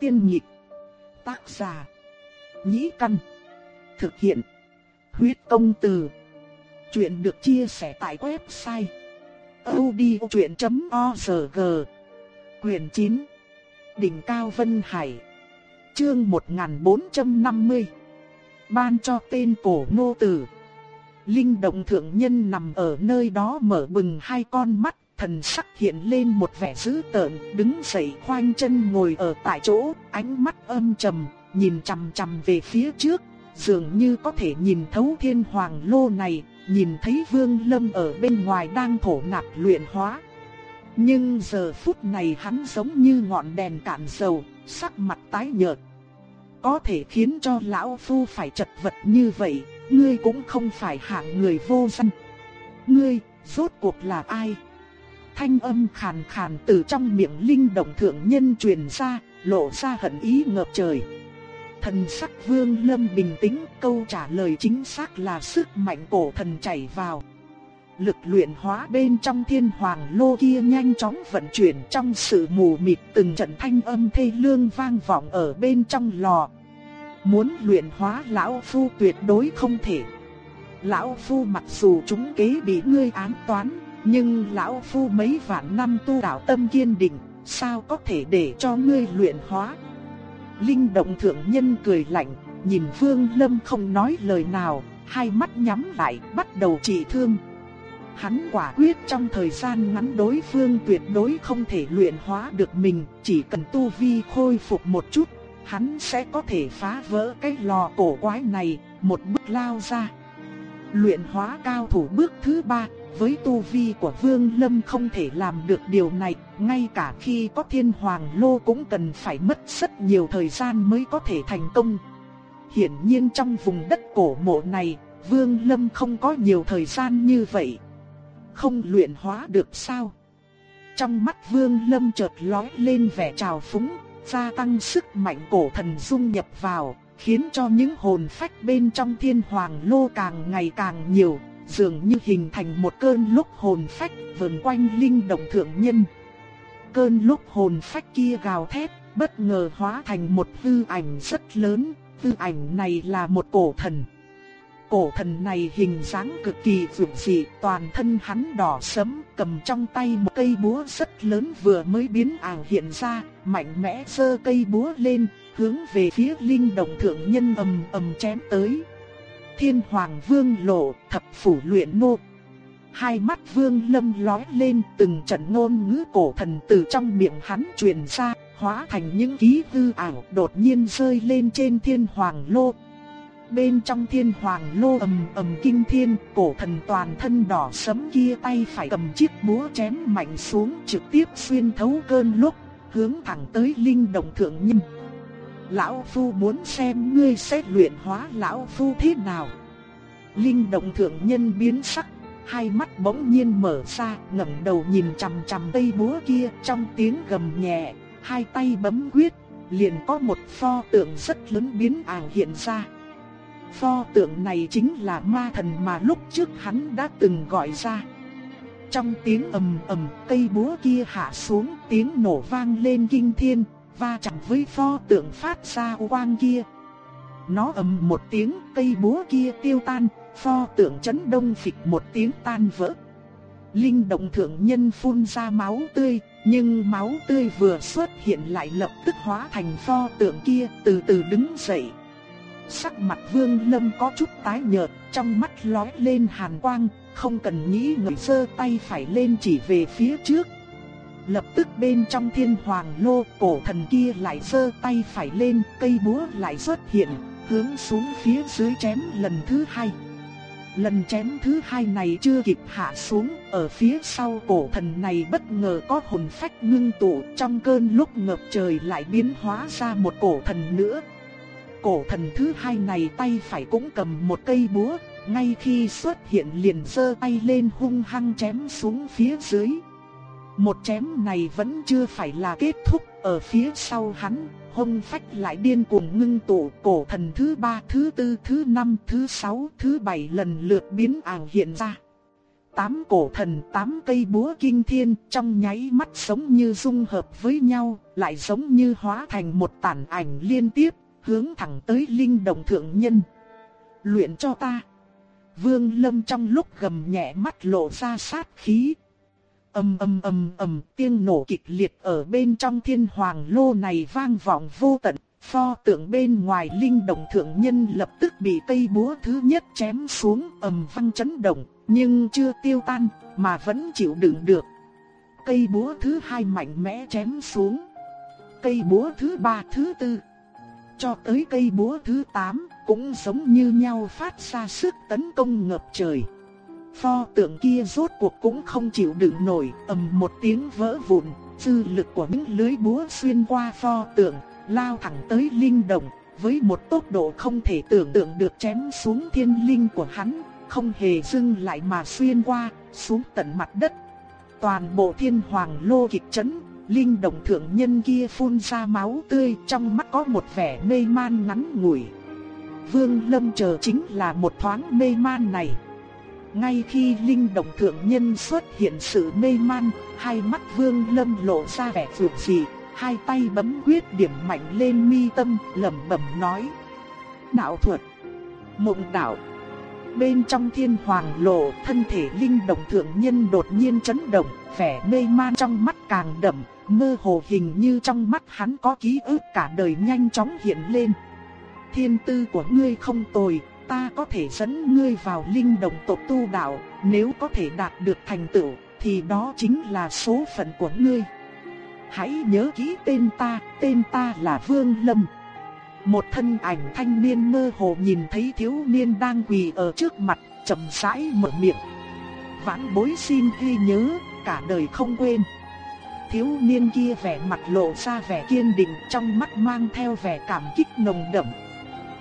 Tiên nhịp. Tác giả. Nhĩ căn. Thực hiện. Huyết công từ. Chuyện được chia sẻ tại website. odchuyện.org Quyền 9. Đỉnh Cao Vân Hải. Chương 1450. Ban cho tên cổ nô tử. Linh động thượng nhân nằm ở nơi đó mở bừng hai con mắt, thần sắc hiện lên một vẻ dữ tợn, đứng dậy khoanh chân ngồi ở tại chỗ, ánh mắt âm trầm, nhìn chằm chằm về phía trước, dường như có thể nhìn thấu thiên hoàng lô này, nhìn thấy vương lâm ở bên ngoài đang thổ nạp luyện hóa. Nhưng giờ phút này hắn giống như ngọn đèn cạn dầu, sắc mặt tái nhợt. Có thể khiến cho lão phu phải chật vật như vậy, ngươi cũng không phải hạng người vô danh. Ngươi, rốt cuộc là ai? Thanh âm khàn khàn từ trong miệng linh động thượng nhân truyền ra, lộ ra hận ý ngập trời. Thần sắc vương lâm bình tĩnh, câu trả lời chính xác là sức mạnh cổ thần chảy vào. Lực luyện hóa bên trong thiên hoàng lô kia nhanh chóng vận chuyển trong sự mù mịt từng trận thanh âm thê lương vang vọng ở bên trong lò. Muốn luyện hóa lão phu tuyệt đối không thể. Lão phu mặc dù chúng kế bị ngươi án toán, nhưng lão phu mấy vạn năm tu đạo tâm kiên định, sao có thể để cho ngươi luyện hóa? Linh động thượng nhân cười lạnh, nhìn Vương Lâm không nói lời nào, hai mắt nhắm lại, bắt đầu trị thương. Hắn quả quyết trong thời gian ngắn đối phương tuyệt đối không thể luyện hóa được mình, chỉ cần tu vi khôi phục một chút, hắn sẽ có thể phá vỡ cái lò cổ quái này, một bước lao ra. Luyện hóa cao thủ bước thứ ba, với tu vi của Vương Lâm không thể làm được điều này, ngay cả khi có thiên hoàng lô cũng cần phải mất rất nhiều thời gian mới có thể thành công. Hiển nhiên trong vùng đất cổ mộ này, Vương Lâm không có nhiều thời gian như vậy. Không luyện hóa được sao? Trong mắt Vương Lâm chợt lóe lên vẻ trào phúng, gia tăng sức mạnh cổ thần dung nhập vào, khiến cho những hồn phách bên trong thiên hoàng lô càng ngày càng nhiều, dường như hình thành một cơn lúc hồn phách vần quanh linh động thượng nhân. Cơn lúc hồn phách kia gào thét, bất ngờ hóa thành một hư ảnh rất lớn, hư ảnh này là một cổ thần. Cổ thần này hình dáng cực kỳ vượt dị, toàn thân hắn đỏ sẫm, cầm trong tay một cây búa rất lớn vừa mới biến ảo hiện ra, mạnh mẽ giơ cây búa lên, hướng về phía linh động thượng nhân ầm ầm chém tới. Thiên Hoàng Vương lộ, thập phủ luyện nô. Hai mắt Vương Lâm lóe lên, từng trận ngôn ngữ cổ thần từ trong miệng hắn truyền ra, hóa thành những ký hư ảo, đột nhiên rơi lên trên Thiên Hoàng lô, Bên trong thiên hoàng lô ầm ầm kinh thiên, cổ thần toàn thân đỏ sẫm kia tay phải cầm chiếc búa chém mạnh xuống trực tiếp xuyên thấu cơn lúc, hướng thẳng tới linh động thượng nhân. Lão Phu muốn xem ngươi sẽ luyện hóa Lão Phu thế nào. Linh động thượng nhân biến sắc, hai mắt bỗng nhiên mở ra, ngẩng đầu nhìn chằm chằm cây búa kia trong tiếng gầm nhẹ, hai tay bấm quyết, liền có một pho tượng rất lớn biến ảo hiện ra. Pho tượng này chính là ma thần mà lúc trước hắn đã từng gọi ra. Trong tiếng ầm ầm, cây búa kia hạ xuống, tiếng nổ vang lên kinh thiên, va chạm với pho tượng phát ra quang kia. Nó ầm một tiếng, cây búa kia tiêu tan, pho tượng chấn đông phịch một tiếng tan vỡ. Linh động thượng nhân phun ra máu tươi, nhưng máu tươi vừa xuất hiện lại lập tức hóa thành pho tượng kia từ từ đứng dậy. Sắc mặt Vương Lâm có chút tái nhợt, trong mắt lóe lên hàn quang, không cần nghĩ ngợi giơ tay phải lên chỉ về phía trước. Lập tức bên trong thiên hoàng lô, cổ thần kia lại giơ tay phải lên, cây búa lại xuất hiện, hướng xuống phía dưới chém lần thứ hai. Lần chém thứ hai này chưa kịp hạ xuống, ở phía sau cổ thần này bất ngờ có hồn phách ngưng tụ, trong cơn lúc ngập trời lại biến hóa ra một cổ thần nữa, cổ thần thứ hai này tay phải cũng cầm một cây búa, ngay khi xuất hiện liền giơ tay lên hung hăng chém xuống phía dưới. Một chém này vẫn chưa phải là kết thúc, ở phía sau hắn, hung phách lại điên cuồng ngưng tụ cổ thần thứ ba, thứ tư, thứ năm, thứ sáu, thứ bảy lần lượt biến ảo hiện ra. tám cổ thần, tám cây búa kinh thiên, trong nháy mắt giống như dung hợp với nhau, lại giống như hóa thành một tản ảnh liên tiếp, hướng thẳng tới linh động thượng nhân. Luyện cho ta. Vương Lâm trong lúc gầm nhẹ mắt lộ ra sát khí. Ầm ầm ầm ầm, tiếng nổ kịch liệt ở bên trong thiên hoàng lô này vang vọng vô tận. Pho tượng bên ngoài linh động thượng nhân lập tức bị cây búa thứ nhất chém xuống ầm vang chấn động, nhưng chưa tiêu tan, mà vẫn chịu đựng được. Cây búa thứ hai mạnh mẽ chém xuống. Cây búa thứ ba thứ tư. Cho tới cây búa thứ tám cũng giống như nhau phát ra sức tấn công ngập trời. Pho tượng kia rốt cuộc cũng không chịu đựng nổi, ầm một tiếng vỡ vụn, dư lực của những lưới búa xuyên qua pho tượng, lao thẳng tới linh đồng với một tốc độ không thể tưởng tượng được chém xuống thiên linh của hắn, không hề dừng lại mà xuyên qua, xuống tận mặt đất. Toàn bộ thiên hoàng lô kịch chấn, linh đồng thượng nhân kia phun ra máu tươi trong mắt có một vẻ mê man ngắn ngủi. Vương Lâm chờ chính là một thoáng mê man này. Ngay khi linh động thượng nhân xuất hiện sự mê man, hai mắt Vương Lâm lộ ra vẻ vượt dị, hai tay bấm quyết điểm mạnh lên mi tâm, lẩm bẩm nói: "Đạo thuật, Mộng đạo." Bên trong thiên hoàng lộ, thân thể linh động thượng nhân đột nhiên chấn động, vẻ mê man trong mắt càng đậm, mơ hồ hình như trong mắt hắn có ký ức cả đời nhanh chóng hiện lên. Thiên tư của ngươi không tồi, ta có thể dẫn ngươi vào linh động tộc tu đạo, nếu có thể đạt được thành tựu, thì đó chính là số phận của ngươi. Hãy nhớ kỹ tên ta, tên ta là Vương Lâm. Một thân ảnh thanh niên mơ hồ nhìn thấy thiếu niên đang quỳ ở trước mặt, chậm rãi mở miệng. Vãn bối xin ghi nhớ, cả đời không quên. Thiếu niên kia vẻ mặt lộ ra vẻ kiên định trong mắt mang theo vẻ cảm kích nồng đậm.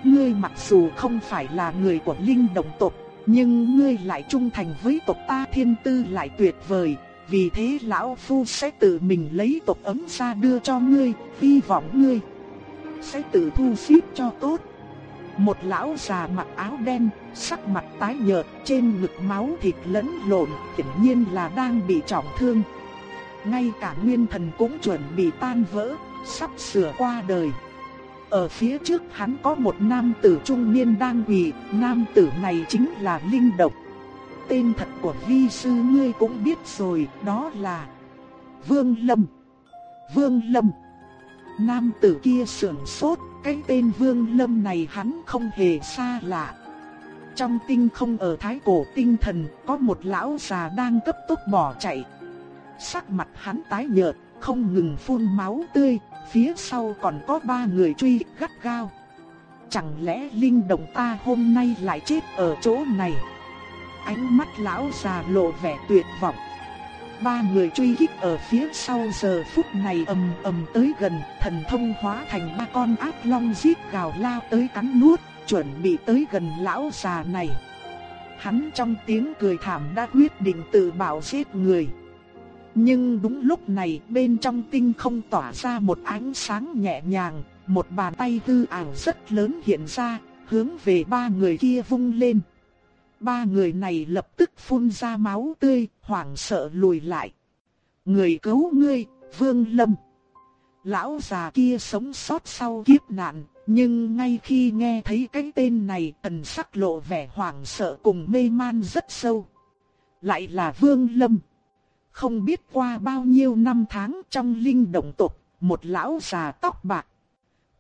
Ngươi mặc dù không phải là người của linh đồng tộc, nhưng ngươi lại trung thành với tộc ta thiên tư lại tuyệt vời, vì thế lão phu sẽ tự mình lấy tộc ấm ra đưa cho ngươi, hy vọng ngươi sẽ tự thu xếp cho tốt. Một lão già mặc áo đen, sắc mặt tái nhợt, trên ngực máu thịt lẫn lộn, hiển nhiên là đang bị trọng thương. Ngay cả nguyên thần cũng chuẩn bị tan vỡ, sắp sửa qua đời. Ở phía trước hắn có một nam tử trung niên đang quỳ, nam tử này chính là Linh Độc. Tên thật của vi sư ngươi cũng biết rồi, đó là Vương Lâm. Vương Lâm. Nam tử kia sườn sốt, cái tên Vương Lâm này hắn không hề xa lạ. Trong tinh không ở thái cổ tinh thần, có một lão già đang cấp tốc bỏ chạy. Sắc mặt hắn tái nhợt, không ngừng phun máu tươi, phía sau còn có ba người truy gắt gao. Chẳng lẽ linh động ta hôm nay lại chết ở chỗ này? Ánh mắt lão già lộ vẻ tuyệt vọng. Ba người truy kích ở phía sau giờ phút này ầm ầm tới gần, thần thông hóa thành ba con ác long giết gào lao tới cắn nuốt, chuẩn bị tới gần lão già này. Hắn trong tiếng cười thảm đã quyết định tự bảo giết người. Nhưng đúng lúc này bên trong tinh không tỏa ra một ánh sáng nhẹ nhàng, một bàn tay hư ảo rất lớn hiện ra, hướng về ba người kia vung lên. Ba người này lập tức phun ra máu tươi, hoảng sợ lùi lại. Người cứu ngươi, Vương Lâm. Lão già kia sống sót sau kiếp nạn, nhưng ngay khi nghe thấy cái tên này, tần sắc lộ vẻ hoảng sợ cùng mê man rất sâu. Lại là Vương Lâm. Không biết qua bao nhiêu năm tháng trong linh động tộc, một lão già tóc bạc.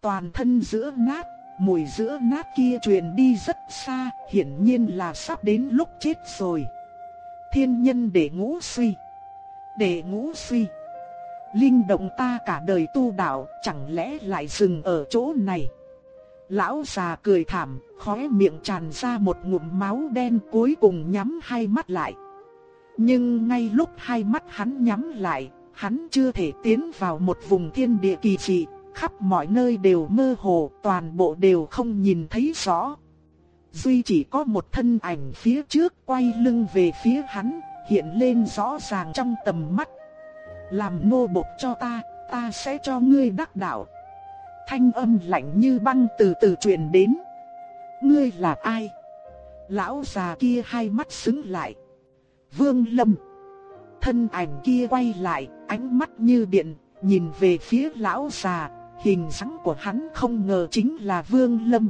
Toàn thân giữa nát, mùi giữa nát kia truyền đi rất xa, hiển nhiên là sắp đến lúc chết rồi. Thiên nhân để ngũ suy. Để ngũ suy. Linh động ta cả đời tu đạo, chẳng lẽ lại dừng ở chỗ này. Lão già cười thảm, khóe miệng tràn ra một ngụm máu đen cuối cùng nhắm hai mắt lại. Nhưng ngay lúc hai mắt hắn nhắm lại, hắn chưa thể tiến vào một vùng thiên địa kỳ dị, khắp mọi nơi đều mơ hồ, toàn bộ đều không nhìn thấy rõ. Duy chỉ có một thân ảnh phía trước quay lưng về phía hắn, hiện lên rõ ràng trong tầm mắt. Làm nô bộc cho ta, ta sẽ cho ngươi đắc đạo. Thanh âm lạnh như băng từ từ truyền đến. Ngươi là ai? Lão già kia hai mắt sững lại. Vương Lâm. Thân ảnh kia quay lại, ánh mắt như điện, nhìn về phía lão già, hình dáng của hắn không ngờ chính là Vương Lâm.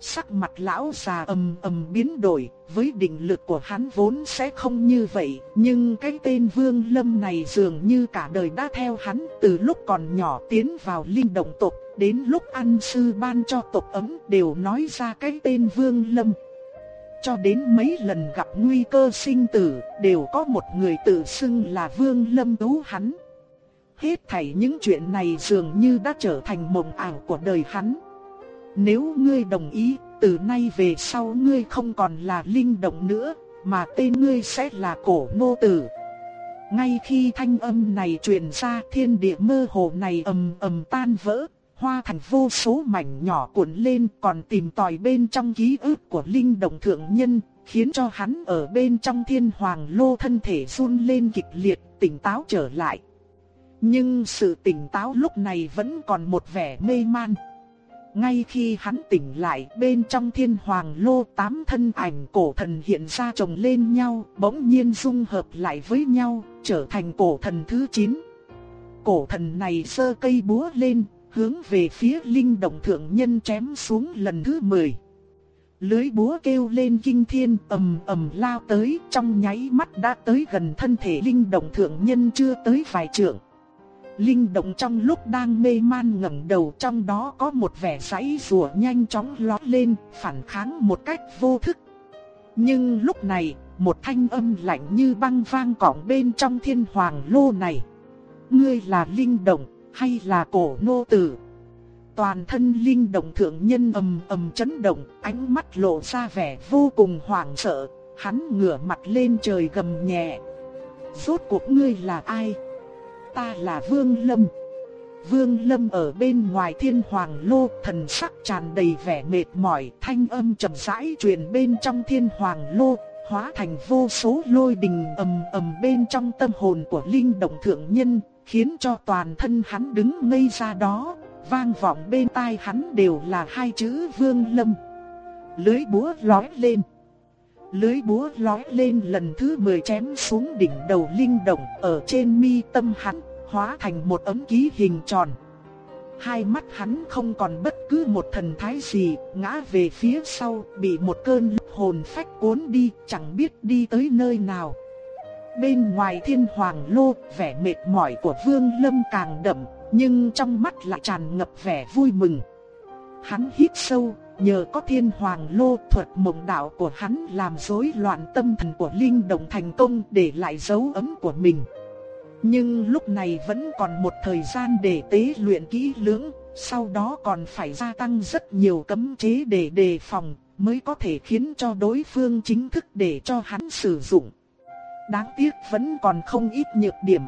Sắc mặt lão già ầm ầm biến đổi, với định lực của hắn vốn sẽ không như vậy, nhưng cái tên Vương Lâm này dường như cả đời đã theo hắn từ lúc còn nhỏ tiến vào linh động tộc, đến lúc ăn sư ban cho tộc ấm đều nói ra cái tên Vương Lâm. Cho đến mấy lần gặp nguy cơ sinh tử, đều có một người tự xưng là Vương Lâm cứu hắn. Hết thảy những chuyện này dường như đã trở thành mộng ảo của đời hắn. Nếu ngươi đồng ý, từ nay về sau ngươi không còn là linh động nữa, mà tên ngươi sẽ là cổ nô tử. Ngay khi thanh âm này truyền ra thiên địa mơ hồ này ầm ầm tan vỡ, hoa thành vô số mảnh nhỏ cuộn lên còn tìm tòi bên trong ký ức của linh đồng thượng nhân, khiến cho hắn ở bên trong thiên hoàng lô thân thể run lên kịch liệt, tỉnh táo trở lại. Nhưng sự tỉnh táo lúc này vẫn còn một vẻ mê man. Ngay khi hắn tỉnh lại bên trong thiên hoàng lô tám thân ảnh cổ thần hiện ra chồng lên nhau, bỗng nhiên dung hợp lại với nhau, trở thành cổ thần thứ 9. Cổ thần này sơ cây búa lên, hướng về phía linh động thượng nhân chém xuống lần thứ 10. Lưới búa kêu lên kinh thiên ầm ầm lao tới trong nháy mắt đã tới gần thân thể linh động thượng nhân chưa tới vài trượng. Linh động trong lúc đang mê man ngẩng đầu trong đó có một vẻ giãy rùa nhanh chóng lót lên, phản kháng một cách vô thức. Nhưng lúc này, một thanh âm lạnh như băng vang cỏng bên trong thiên hoàng lô này. Ngươi là linh động, hay là cổ nô tử? Toàn thân linh động thượng nhân ầm ầm chấn động, ánh mắt lộ ra vẻ vô cùng hoảng sợ, hắn ngửa mặt lên trời gầm nhẹ. Rốt cuộc ngươi là ai? ta là Vương Lâm. Vương Lâm ở bên ngoài thiên hoàng lô, thần sắc tràn đầy vẻ mệt mỏi, thanh âm trầm rãi truyền bên trong thiên hoàng lô, hóa thành vô số lôi đình ầm ầm bên trong tâm hồn của linh động thượng nhân, khiến cho toàn thân hắn đứng ngây ra đó, vang vọng bên tai hắn đều là hai chữ Vương Lâm. Lưới búa lói lên. Lưới búa lói lên lần thứ 10 chém xuống đỉnh đầu linh động ở trên mi tâm hắn, hóa thành một ấm ký hình tròn. Hai mắt hắn không còn bất cứ một thần thái gì, ngã về phía sau, bị một cơn hồn phách cuốn đi, chẳng biết đi tới nơi nào. Bên ngoài thiên hoàng lô, vẻ mệt mỏi của Vương Lâm càng đậm, nhưng trong mắt lại tràn ngập vẻ vui mừng. Hắn hít sâu, Nhờ có thiên hoàng lô thuật mộng đạo của hắn làm rối loạn tâm thần của Linh Đồng thành công để lại dấu ấm của mình. Nhưng lúc này vẫn còn một thời gian để tế luyện kỹ lưỡng, sau đó còn phải gia tăng rất nhiều cấm chế để đề phòng, mới có thể khiến cho đối phương chính thức để cho hắn sử dụng. Đáng tiếc vẫn còn không ít nhược điểm.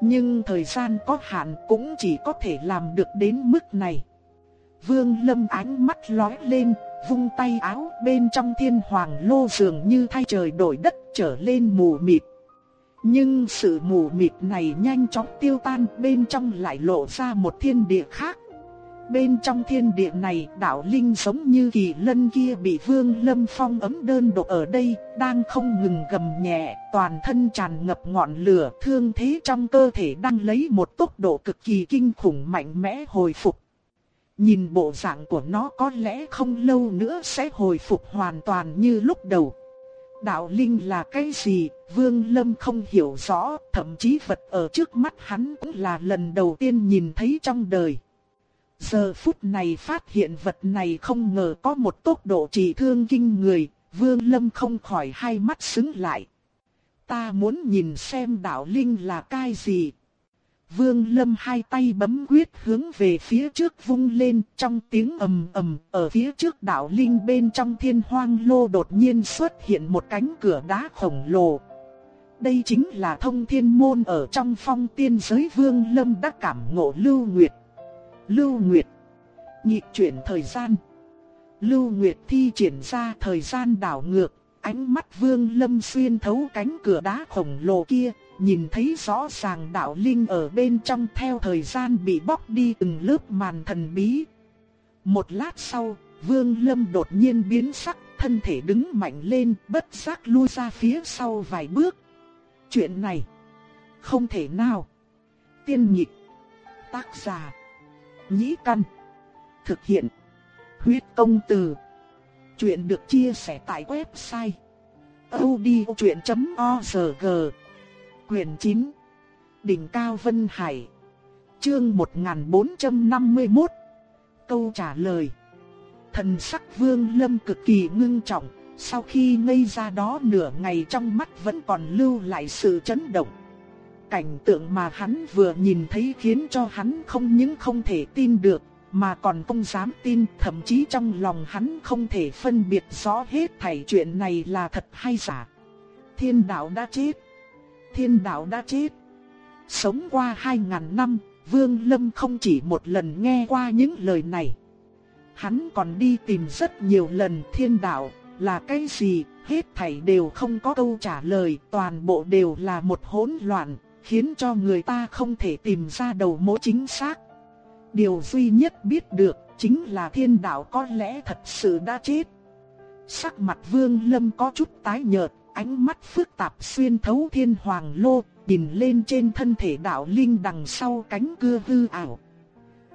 Nhưng thời gian có hạn cũng chỉ có thể làm được đến mức này. Vương Lâm ánh mắt lóe lên, vung tay áo bên trong thiên hoàng lô dường như thay trời đổi đất trở lên mù mịt. Nhưng sự mù mịt này nhanh chóng tiêu tan bên trong lại lộ ra một thiên địa khác. Bên trong thiên địa này đạo linh giống như kỳ lân kia bị vương lâm phong ấm đơn độc ở đây, đang không ngừng gầm nhẹ, toàn thân tràn ngập ngọn lửa, thương thế trong cơ thể đang lấy một tốc độ cực kỳ kinh khủng mạnh mẽ hồi phục. Nhìn bộ dạng của nó có lẽ không lâu nữa sẽ hồi phục hoàn toàn như lúc đầu. Đạo linh là cái gì, Vương Lâm không hiểu rõ, thậm chí vật ở trước mắt hắn cũng là lần đầu tiên nhìn thấy trong đời. Giờ phút này phát hiện vật này không ngờ có một tốc độ trị thương kinh người, Vương Lâm không khỏi hai mắt sững lại. Ta muốn nhìn xem đạo linh là cái gì. Vương Lâm hai tay bấm quyết hướng về phía trước vung lên trong tiếng ầm ầm ở phía trước đạo linh bên trong thiên hoang lô đột nhiên xuất hiện một cánh cửa đá khổng lồ. Đây chính là thông thiên môn ở trong phong tiên giới Vương Lâm đã cảm ngộ Lưu Nguyệt. Lưu Nguyệt Nhịp chuyển thời gian Lưu Nguyệt thi triển ra thời gian đảo ngược Ánh mắt Vương Lâm xuyên thấu cánh cửa đá khổng lồ kia nhìn thấy rõ ràng đạo linh ở bên trong theo thời gian bị bóc đi từng lớp màn thần bí. Một lát sau, Vương Lâm đột nhiên biến sắc, thân thể đứng mạnh lên, bất giác lui ra phía sau vài bước. Chuyện này, không thể nào. Tiên nhịp, tác giả, nhĩ căn, thực hiện, huyết công từ. Chuyện được chia sẻ tại website. odchuyện.org Quyền 9 Đỉnh Cao Vân Hải. Chương 1451 Câu trả lời. Thần sắc vương lâm cực kỳ ngưng trọng. Sau khi ngây ra đó nửa ngày trong mắt vẫn còn lưu lại sự chấn động. Cảnh tượng mà hắn vừa nhìn thấy khiến cho hắn không những không thể tin được Mà còn không dám tin Thậm chí trong lòng hắn không thể phân biệt rõ hết thảy chuyện này là thật hay giả. Thiên đạo đã chết. Thiên đạo đã chết. Sống qua hai ngàn năm Vương Lâm không chỉ một lần nghe qua những lời này. Hắn còn đi tìm rất nhiều lần thiên đạo, là cái gì, hết thảy đều không có câu trả lời, toàn bộ đều là một hỗn loạn, khiến cho người ta không thể tìm ra đầu mối chính xác. Điều duy nhất biết được chính là thiên đạo có lẽ thật sự đã chết. Sắc mặt vương lâm có chút tái nhợt, ánh mắt phức tạp xuyên thấu thiên hoàng lô, nhìn lên trên thân thể đạo linh đằng sau cánh cưa hư ảo.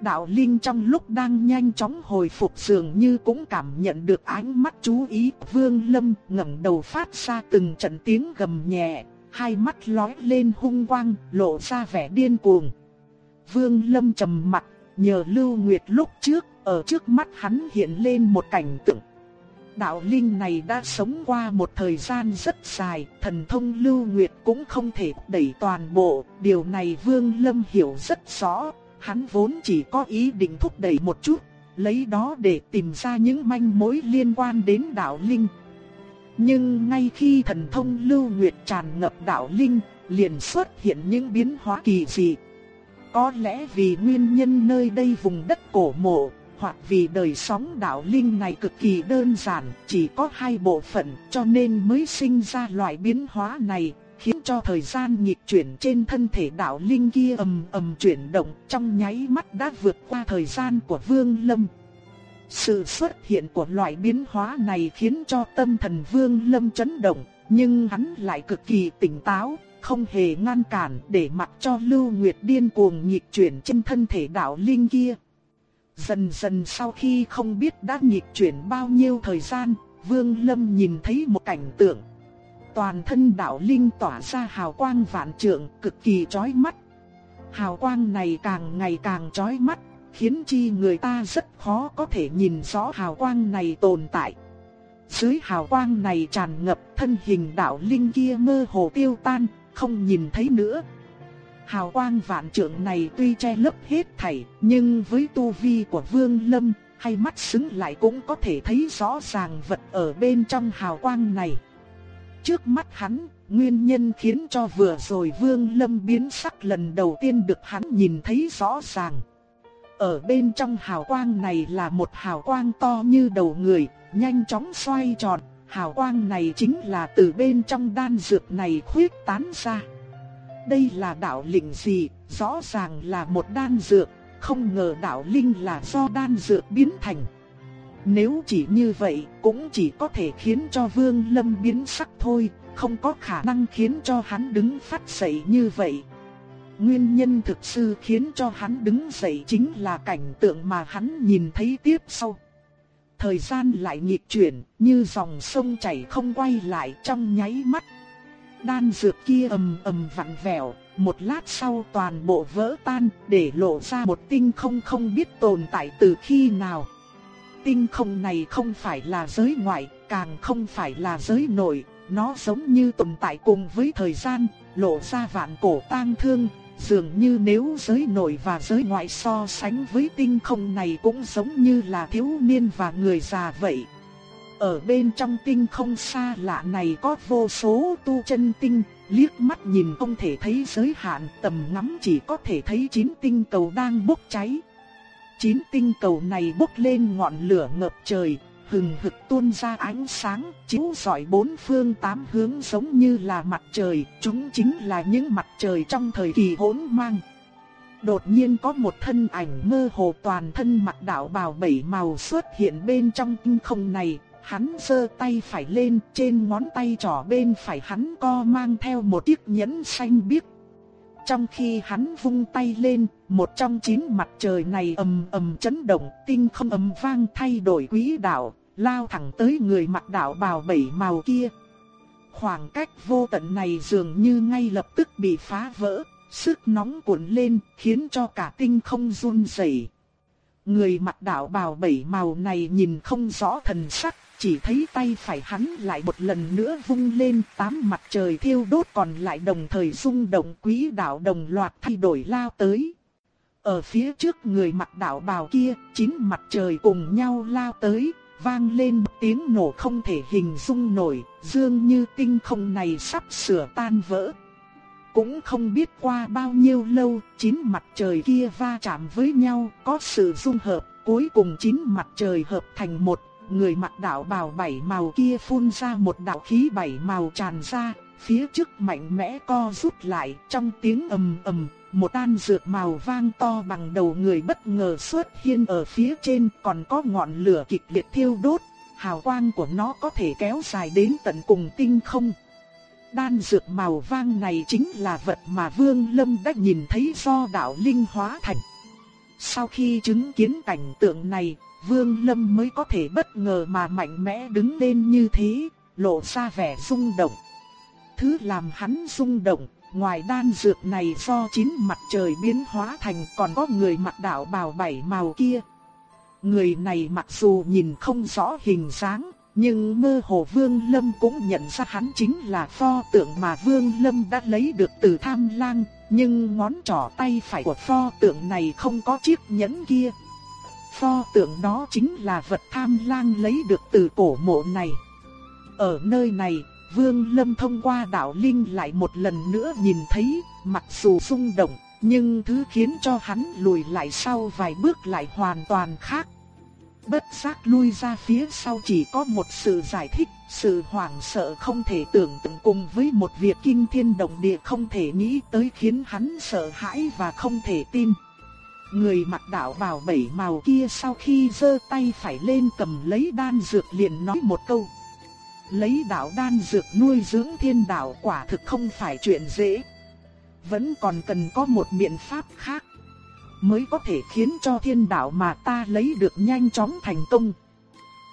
Đạo linh trong lúc đang nhanh chóng hồi phục dường như cũng cảm nhận được ánh mắt chú ý. Vương Lâm ngẩng đầu phát ra từng trận tiếng gầm nhẹ, hai mắt lóe lên hung quang, lộ ra vẻ điên cuồng. Vương Lâm trầm mặt, nhờ Lưu Nguyệt lúc trước, ở trước mắt hắn hiện lên một cảnh tượng đạo linh này đã sống qua một thời gian rất dài, thần thông lưu nguyệt cũng không thể đẩy toàn bộ, điều này Vương Lâm hiểu rất rõ, hắn vốn chỉ có ý định thúc đẩy một chút, lấy đó để tìm ra những manh mối liên quan đến đạo linh. Nhưng ngay khi thần thông lưu nguyệt tràn ngập đạo linh, liền xuất hiện những biến hóa kỳ dị. Có lẽ vì nguyên nhân nơi đây vùng đất cổ mộ, hoặc vì đời sống đạo linh này cực kỳ đơn giản, chỉ có hai bộ phận cho nên mới sinh ra loại biến hóa này, khiến cho thời gian nhịp chuyển trên thân thể đạo linh kia ầm ầm chuyển động trong nháy mắt đã vượt qua thời gian của Vương Lâm. Sự xuất hiện của loại biến hóa này khiến cho tâm thần Vương Lâm chấn động, nhưng hắn lại cực kỳ tỉnh táo, không hề ngăn cản để mặc cho Lưu Nguyệt điên cuồng nhịp chuyển trên thân thể đạo linh kia. Dần dần sau khi không biết đã nhịp chuyển bao nhiêu thời gian, Vương Lâm nhìn thấy một cảnh tượng. Toàn thân đạo linh tỏa ra hào quang vạn trượng cực kỳ chói mắt. Hào quang này càng ngày càng chói mắt, khiến chi người ta rất khó có thể nhìn rõ hào quang này tồn tại. Dưới hào quang này tràn ngập thân hình đạo linh kia mơ hồ tiêu tan, không nhìn thấy nữa, Hào quang vạn trượng này tuy che lấp hết thảy, nhưng với tu vi của Vương Lâm, hay mắt xứng lại cũng có thể thấy rõ ràng vật ở bên trong hào quang này. Trước mắt hắn, nguyên nhân khiến cho vừa rồi Vương Lâm biến sắc lần đầu tiên được hắn nhìn thấy rõ ràng. Ở bên trong hào quang này là một hào quang to như đầu người, nhanh chóng xoay tròn, hào quang này chính là từ bên trong đan dược này khuyết tán ra. Đây là đạo linh gì, rõ ràng là một đan dược, không ngờ đạo linh là do đan dược biến thành. Nếu chỉ như vậy, cũng chỉ có thể khiến cho Vương Lâm biến sắc thôi, không có khả năng khiến cho hắn đứng phát dậy như vậy. Nguyên nhân thực sự khiến cho hắn đứng dậy chính là cảnh tượng mà hắn nhìn thấy tiếp sau. Thời gian lại nghịch chuyển, như dòng sông chảy không quay lại trong nháy mắt Đan dược kia ầm ầm vặn vẹo, một lát sau toàn bộ vỡ tan, để lộ ra một tinh không không biết tồn tại từ khi nào. Tinh không này không phải là giới ngoại, càng không phải là giới nội, nó giống như tồn tại cùng với thời gian, lộ ra vạn cổ tang thương, dường như nếu giới nội và giới ngoại so sánh với tinh không này cũng giống như là thiếu niên và người già vậy. Ở bên trong tinh không xa lạ này có vô số tu chân tinh, liếc mắt nhìn không thể thấy giới hạn, tầm ngắm chỉ có thể thấy chín tinh cầu đang bốc cháy. Chín tinh cầu này bốc lên ngọn lửa ngập trời, hừng hực tuôn ra ánh sáng, chiếu rọi bốn phương tám hướng giống như là mặt trời, chúng chính là những mặt trời trong thời kỳ hỗn mang. Đột nhiên có một thân ảnh mơ hồ toàn thân mặc đạo bào bảy màu xuất hiện bên trong tinh không này, Hắn giơ tay phải lên, trên ngón tay trỏ bên phải hắn co mang theo một chiếc nhẫn xanh biếc. Trong khi hắn vung tay lên, một trong chín mặt trời này ầm ầm chấn động, tinh không ầm vang thay đổi quỹ đạo, lao thẳng tới người mặc đạo bào bảy màu kia. Khoảng cách vô tận này dường như ngay lập tức bị phá vỡ, sức nóng cuộn lên khiến cho cả tinh không run rẩy. Người mặc đạo bào bảy màu này nhìn không rõ thần sắc, chỉ thấy tay phải hắn lại một lần nữa vung lên tám mặt trời thiêu đốt còn lại đồng thời rung động quỹ đạo đồng loạt thay đổi lao tới. Ở phía trước người mặt đạo bào kia, chín mặt trời cùng nhau lao tới, vang lên một tiếng nổ không thể hình dung nổi, dường như tinh không này sắp sửa tan vỡ. Cũng không biết qua bao nhiêu lâu, chín mặt trời kia va chạm với nhau, có sự dung hợp, cuối cùng chín mặt trời hợp thành một, người mặc đạo bào bảy màu kia phun ra một đạo khí bảy màu tràn ra, phía trước mạnh mẽ co rút lại, trong tiếng ầm ầm, một đan dược màu vang to bằng đầu người bất ngờ xuất hiện ở phía trên, còn có ngọn lửa kịch liệt thiêu đốt, hào quang của nó có thể kéo dài đến tận cùng tinh không. Đan dược màu vang này chính là vật mà Vương Lâm đã nhìn thấy do đạo linh hóa thành. Sau khi chứng kiến cảnh tượng này, Vương Lâm mới có thể bất ngờ mà mạnh mẽ đứng lên như thế, lộ ra vẻ rung động. Thứ làm hắn rung động, ngoài đan dược này do chín mặt trời biến hóa thành còn có người mặc đạo bào bảy màu kia. Người này mặc dù nhìn không rõ hình dáng, nhưng mơ hồ Vương Lâm cũng nhận ra hắn chính là pho tượng mà Vương Lâm đã lấy được từ tham lang, nhưng ngón trỏ tay phải của pho tượng này không có chiếc nhẫn kia. Pho tượng đó chính là vật tham lang lấy được từ cổ mộ này. Ở nơi này, Vương Lâm thông qua đạo linh lại một lần nữa nhìn thấy, mặc dù xung động, nhưng thứ khiến cho hắn lùi lại sau vài bước lại hoàn toàn khác. Bất giác lui ra phía sau chỉ có một sự giải thích, sự hoảng sợ không thể tưởng tượng cùng với một việc kinh thiên động địa không thể nghĩ tới khiến hắn sợ hãi và không thể tin. Người mặc đạo bào bảy màu kia sau khi giơ tay phải lên cầm lấy đan dược liền nói một câu. Lấy đạo đan dược nuôi dưỡng thiên đạo quả thực không phải chuyện dễ. Vẫn còn cần có một biện pháp khác. Mới có thể khiến cho thiên đạo mà ta lấy được nhanh chóng thành công.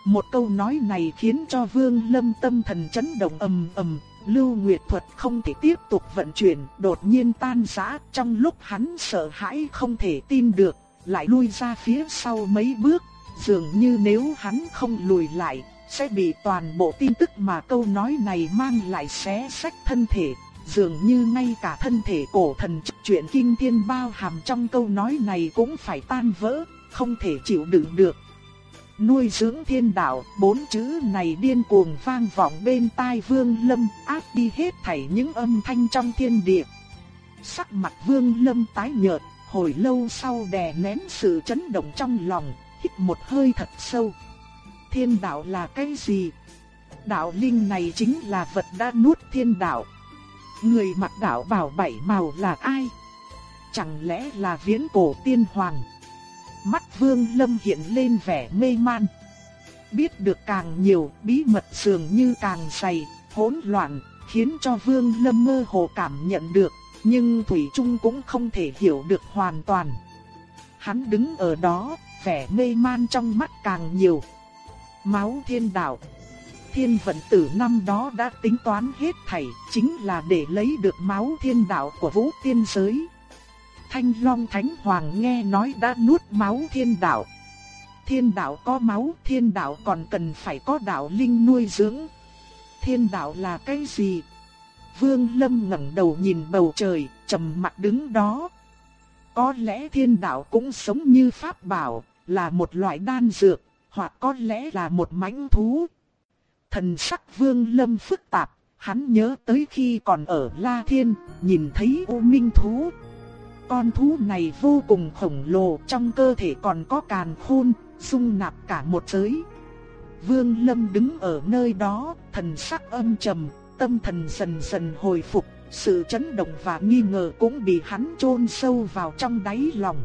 Một câu nói này khiến cho vương lâm tâm thần chấn động ầm ầm, Lưu Nguyệt thuật không thể tiếp tục vận chuyển, đột nhiên tan rã, trong lúc hắn sợ hãi không thể tin được, lại lui ra phía sau mấy bước, dường như nếu hắn không lùi lại, sẽ bị toàn bộ tin tức mà câu nói này mang lại xé sách thân thể, dường như ngay cả thân thể cổ thần chuyện kinh thiên bao hàm trong câu nói này cũng phải tan vỡ, không thể chịu đựng được. Nuôi dưỡng thiên đạo, bốn chữ này điên cuồng vang vọng bên tai Vương Lâm, áp đi hết thảy những âm thanh trong thiên địa. Sắc mặt Vương Lâm tái nhợt, hồi lâu sau đè nén sự chấn động trong lòng, hít một hơi thật sâu. Thiên đạo là cái gì? Đạo linh này chính là vật đã nuốt thiên đạo. Người mặc đạo bảo bảy màu là ai? Chẳng lẽ là viễn cổ tiên hoàng? Mắt Vương Lâm hiện lên vẻ mê man. Biết được càng nhiều, bí mật dường như càng dày, hỗn loạn, khiến cho Vương Lâm mơ hồ cảm nhận được, nhưng Thủy Trung cũng không thể hiểu được hoàn toàn. Hắn đứng ở đó, vẻ mê man trong mắt càng nhiều. Máu thiên đạo. Thiên vận tử năm đó đã tính toán hết thảy, chính là để lấy được máu thiên đạo của vũ tiên giới. Thanh Long Thánh Hoàng nghe nói đã nuốt máu thiên đạo. Thiên đạo có máu, thiên đạo còn cần phải có đạo linh nuôi dưỡng. Thiên đạo là cái gì? Vương Lâm ngẩng đầu nhìn bầu trời, trầm mặc đứng đó. Có lẽ thiên đạo cũng sống như pháp bảo, là một loại đan dược, hoặc có lẽ là một mãnh thú. Thần sắc Vương Lâm phức tạp, hắn nhớ tới khi còn ở La Thiên, nhìn thấy U Minh thú, con thú này vô cùng khổng lồ, trong cơ thể còn có càn khôn, dung nạp cả một giới. Vương Lâm đứng ở nơi đó, thần sắc âm trầm, tâm thần dần dần hồi phục, sự chấn động và nghi ngờ cũng bị hắn chôn sâu vào trong đáy lòng.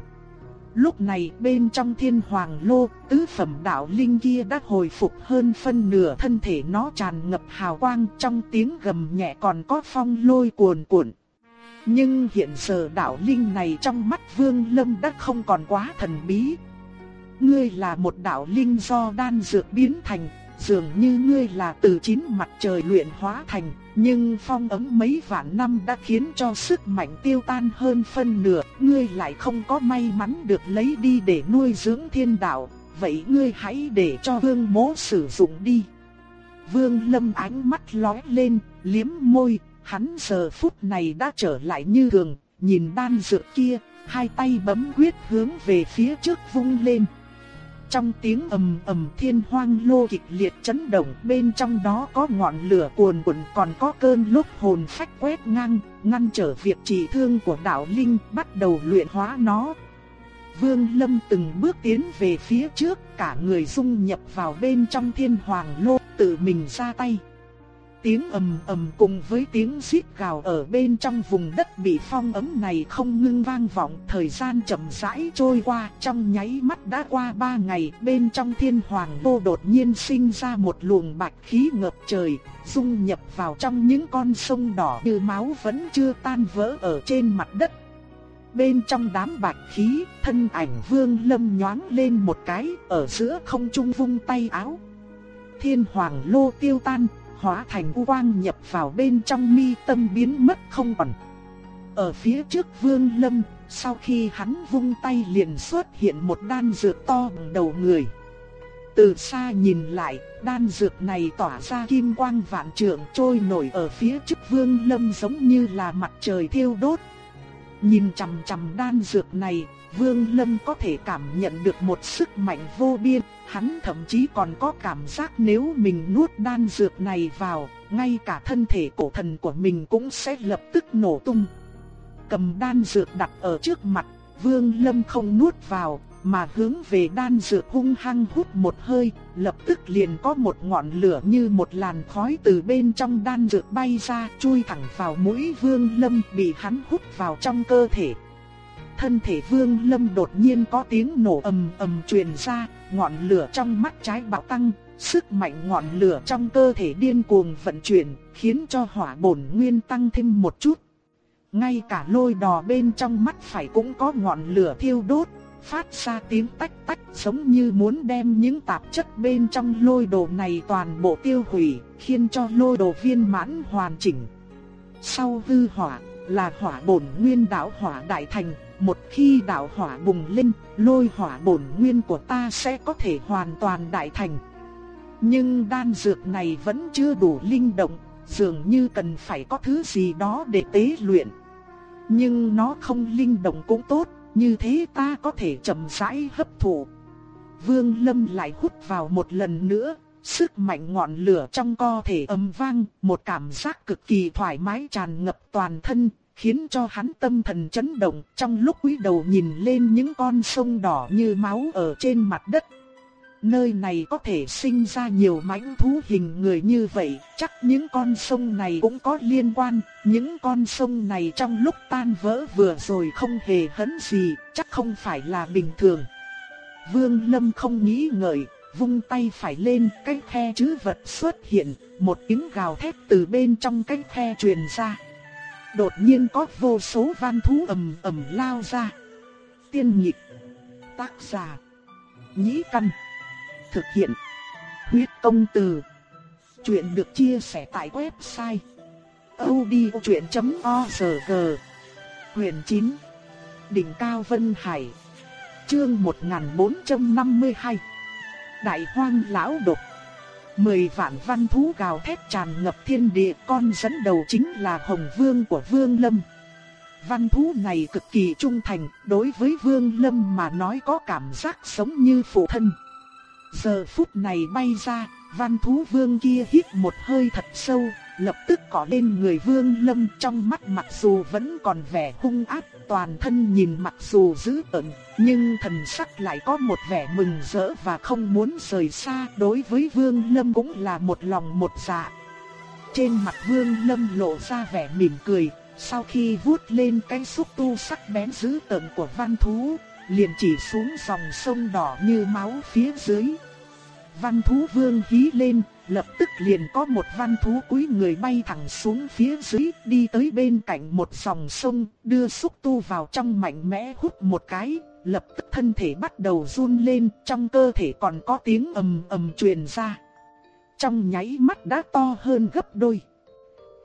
Lúc này bên trong thiên hoàng lô, tứ phẩm đạo linh kia đã hồi phục hơn phân nửa thân thể nó tràn ngập hào quang trong tiếng gầm nhẹ còn có phong lôi cuồn cuộn. Nhưng hiện giờ đạo linh này trong mắt vương lâm đã không còn quá thần bí. Ngươi là một đạo linh do đan dược biến thành, dường như ngươi là từ chín mặt trời luyện hóa thành, nhưng phong ấm mấy vạn năm đã khiến cho sức mạnh tiêu tan hơn phân nửa, ngươi lại không có may mắn được lấy đi để nuôi dưỡng thiên đạo, vậy ngươi hãy để cho vương mố sử dụng đi. Vương lâm ánh mắt lóe lên, liếm môi, hắn giờ phút này đã trở lại như thường, nhìn đan dược kia, hai tay bấm quyết hướng về phía trước vung lên. Trong tiếng ầm ầm thiên hoang lô kịch liệt chấn động bên trong đó có ngọn lửa cuồn cuộn còn có cơn lốc hồn phách quét ngang, ngăn trở việc trị thương của đạo linh bắt đầu luyện hóa nó. Vương Lâm từng bước tiến về phía trước cả người dung nhập vào bên trong thiên hoàng lô tự mình ra tay. Tiếng ầm ầm cùng với tiếng xít gào ở bên trong vùng đất bị phong ấm này không ngưng vang vọng, thời gian chậm rãi trôi qua, trong nháy mắt đã qua ba ngày, bên trong thiên hoàng vô đột nhiên sinh ra một luồng bạch khí ngập trời, dung nhập vào trong những con sông đỏ như máu vẫn chưa tan vỡ ở trên mặt đất. Bên trong đám bạch khí, thân ảnh vương lâm nhoáng lên một cái, ở giữa không trung vung tay áo. Thiên hoàng lô tiêu tan, hóa thành u quang nhập vào bên trong mi tâm biến mất không còn. Ở phía trước Vương Lâm, sau khi hắn vung tay liền xuất hiện một đan dược to bằng đầu người. Từ xa nhìn lại, đan dược này tỏa ra kim quang vạn trượng trôi nổi ở phía trước Vương Lâm giống như là mặt trời thiêu đốt. Nhìn chằm chằm đan dược này, Vương Lâm có thể cảm nhận được một sức mạnh vô biên, hắn thậm chí còn có cảm giác nếu mình nuốt đan dược này vào, ngay cả thân thể cổ thần của mình cũng sẽ lập tức nổ tung. Cầm đan dược đặt ở trước mặt, Vương Lâm không nuốt vào, mà hướng về đan dược hung hăng hút một hơi, lập tức liền có một ngọn lửa như một làn khói từ bên trong đan dược bay ra, chui thẳng vào mũi Vương Lâm bị hắn hút vào trong cơ thể thân thể Vương Lâm đột nhiên có tiếng nổ ầm ầm truyền ra, ngọn lửa trong mắt trái bạo tăng, sức mạnh ngọn lửa trong cơ thể điên cuồng vận chuyển, khiến cho hỏa bổn nguyên tăng thêm một chút. Ngay cả lôi đỏ bên trong mắt phải cũng có ngọn lửa thiêu đốt, phát ra tiếng tách tách giống như muốn đem những tạp chất bên trong lôi đồ này toàn bộ tiêu hủy, khiến cho lôi đồ viên mãn hoàn chỉnh. Sau hư hỏa, là hỏa bổn nguyên đạo hỏa đại thành, một khi đạo hỏa bùng lên, lôi hỏa bổn nguyên của ta sẽ có thể hoàn toàn đại thành. Nhưng đan dược này vẫn chưa đủ linh động, dường như cần phải có thứ gì đó để tế luyện. Nhưng nó không linh động cũng tốt, như thế ta có thể chậm rãi hấp thụ. Vương Lâm lại hút vào một lần nữa, sức mạnh ngọn lửa trong cơ thể ầm vang, một cảm giác cực kỳ thoải mái tràn ngập toàn thân, khiến cho hắn tâm thần chấn động trong lúc quý đầu nhìn lên những con sông đỏ như máu ở trên mặt đất. Nơi này có thể sinh ra nhiều mãnh thú hình người như vậy, chắc những con sông này cũng có liên quan, những con sông này trong lúc tan vỡ vừa rồi không hề hấn gì, chắc không phải là bình thường. Vương Lâm không nghĩ ngợi, vung tay phải lên, cái khe chữ vật xuất hiện, một tiếng gào thét từ bên trong cái khe truyền ra. Đột nhiên có vô số văn thú ầm ầm lao ra. Tiên nhịp. Tác giả. Nhĩ căn. Thực hiện. Huyết công từ. Chuyện được chia sẻ tại website. odchuyện.org Quyền 9. Đỉnh Cao Vân Hải. Chương 1452. Đại hoang lão độc. Mười vạn văn thú gào thét tràn ngập thiên địa con dẫn đầu chính là Hồng Vương của Vương Lâm. Văn thú này cực kỳ trung thành, đối với Vương Lâm mà nói có cảm giác sống như phụ thân. Giờ phút này bay ra, văn thú vương kia hít một hơi thật sâu, lập tức cỏ lên người vương lâm trong mắt mặc dù vẫn còn vẻ hung ác, toàn thân nhìn mặc dù dữ tợn, nhưng thần sắc lại có một vẻ mừng rỡ và không muốn rời xa, đối với vương lâm cũng là một lòng một dạ. Trên mặt vương lâm lộ ra vẻ mỉm cười, sau khi vuốt lên cái xúc tu sắc bén dữ tợn của văn thú, liền chỉ xuống dòng sông đỏ như máu phía dưới. Văn thú vương hí lên, lập tức liền có một văn thú cúi người bay thẳng xuống phía dưới, đi tới bên cạnh một dòng sông, đưa xúc tu vào trong mạnh mẽ hút một cái, lập tức thân thể bắt đầu run lên, trong cơ thể còn có tiếng ầm ầm truyền ra. Trong nháy mắt đã to hơn gấp đôi.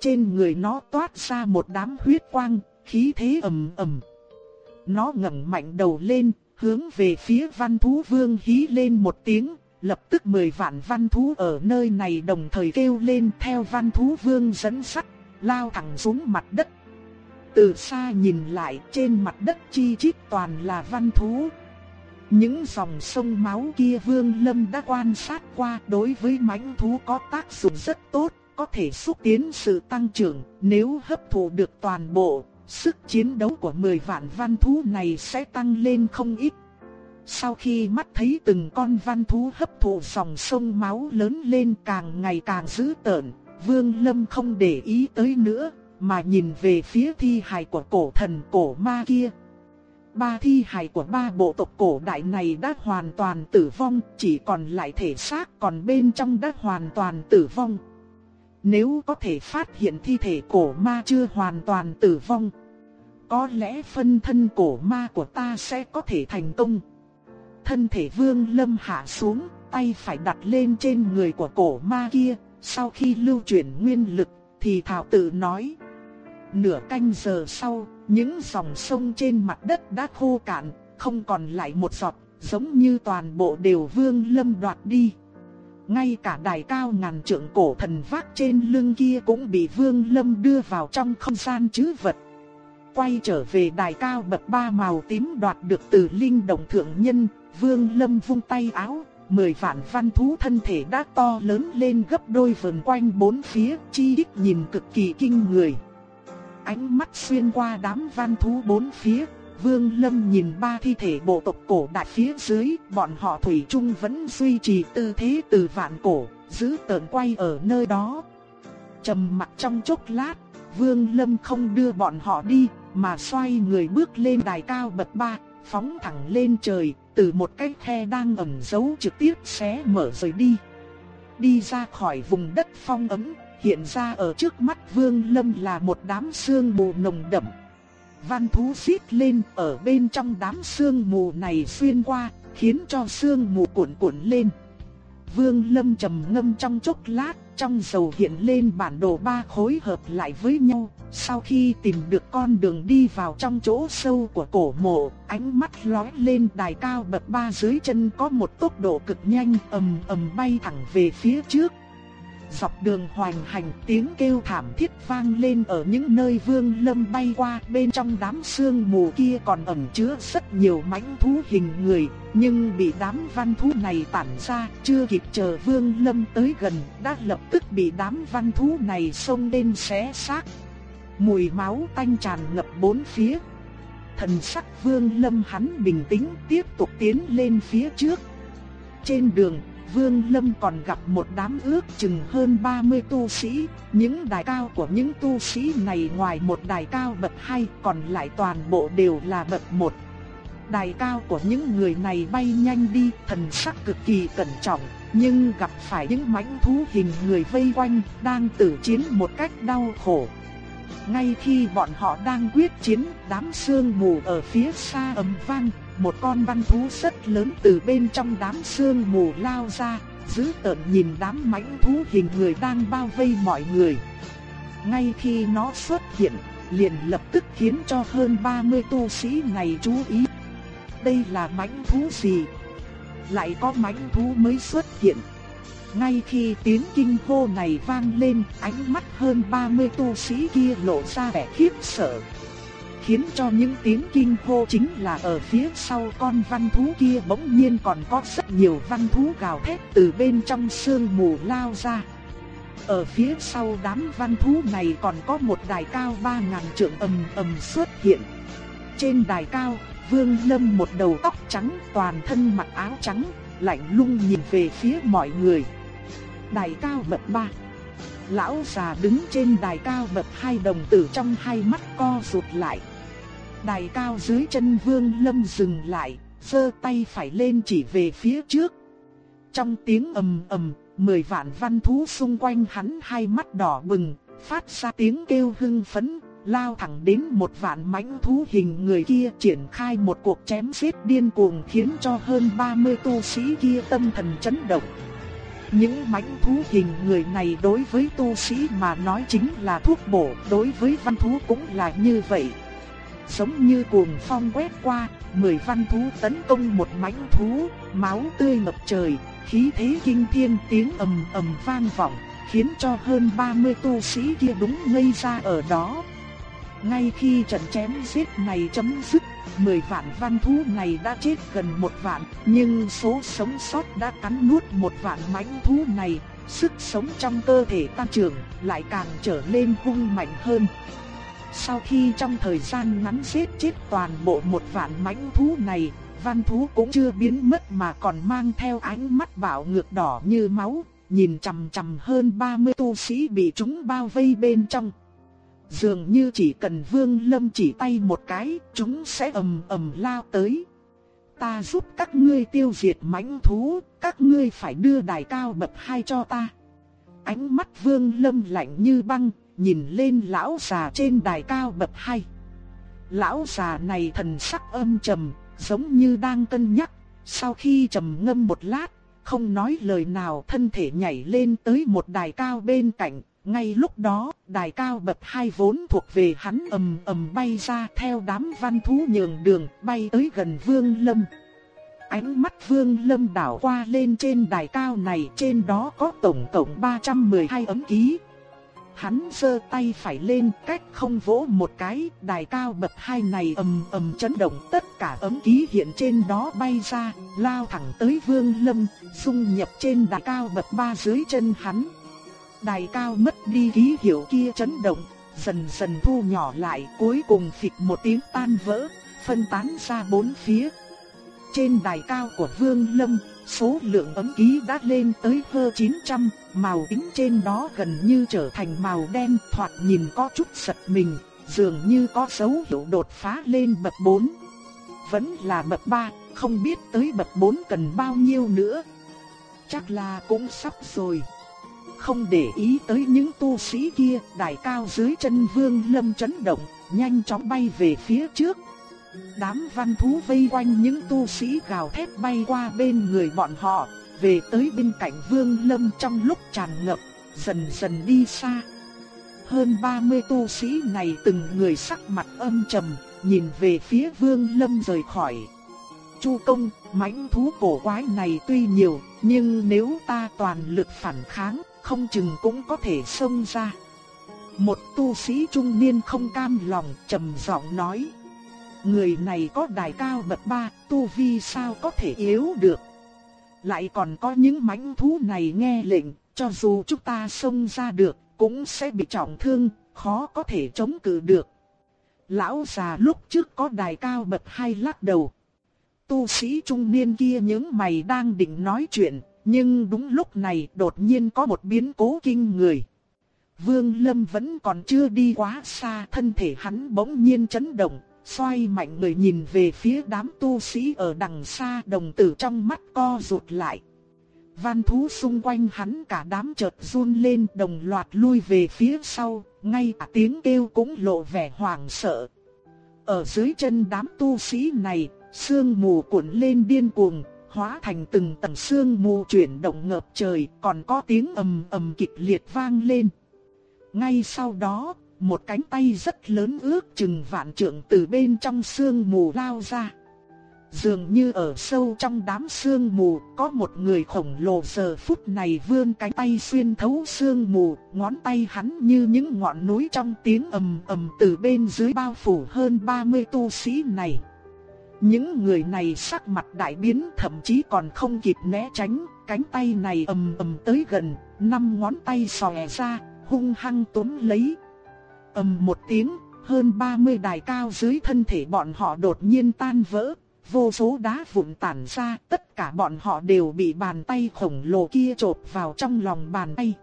Trên người nó toát ra một đám huyết quang, khí thế ầm ầm. Nó ngẩng mạnh đầu lên, hướng về phía văn thú vương hí lên một tiếng, lập tức mười vạn văn thú ở nơi này đồng thời kêu lên theo văn thú vương dẫn sắt, lao thẳng xuống mặt đất. Từ xa nhìn lại trên mặt đất chi chít toàn là văn thú. Những dòng sông máu kia vương lâm đã quan sát qua đối với mãnh thú có tác dụng rất tốt, có thể xúc tiến sự tăng trưởng, nếu hấp thụ được toàn bộ, sức chiến đấu của 10 vạn văn thú này sẽ tăng lên không ít. Sau khi mắt thấy từng con văn thú hấp thụ dòng sông máu lớn lên càng ngày càng dữ tợn, Vương Lâm không để ý tới nữa, mà nhìn về phía thi hài của cổ thần cổ ma kia. Ba thi hài của ba bộ tộc cổ đại này đã hoàn toàn tử vong, chỉ còn lại thể xác còn bên trong đã hoàn toàn tử vong. Nếu có thể phát hiện thi thể cổ ma chưa hoàn toàn tử vong, có lẽ phân thân cổ ma của ta sẽ có thể thành công. Thân thể vương lâm hạ xuống, tay phải đặt lên trên người của cổ ma kia, sau khi lưu chuyển nguyên lực, thì thảo tự nói. Nửa canh giờ sau, những dòng sông trên mặt đất đã khô cạn, không còn lại một giọt, giống như toàn bộ đều vương lâm đoạt đi. Ngay cả đài cao ngàn trượng cổ thần vác trên lưng kia cũng bị vương lâm đưa vào trong không gian chứ vật. Quay trở về đài cao bậc ba màu tím đoạt được từ linh động thượng nhân, vương lâm vung tay áo, mười vạn văn thú thân thể đã to lớn lên gấp đôi vần quanh bốn phía, chi đích nhìn cực kỳ kinh người. Ánh mắt xuyên qua đám văn thú bốn phía, Vương Lâm nhìn ba thi thể bộ tộc cổ đại phía dưới, bọn họ thủy chung vẫn duy trì tư thế từ vạn cổ, giữ tợn quay ở nơi đó. Trầm mặt trong chốc lát, Vương Lâm không đưa bọn họ đi, mà xoay người bước lên đài cao bậc ba, phóng thẳng lên trời, từ một cái khe đang ẩn giấu trực tiếp xé mở rời đi. Đi ra khỏi vùng đất phong ấm, hiện ra ở trước mắt Vương Lâm là một đám sương mù nồng đậm. Văn thú xít lên ở bên trong đám sương mù này xuyên qua, khiến cho sương mù cuộn cuộn lên. Vương Lâm trầm ngâm trong chốc lát, trong dầu hiện lên bản đồ ba khối hợp lại với nhau. Sau khi tìm được con đường đi vào trong chỗ sâu của cổ mộ, ánh mắt lóe lên đài cao bậc ba dưới chân có một tốc độ cực nhanh ầm ầm bay thẳng về phía trước. Dọc đường hoành hành tiếng kêu thảm thiết vang lên ở những nơi vương lâm bay qua bên trong đám sương mù kia còn ẩn chứa rất nhiều mãnh thú hình người, nhưng bị đám văn thú này tản ra, chưa kịp chờ vương lâm tới gần, đã lập tức bị đám văn thú này xông lên xé xác. Mùi máu tanh tràn ngập bốn phía. Thần sắc vương lâm hắn bình tĩnh tiếp tục tiến lên phía trước. Trên đường Vương Lâm còn gặp một đám ước chừng hơn 30 tu sĩ, những đài cao của những tu sĩ này ngoài một đài cao bậc 2 còn lại toàn bộ đều là bậc 1. Đài cao của những người này bay nhanh đi, thần sắc cực kỳ cẩn trọng, nhưng gặp phải những mãnh thú hình người vây quanh, đang tử chiến một cách đau khổ. Ngay khi bọn họ đang quyết chiến, đám sương mù ở phía xa ầm vang, một con văn thú rất lớn từ bên trong đám sương mù lao ra, giữ tợn nhìn đám mãnh thú hình người đang bao vây mọi người. Ngay khi nó xuất hiện, liền lập tức khiến cho hơn 30 tu sĩ này chú ý. Đây là mãnh thú gì? Lại có mãnh thú mới xuất hiện. Ngay khi tiếng kinh hô này vang lên, ánh mắt hơn 30 tu sĩ kia lộ ra vẻ khiếp sợ khiến cho những tiếng kinh hô chính là ở phía sau con văn thú kia bỗng nhiên còn có rất nhiều văn thú gào thét từ bên trong sương mù lao ra. Ở phía sau đám văn thú này còn có một đài cao ba ngàn trượng ầm ầm xuất hiện. Trên đài cao, Vương Lâm một đầu tóc trắng, toàn thân mặc áo trắng, lạnh lùng nhìn về phía mọi người. Đài cao bậc ba. Lão già đứng trên đài cao bậc hai đồng tử trong hai mắt co rụt lại đài cao dưới chân Vương Lâm dừng lại, giơ tay phải lên chỉ về phía trước. Trong tiếng ầm ầm, mười vạn văn thú xung quanh hắn hai mắt đỏ bừng, phát ra tiếng kêu hưng phấn, lao thẳng đến một vạn mãnh thú hình người kia triển khai một cuộc chém giết điên cuồng khiến cho hơn 30 tu sĩ kia tâm thần chấn động. Những mãnh thú hình người này đối với tu sĩ mà nói chính là thuốc bổ, đối với văn thú cũng là như vậy. Giống như cuồng phong quét qua, mười văn thú tấn công một mãnh thú, máu tươi ngập trời, khí thế kinh thiên tiếng ầm ầm vang vọng, khiến cho hơn 30 tu sĩ kia đúng ngây ra ở đó. Ngay khi trận chém giết này chấm dứt, 10 vạn văn thú này đã chết gần một vạn, nhưng số sống sót đã cắn nuốt một vạn mãnh thú này, sức sống trong cơ thể tăng trưởng, lại càng trở nên hung mạnh hơn. Sau khi trong thời gian ngắn giết chết toàn bộ một vạn mãnh thú này, văn thú cũng chưa biến mất mà còn mang theo ánh mắt bạo ngược đỏ như máu, nhìn chằm chằm hơn 30 tu sĩ bị chúng bao vây bên trong. Dường như chỉ cần Vương Lâm chỉ tay một cái, chúng sẽ ầm ầm lao tới. Ta giúp các ngươi tiêu diệt mãnh thú, các ngươi phải đưa đài cao bậc hai cho ta. Ánh mắt Vương Lâm lạnh như băng, nhìn lên lão già trên đài cao bậc hai. Lão già này thần sắc âm trầm, giống như đang cân nhắc, sau khi trầm ngâm một lát, không nói lời nào thân thể nhảy lên tới một đài cao bên cạnh, ngay lúc đó, đài cao bậc hai vốn thuộc về hắn ầm ầm bay ra theo đám văn thú nhường đường bay tới gần Vương Lâm. Ánh mắt Vương Lâm đảo qua lên trên đài cao này, trên đó có tổng cộng 312 ấm ký. Hắn giơ tay phải lên, cách không vỗ một cái, đài cao bậc hai này ầm ầm chấn động, tất cả ấm ký hiện trên đó bay ra, lao thẳng tới Vương Lâm, xung nhập trên đài cao bậc ba dưới chân hắn đài cao mất đi ký hiệu kia chấn động, dần dần thu nhỏ lại cuối cùng phịch một tiếng tan vỡ, phân tán ra bốn phía. Trên đài cao của Vương Lâm, số lượng ấm ký đã lên tới hơn 900, màu tính trên đó gần như trở thành màu đen thoạt nhìn có chút giật mình, dường như có dấu hiệu đột phá lên bậc 4. Vẫn là bậc 3, không biết tới bậc 4 cần bao nhiêu nữa. Chắc là cũng sắp rồi không để ý tới những tu sĩ kia, đài cao dưới chân Vương Lâm chấn động, nhanh chóng bay về phía trước. Đám văn thú vây quanh những tu sĩ gào thét bay qua bên người bọn họ, về tới bên cạnh Vương Lâm trong lúc tràn ngập, dần dần đi xa. Hơn 30 tu sĩ này từng người sắc mặt âm trầm, nhìn về phía Vương Lâm rời khỏi. Chu công, mãnh thú cổ quái này tuy nhiều, nhưng nếu ta toàn lực phản kháng, không chừng cũng có thể xông ra. Một tu sĩ trung niên không cam lòng trầm giọng nói. Người này có đài cao bậc ba, tu vi sao có thể yếu được. Lại còn có những mãnh thú này nghe lệnh, cho dù chúng ta xông ra được, cũng sẽ bị trọng thương, khó có thể chống cự được. Lão già lúc trước có đài cao bậc hai lắc đầu. Tu sĩ trung niên kia những mày đang định nói chuyện, nhưng đúng lúc này đột nhiên có một biến cố kinh người. Vương Lâm vẫn còn chưa đi quá xa, thân thể hắn bỗng nhiên chấn động, xoay mạnh người nhìn về phía đám tu sĩ ở đằng xa đồng tử trong mắt co rụt lại. Văn thú xung quanh hắn cả đám chợt run lên đồng loạt lui về phía sau, ngay cả tiếng kêu cũng lộ vẻ hoảng sợ. Ở dưới chân đám tu sĩ này, sương mù cuộn lên điên cuồng, hóa thành từng tầng sương mù chuyển động ngập trời, còn có tiếng ầm ầm kịch liệt vang lên. Ngay sau đó, một cánh tay rất lớn ước chừng vạn trượng từ bên trong sương mù lao ra. Dường như ở sâu trong đám sương mù, có một người khổng lồ giờ phút này vươn cánh tay xuyên thấu sương mù, ngón tay hắn như những ngọn núi trong tiếng ầm ầm từ bên dưới bao phủ hơn 30 tu sĩ này. Những người này sắc mặt đại biến thậm chí còn không kịp né tránh, cánh tay này ầm ầm tới gần, năm ngón tay xòe ra, hung hăng túm lấy ầm một tiếng, hơn 30 đài cao dưới thân thể bọn họ đột nhiên tan vỡ, vô số đá vụn tản ra, tất cả bọn họ đều bị bàn tay khổng lồ kia chộp vào trong lòng bàn tay.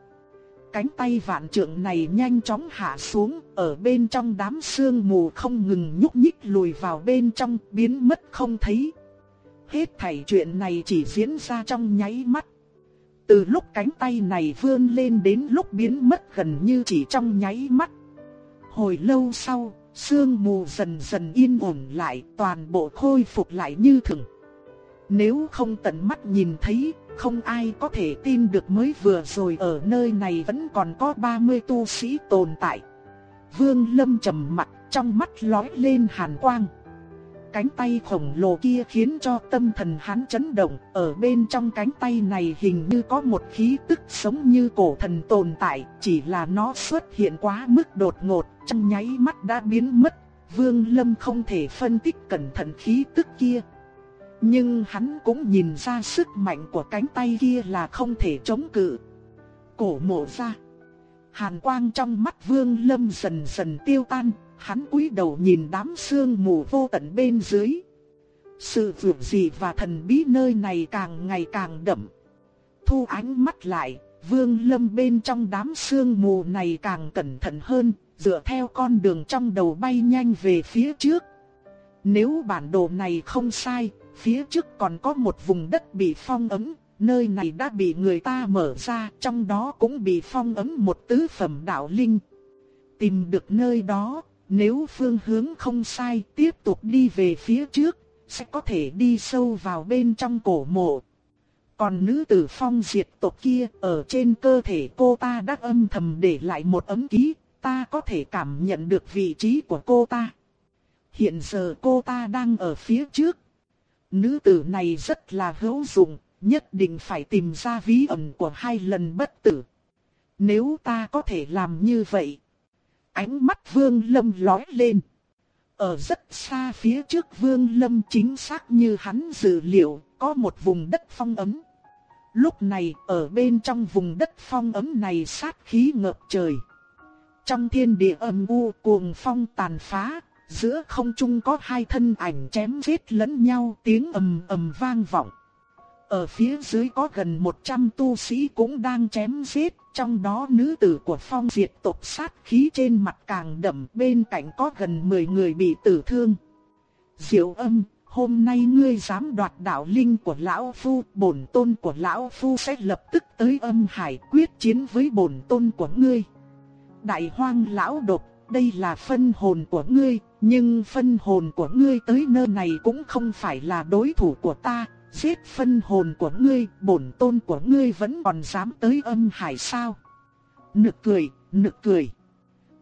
Cánh tay vạn trượng này nhanh chóng hạ xuống, ở bên trong đám sương mù không ngừng nhúc nhích lùi vào bên trong, biến mất không thấy. Hết thảy chuyện này chỉ diễn ra trong nháy mắt. Từ lúc cánh tay này vươn lên đến lúc biến mất gần như chỉ trong nháy mắt. Hồi lâu sau, sương mù dần dần yên ổn lại, toàn bộ khôi phục lại như thường. Nếu không tận mắt nhìn thấy, không ai có thể tin được mới vừa rồi ở nơi này vẫn còn có 30 tu sĩ tồn tại. Vương Lâm trầm mặt, trong mắt lóe lên hàn quang. Cánh tay khổng lồ kia khiến cho tâm thần hắn chấn động, ở bên trong cánh tay này hình như có một khí tức sống như cổ thần tồn tại, chỉ là nó xuất hiện quá mức đột ngột, trong nháy mắt đã biến mất. Vương Lâm không thể phân tích cẩn thận khí tức kia. Nhưng hắn cũng nhìn ra sức mạnh của cánh tay kia là không thể chống cự. Cổ mộ ra. Hàn quang trong mắt Vương Lâm dần dần tiêu tan, hắn cúi đầu nhìn đám sương mù vô tận bên dưới. Sự vượt dị và thần bí nơi này càng ngày càng đậm. Thu ánh mắt lại, Vương Lâm bên trong đám sương mù này càng cẩn thận hơn, dựa theo con đường trong đầu bay nhanh về phía trước. Nếu bản đồ này không sai, phía trước còn có một vùng đất bị phong ấn, nơi này đã bị người ta mở ra, trong đó cũng bị phong ấn một tứ phẩm đạo linh. Tìm được nơi đó, nếu phương hướng không sai, tiếp tục đi về phía trước, sẽ có thể đi sâu vào bên trong cổ mộ. Còn nữ tử phong diệt tộc kia, ở trên cơ thể cô ta đã âm thầm để lại một ấm ký, ta có thể cảm nhận được vị trí của cô ta. Hiện giờ cô ta đang ở phía trước. Nữ tử này rất là hữu dụng, nhất định phải tìm ra ví ẩn của hai lần bất tử. Nếu ta có thể làm như vậy. Ánh mắt vương lâm lói lên. Ở rất xa phía trước vương lâm chính xác như hắn dự liệu, có một vùng đất phong ấm. Lúc này, ở bên trong vùng đất phong ấm này sát khí ngập trời. Trong thiên địa âm u cuồng phong tàn phá, giữa không trung có hai thân ảnh chém giết lẫn nhau tiếng ầm ầm vang vọng. Ở phía dưới có gần 100 tu sĩ cũng đang chém giết, trong đó nữ tử của phong diệt tộc sát khí trên mặt càng đậm bên cạnh có gần 10 người bị tử thương. Diệu âm, hôm nay ngươi dám đoạt đạo linh của lão phu, bổn tôn của lão phu sẽ lập tức tới âm hải quyết chiến với bổn tôn của ngươi. Đại hoang lão độc, đây là phân hồn của ngươi, nhưng phân hồn của ngươi tới nơi này cũng không phải là đối thủ của ta, giết phân hồn của ngươi, bổn tôn của ngươi vẫn còn dám tới âm hải sao? Nực cười, nực cười.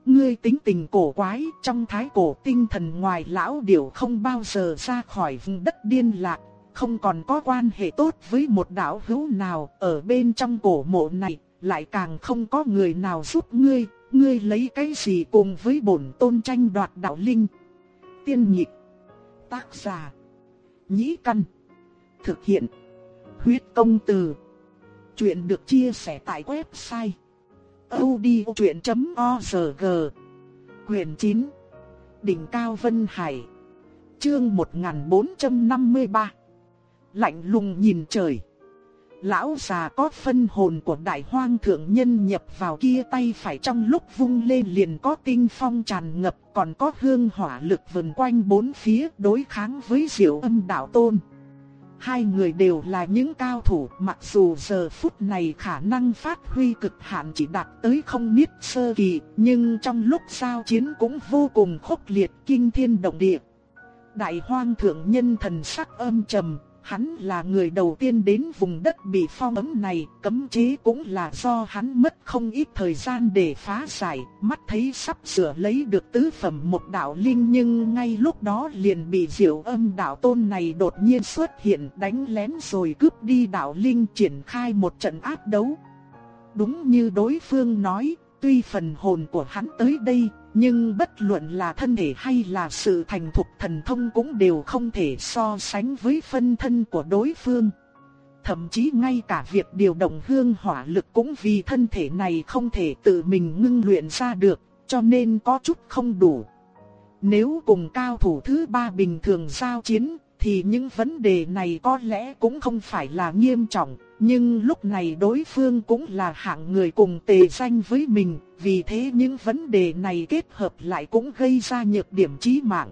Ngươi tính tình cổ quái, trong thái cổ tinh thần ngoài lão điểu không bao giờ ra khỏi vùng đất điên lạc, không còn có quan hệ tốt với một đạo hữu nào ở bên trong cổ mộ này, lại càng không có người nào giúp ngươi, ngươi lấy cái gì cùng với bổn tôn tranh đoạt đạo linh. Tiên nhịp, tác giả, nhĩ căn. Thực hiện. Huyết công từ. Chuyện được chia sẻ tại website. odchuyện.org Quyền 9. Đỉnh Cao Vân Hải. Chương 1453. Lạnh lùng nhìn trời. Lão già có phân hồn của đại hoang thượng nhân nhập vào kia tay phải trong lúc vung lên liền có tinh phong tràn ngập còn có hương hỏa lực vần quanh bốn phía đối kháng với diệu âm đạo tôn. Hai người đều là những cao thủ mặc dù giờ phút này khả năng phát huy cực hạn chỉ đạt tới không niết sơ kỳ, nhưng trong lúc giao chiến cũng vô cùng khốc liệt kinh thiên động địa. Đại hoang thượng nhân thần sắc âm trầm, Hắn là người đầu tiên đến vùng đất bị phong ấm này, cấm chế cũng là do hắn mất không ít thời gian để phá giải, mắt thấy sắp sửa lấy được tứ phẩm một đạo linh nhưng ngay lúc đó liền bị diệu âm đạo tôn này đột nhiên xuất hiện đánh lén rồi cướp đi đạo linh triển khai một trận áp đấu. Đúng như đối phương nói, tuy phần hồn của hắn tới đây nhưng bất luận là thân thể hay là sự thành thục thần thông cũng đều không thể so sánh với phân thân của đối phương. Thậm chí ngay cả việc điều động hương hỏa lực cũng vì thân thể này không thể tự mình ngưng luyện ra được, cho nên có chút không đủ. Nếu cùng cao thủ thứ ba bình thường giao chiến, thì những vấn đề này có lẽ cũng không phải là nghiêm trọng, nhưng lúc này đối phương cũng là hạng người cùng tề danh với mình, vì thế những vấn đề này kết hợp lại cũng gây ra nhược điểm chí mạng.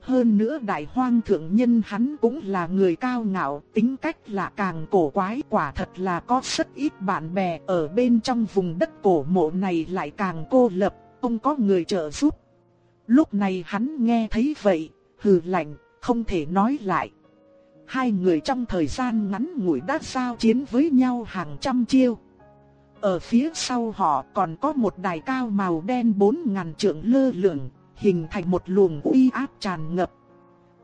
Hơn nữa đại hoang thượng nhân hắn cũng là người cao ngạo, tính cách là càng cổ quái quả thật là có rất ít bạn bè ở bên trong vùng đất cổ mộ này lại càng cô lập, không có người trợ giúp. Lúc này hắn nghe thấy vậy, hừ lạnh, không thể nói lại. Hai người trong thời gian ngắn ngủi đã giao chiến với nhau hàng trăm chiêu. Ở phía sau họ còn có một đài cao màu đen bốn ngàn trượng lơ lửng, hình thành một luồng uy áp tràn ngập.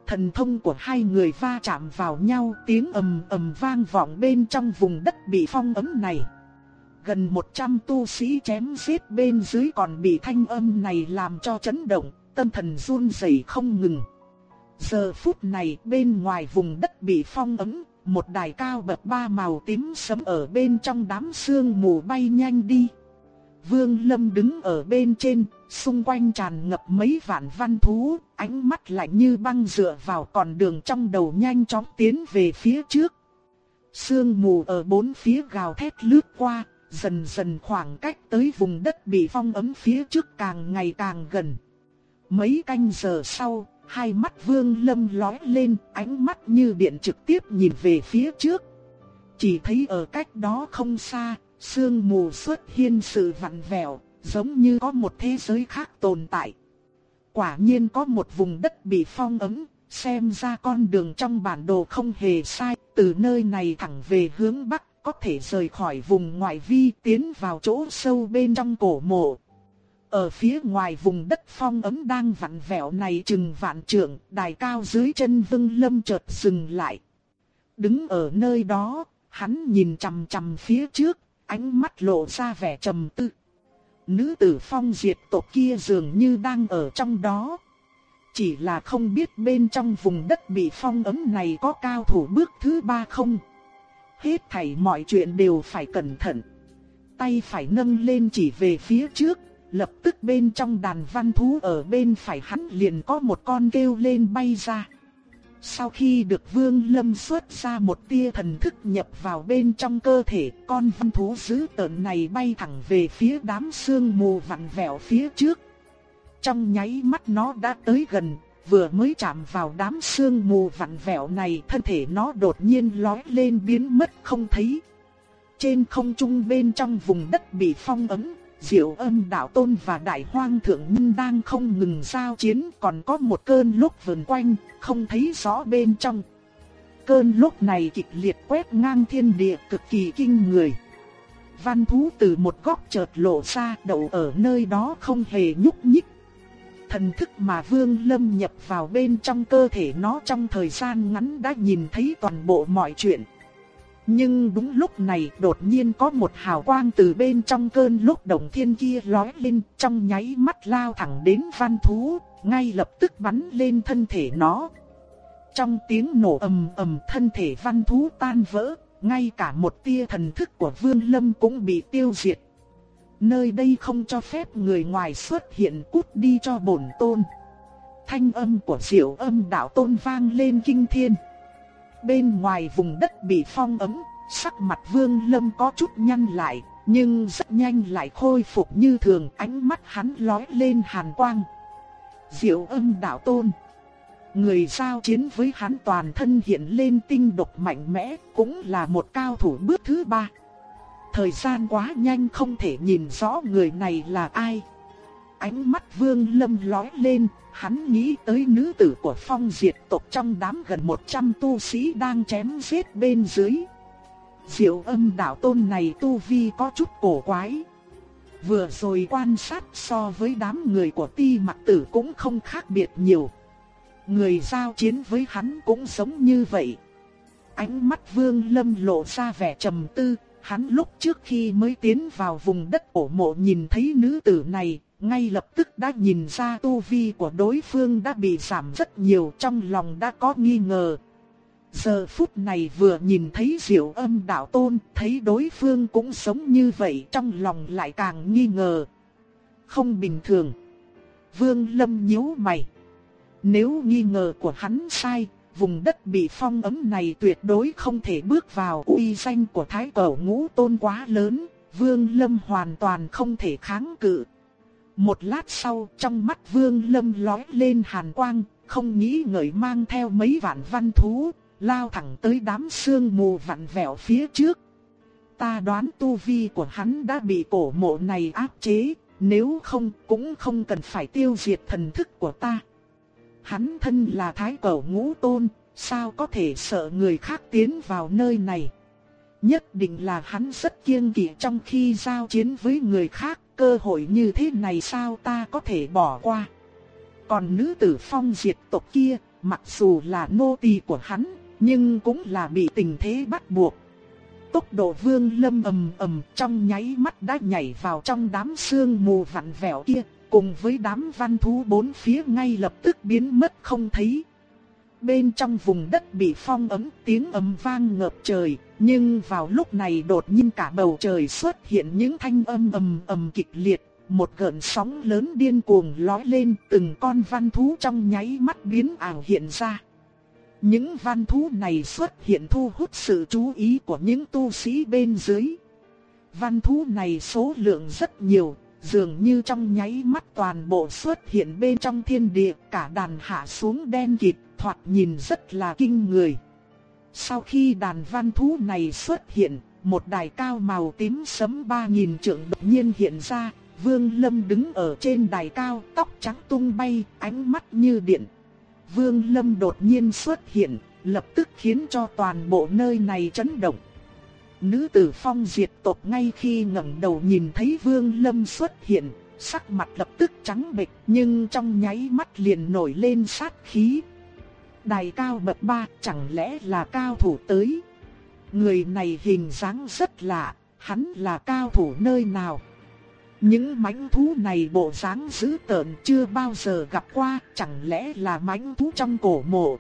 Thần thông của hai người va chạm vào nhau tiếng ầm ầm vang vọng bên trong vùng đất bị phong ấm này. Gần 100 tu sĩ chém giết bên dưới còn bị thanh âm này làm cho chấn động, tâm thần run rẩy không ngừng. Giờ phút này bên ngoài vùng đất bị phong ấm, một đài cao bậc ba màu tím sấm ở bên trong đám sương mù bay nhanh đi. Vương Lâm đứng ở bên trên, xung quanh tràn ngập mấy vạn văn thú, ánh mắt lạnh như băng dựa vào con đường trong đầu nhanh chóng tiến về phía trước. Sương mù ở bốn phía gào thét lướt qua, dần dần khoảng cách tới vùng đất bị phong ấm phía trước càng ngày càng gần. Mấy canh giờ sau, hai mắt Vương Lâm lóe lên, ánh mắt như điện trực tiếp nhìn về phía trước. Chỉ thấy ở cách đó không xa, sương mù xuất hiện sự vặn vẹo, giống như có một thế giới khác tồn tại. Quả nhiên có một vùng đất bị phong ấm, xem ra con đường trong bản đồ không hề sai, từ nơi này thẳng về hướng bắc, có thể rời khỏi vùng ngoại vi tiến vào chỗ sâu bên trong cổ mộ. Ở phía ngoài vùng đất phong ấm đang vặn vẹo này chừng vạn trượng, đài cao dưới chân vưng Lâm chợt dừng lại. Đứng ở nơi đó, hắn nhìn chằm chằm phía trước, ánh mắt lộ ra vẻ trầm tư. Nữ tử phong diệt tộc kia dường như đang ở trong đó. Chỉ là không biết bên trong vùng đất bị phong ấm này có cao thủ bước thứ ba không. Hết thảy mọi chuyện đều phải cẩn thận. Tay phải nâng lên chỉ về phía trước, lập tức bên trong đàn văn thú ở bên phải hắn liền có một con kêu lên bay ra. Sau khi được Vương Lâm xuất ra một tia thần thức nhập vào bên trong cơ thể, con văn thú dữ tợn này bay thẳng về phía đám sương mù vặn vẹo phía trước. Trong nháy mắt nó đã tới gần, vừa mới chạm vào đám sương mù vặn vẹo này, thân thể nó đột nhiên lói lên biến mất không thấy. Trên không trung bên trong vùng đất bị phong ấn, Diệu âm đạo tôn và đại hoang thượng nhân đang không ngừng giao chiến còn có một cơn lốc vần quanh, không thấy rõ bên trong. Cơn lốc này kịch liệt quét ngang thiên địa cực kỳ kinh người. Văn thú từ một góc chợt lộ ra đậu ở nơi đó không hề nhúc nhích. Thần thức mà Vương Lâm nhập vào bên trong cơ thể nó trong thời gian ngắn đã nhìn thấy toàn bộ mọi chuyện. Nhưng đúng lúc này đột nhiên có một hào quang từ bên trong cơn lúc động thiên kia lói lên trong nháy mắt lao thẳng đến văn thú, ngay lập tức bắn lên thân thể nó. Trong tiếng nổ ầm ầm thân thể văn thú tan vỡ, ngay cả một tia thần thức của Vương Lâm cũng bị tiêu diệt. Nơi đây không cho phép người ngoài xuất hiện cút đi cho bổn tôn. Thanh âm của diệu âm đạo tôn vang lên kinh thiên. Bên ngoài vùng đất bị phong ấm, sắc mặt Vương Lâm có chút nhăn lại, nhưng rất nhanh lại khôi phục như thường, ánh mắt hắn lóe lên hàn quang. Diệu âm đạo tôn. Người giao chiến với hắn toàn thân hiện lên tinh độc mạnh mẽ, cũng là một cao thủ bước thứ ba. Thời gian quá nhanh không thể nhìn rõ người này là ai. Ánh mắt vương lâm lóe lên, hắn nghĩ tới nữ tử của phong diệt tộc trong đám gần 100 tu sĩ đang chém giết bên dưới. Diệu âm đạo tôn này tu vi có chút cổ quái. Vừa rồi quan sát so với đám người của ti mặc tử cũng không khác biệt nhiều. Người giao chiến với hắn cũng giống như vậy. Ánh mắt vương lâm lộ ra vẻ trầm tư, hắn lúc trước khi mới tiến vào vùng đất ổ mộ nhìn thấy nữ tử này, ngay lập tức đã nhìn ra tu vi của đối phương đã bị giảm rất nhiều trong lòng đã có nghi ngờ. Giờ phút này vừa nhìn thấy diệu âm đạo tôn, thấy đối phương cũng sống như vậy trong lòng lại càng nghi ngờ. Không bình thường. Vương Lâm nhíu mày. Nếu nghi ngờ của hắn sai, vùng đất bị phong ấm này tuyệt đối không thể bước vào uy danh của thái cổ ngũ tôn quá lớn, Vương Lâm hoàn toàn không thể kháng cự. Một lát sau, trong mắt Vương Lâm lói lên hàn quang, không nghĩ ngợi mang theo mấy vạn văn thú, lao thẳng tới đám sương mù vặn vẹo phía trước. Ta đoán tu vi của hắn đã bị cổ mộ này áp chế, nếu không cũng không cần phải tiêu diệt thần thức của ta. Hắn thân là thái cổ ngũ tôn, sao có thể sợ người khác tiến vào nơi này. Nhất định là hắn rất kiêng kỵ trong khi giao chiến với người khác, cơ hội như thế này sao ta có thể bỏ qua. Còn nữ tử phong diệt tộc kia, mặc dù là nô tỳ của hắn, nhưng cũng là bị tình thế bắt buộc. Tốc độ vương lâm ầm ầm trong nháy mắt đã nhảy vào trong đám sương mù vặn vẹo kia, cùng với đám văn thú bốn phía ngay lập tức biến mất không thấy. Bên trong vùng đất bị phong ấm tiếng ầm vang ngập trời, nhưng vào lúc này đột nhiên cả bầu trời xuất hiện những thanh âm ầm ầm kịch liệt, một gợn sóng lớn điên cuồng lói lên, từng con văn thú trong nháy mắt biến ảo hiện ra. Những văn thú này xuất hiện thu hút sự chú ý của những tu sĩ bên dưới. Văn thú này số lượng rất nhiều, dường như trong nháy mắt toàn bộ xuất hiện bên trong thiên địa, cả đàn hạ xuống đen kịt, thoạt nhìn rất là kinh người. Sau khi đàn văn thú này xuất hiện, một đài cao màu tím sấm ba nghìn trượng đột nhiên hiện ra, Vương Lâm đứng ở trên đài cao, tóc trắng tung bay, ánh mắt như điện. Vương Lâm đột nhiên xuất hiện, lập tức khiến cho toàn bộ nơi này chấn động. Nữ tử phong diệt tộc ngay khi ngẩng đầu nhìn thấy Vương Lâm xuất hiện, sắc mặt lập tức trắng bệch, nhưng trong nháy mắt liền nổi lên sát khí. Đài cao bậc ba chẳng lẽ là cao thủ tới? Người này hình dáng rất lạ, hắn là cao thủ nơi nào? Những mãnh thú này bộ dáng dữ tợn chưa bao giờ gặp qua, chẳng lẽ là mãnh thú trong cổ mộ.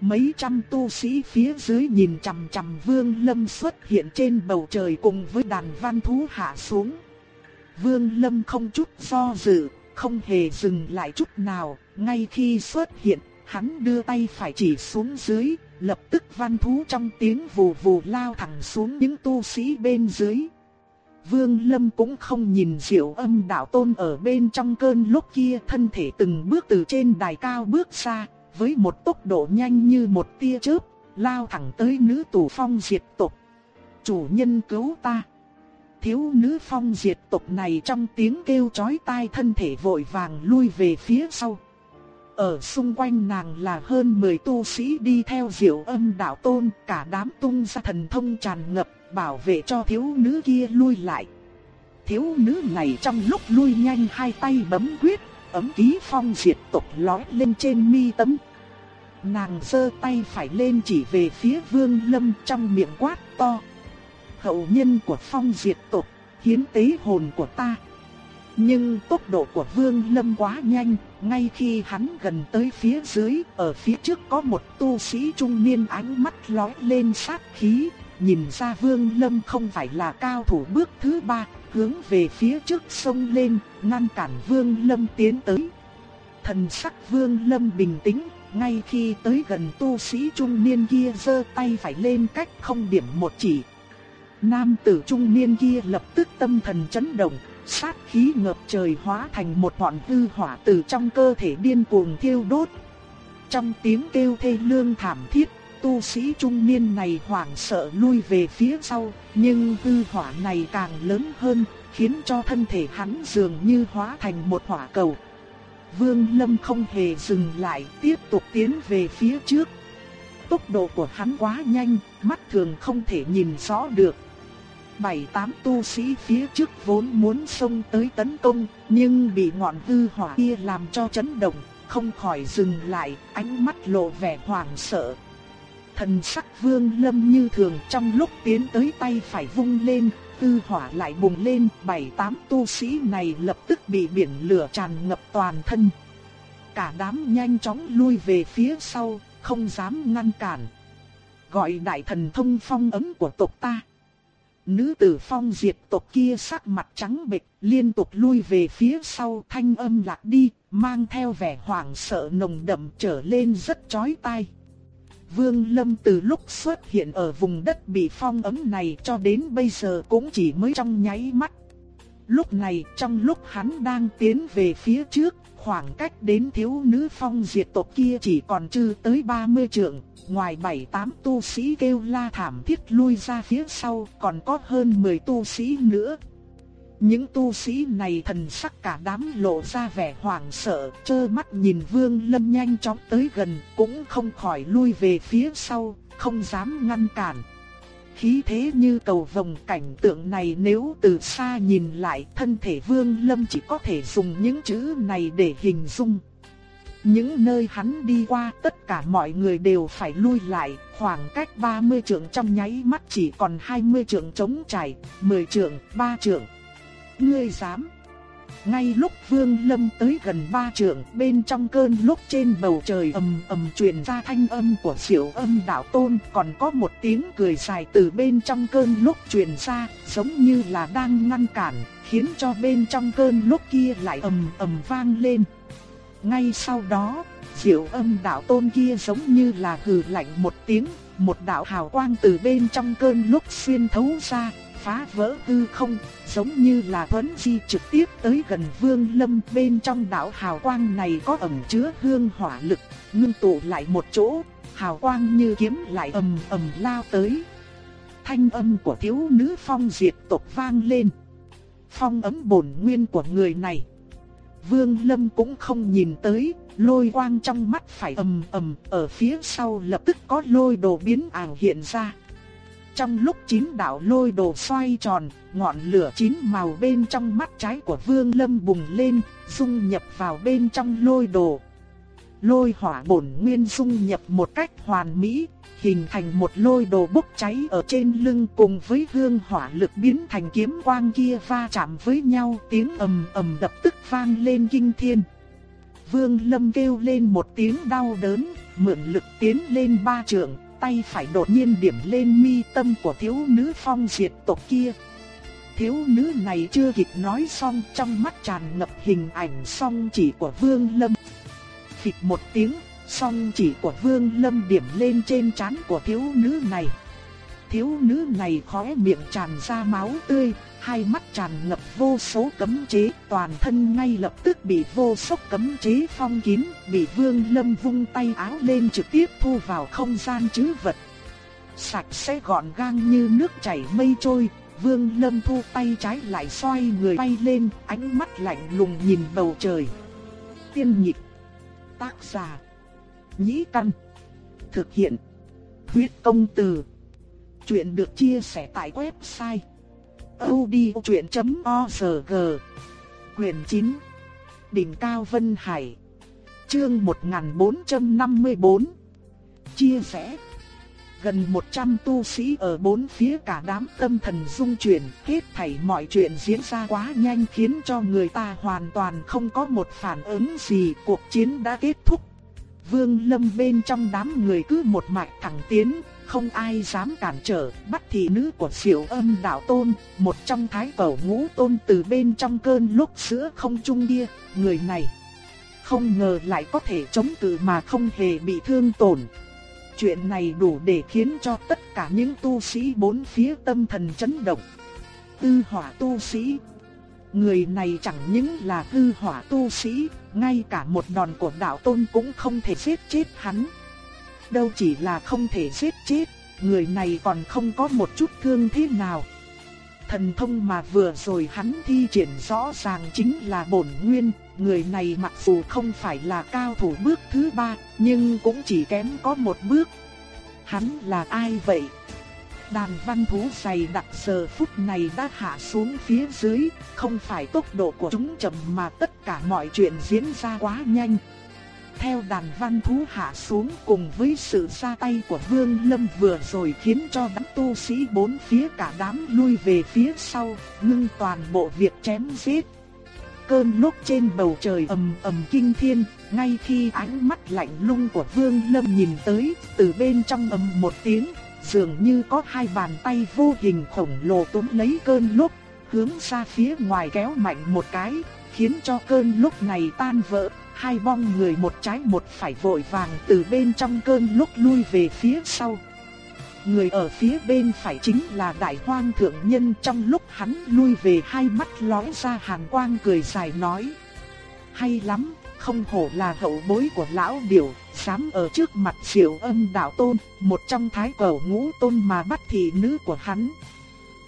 Mấy trăm tu sĩ phía dưới nhìn chằm chằm Vương Lâm xuất hiện trên bầu trời cùng với đàn văn thú hạ xuống. Vương Lâm không chút do dự, không hề dừng lại chút nào, ngay khi xuất hiện, hắn đưa tay phải chỉ xuống dưới, lập tức văn thú trong tiếng vù vù lao thẳng xuống những tu sĩ bên dưới. Vương Lâm cũng không nhìn diệu âm đạo tôn ở bên trong cơn lúc kia thân thể từng bước từ trên đài cao bước ra, với một tốc độ nhanh như một tia chớp, lao thẳng tới nữ tù phong diệt tộc. Chủ nhân cứu ta. Thiếu nữ phong diệt tộc này trong tiếng kêu chói tai thân thể vội vàng lui về phía sau. Ở xung quanh nàng là hơn 10 tu sĩ đi theo diệu âm đạo tôn, cả đám tung ra thần thông tràn ngập, bảo vệ cho thiếu nữ kia lui lại. Thiếu nữ này trong lúc lui nhanh hai tay bấm quyết, ấm ký phong diệt tộc lói lên trên mi tấm. Nàng giơ tay phải lên chỉ về phía vương lâm trong miệng quát to. Hậu nhân của phong diệt tộc, hiến tế hồn của ta. Nhưng tốc độ của Vương Lâm quá nhanh, ngay khi hắn gần tới phía dưới, ở phía trước có một tu sĩ trung niên ánh mắt lóe lên sát khí, nhìn ra Vương Lâm không phải là cao thủ bước thứ ba, hướng về phía trước sông lên, ngăn cản Vương Lâm tiến tới. Thần sắc Vương Lâm bình tĩnh, ngay khi tới gần tu sĩ trung niên kia giơ tay phải lên cách không điểm một chỉ. Nam tử trung niên kia lập tức tâm thần chấn động, sát khí ngập trời hóa thành một ngọn hư hỏa từ trong cơ thể điên cuồng thiêu đốt. Trong tiếng kêu thê lương thảm thiết, tu sĩ trung niên này hoảng sợ lui về phía sau, nhưng hư hỏa này càng lớn hơn, khiến cho thân thể hắn dường như hóa thành một hỏa cầu. Vương Lâm không hề dừng lại, tiếp tục tiến về phía trước. Tốc độ của hắn quá nhanh, mắt thường không thể nhìn rõ được bảy tám tu sĩ phía trước vốn muốn xông tới tấn công, nhưng bị ngọn hư hỏa kia làm cho chấn động, không khỏi dừng lại, ánh mắt lộ vẻ hoảng sợ. Thần sắc vương lâm như thường trong lúc tiến tới tay phải vung lên, hư hỏa lại bùng lên, bảy tám tu sĩ này lập tức bị biển lửa tràn ngập toàn thân. Cả đám nhanh chóng lui về phía sau, không dám ngăn cản. Gọi đại thần thông phong ấm của tộc ta. Nữ tử phong diệt tộc kia sắc mặt trắng bệch, liên tục lui về phía sau thanh âm lạc đi, mang theo vẻ hoảng sợ nồng đậm trở lên rất chói tai. Vương Lâm từ lúc xuất hiện ở vùng đất bị phong ấm này cho đến bây giờ cũng chỉ mới trong nháy mắt. Lúc này trong lúc hắn đang tiến về phía trước, khoảng cách đến thiếu nữ phong diệt tộc kia chỉ còn chưa tới 30 trượng, ngoài 7-8 tu sĩ kêu la thảm thiết lui ra phía sau, còn có hơn 10 tu sĩ nữa. Những tu sĩ này thần sắc cả đám lộ ra vẻ hoảng sợ, trơ mắt nhìn Vương Lâm nhanh chóng tới gần, cũng không khỏi lui về phía sau, không dám ngăn cản. Khí thế như cầu vồng cảnh tượng này nếu từ xa nhìn lại thân thể Vương Lâm chỉ có thể dùng những chữ này để hình dung. Những nơi hắn đi qua tất cả mọi người đều phải lui lại, khoảng cách 30 trượng trong nháy mắt chỉ còn 20 trượng trống trải, 10 trượng, 3 trượng. Ngươi dám? Ngay lúc Vương Lâm tới gần ba trượng, bên trong cơn lúc trên bầu trời ầm ầm truyền ra thanh âm của Diệu Âm Đạo Tôn, còn có một tiếng cười dài từ bên trong cơn lúc truyền ra, giống như là đang ngăn cản, khiến cho bên trong cơn lúc kia lại ầm ầm vang lên. Ngay sau đó, Diệu Âm Đạo Tôn kia giống như là hừ lạnh một tiếng, một đạo hào quang từ bên trong cơn lúc xuyên thấu ra, phá vỡ hư không, giống như là thuấn di trực tiếp tới gần Vương Lâm bên trong đạo hào quang này có ẩn chứa hương hỏa lực, ngưng tụ lại một chỗ, hào quang như kiếm lại ầm ầm lao tới. Thanh âm của thiếu nữ phong diệt tộc vang lên. Phong ấm bổn nguyên của người này. Vương Lâm cũng không nhìn tới, lôi quang trong mắt phải ầm ầm, ở phía sau lập tức có lôi đồ biến ảo hiện ra. Trong lúc chín đạo lôi đồ xoay tròn, ngọn lửa chín màu bên trong mắt trái của Vương Lâm bùng lên, dung nhập vào bên trong lôi đồ. Lôi hỏa bổn nguyên dung nhập một cách hoàn mỹ, hình thành một lôi đồ bốc cháy ở trên lưng cùng với hương hỏa lực biến thành kiếm quang kia va chạm với nhau, tiếng ầm ầm đập tức vang lên kinh thiên. Vương Lâm kêu lên một tiếng đau đớn, mượn lực tiến lên ba trượng, tay phải đột nhiên điểm lên mi tâm của thiếu nữ phong diệt tộc kia. Thiếu nữ này chưa kịp nói xong trong mắt tràn ngập hình ảnh song chỉ của Vương Lâm. Phịch một tiếng, song chỉ của Vương Lâm điểm lên trên trán của thiếu nữ này. Thiếu nữ này khóe miệng tràn ra máu tươi, hai mắt tràn ngập vô số cấm chế, toàn thân ngay lập tức bị vô số cấm chế phong kín, bị Vương Lâm vung tay áo lên trực tiếp thu vào không gian trữ vật. Sạch sẽ gọn gàng như nước chảy mây trôi, Vương Lâm thu tay trái lại xoay người bay lên, ánh mắt lạnh lùng nhìn bầu trời. Tiên nhịp, tác giả, nhĩ căn, thực hiện, huyết công từ. Chuyện được chia sẻ tại website audiochuyện.org Quyền 9 Đỉnh Cao Vân Hải Chương 1454 Chia sẻ Gần 100 tu sĩ ở bốn phía cả đám tâm thần dung chuyển, hết thảy mọi chuyện diễn ra quá nhanh khiến cho người ta hoàn toàn không có một phản ứng gì, cuộc chiến đã kết thúc. Vương Lâm bên trong đám người cứ một mạch thẳng tiến, không ai dám cản trở, bắt thị nữ của Diệu Âm đạo tôn, một trong thái cẩu ngũ tôn từ bên trong cơn lúc sữa không trung kia, người này không ngờ lại có thể chống cự mà không hề bị thương tổn. Chuyện này đủ để khiến cho tất cả những tu sĩ bốn phía tâm thần chấn động. Tư hỏa tu sĩ Người này chẳng những là tư hỏa tu sĩ, ngay cả một đòn của đạo tôn cũng không thể giết chết hắn đâu chỉ là không thể giết chết, người này còn không có một chút thương thế nào. Thần thông mà vừa rồi hắn thi triển rõ ràng chính là bổn nguyên, người này mặc dù không phải là cao thủ bước thứ ba, nhưng cũng chỉ kém có một bước. Hắn là ai vậy? Đàn văn thú dày đặc giờ phút này đã hạ xuống phía dưới, không phải tốc độ của chúng chậm mà tất cả mọi chuyện diễn ra quá nhanh. Theo đàn văn thú hạ xuống cùng với sự ra tay của Vương Lâm vừa rồi khiến cho đám tu sĩ bốn phía cả đám lui về phía sau, ngưng toàn bộ việc chém giết. Cơn lúc trên bầu trời ầm ầm kinh thiên, ngay khi ánh mắt lạnh lùng của Vương Lâm nhìn tới, từ bên trong ầm một tiếng, dường như có hai bàn tay vô hình khổng lồ túm lấy cơn lúc, hướng ra phía ngoài kéo mạnh một cái, khiến cho cơn lúc này tan vỡ, hai bong người một trái một phải vội vàng từ bên trong cơn lúc lui về phía sau. Người ở phía bên phải chính là đại hoang thượng nhân trong lúc hắn lui về hai mắt lóe ra hàn quang cười dài nói. Hay lắm, không hổ là hậu bối của lão biểu dám ở trước mặt diệu âm đạo tôn, một trong thái cầu ngũ tôn mà bắt thị nữ của hắn.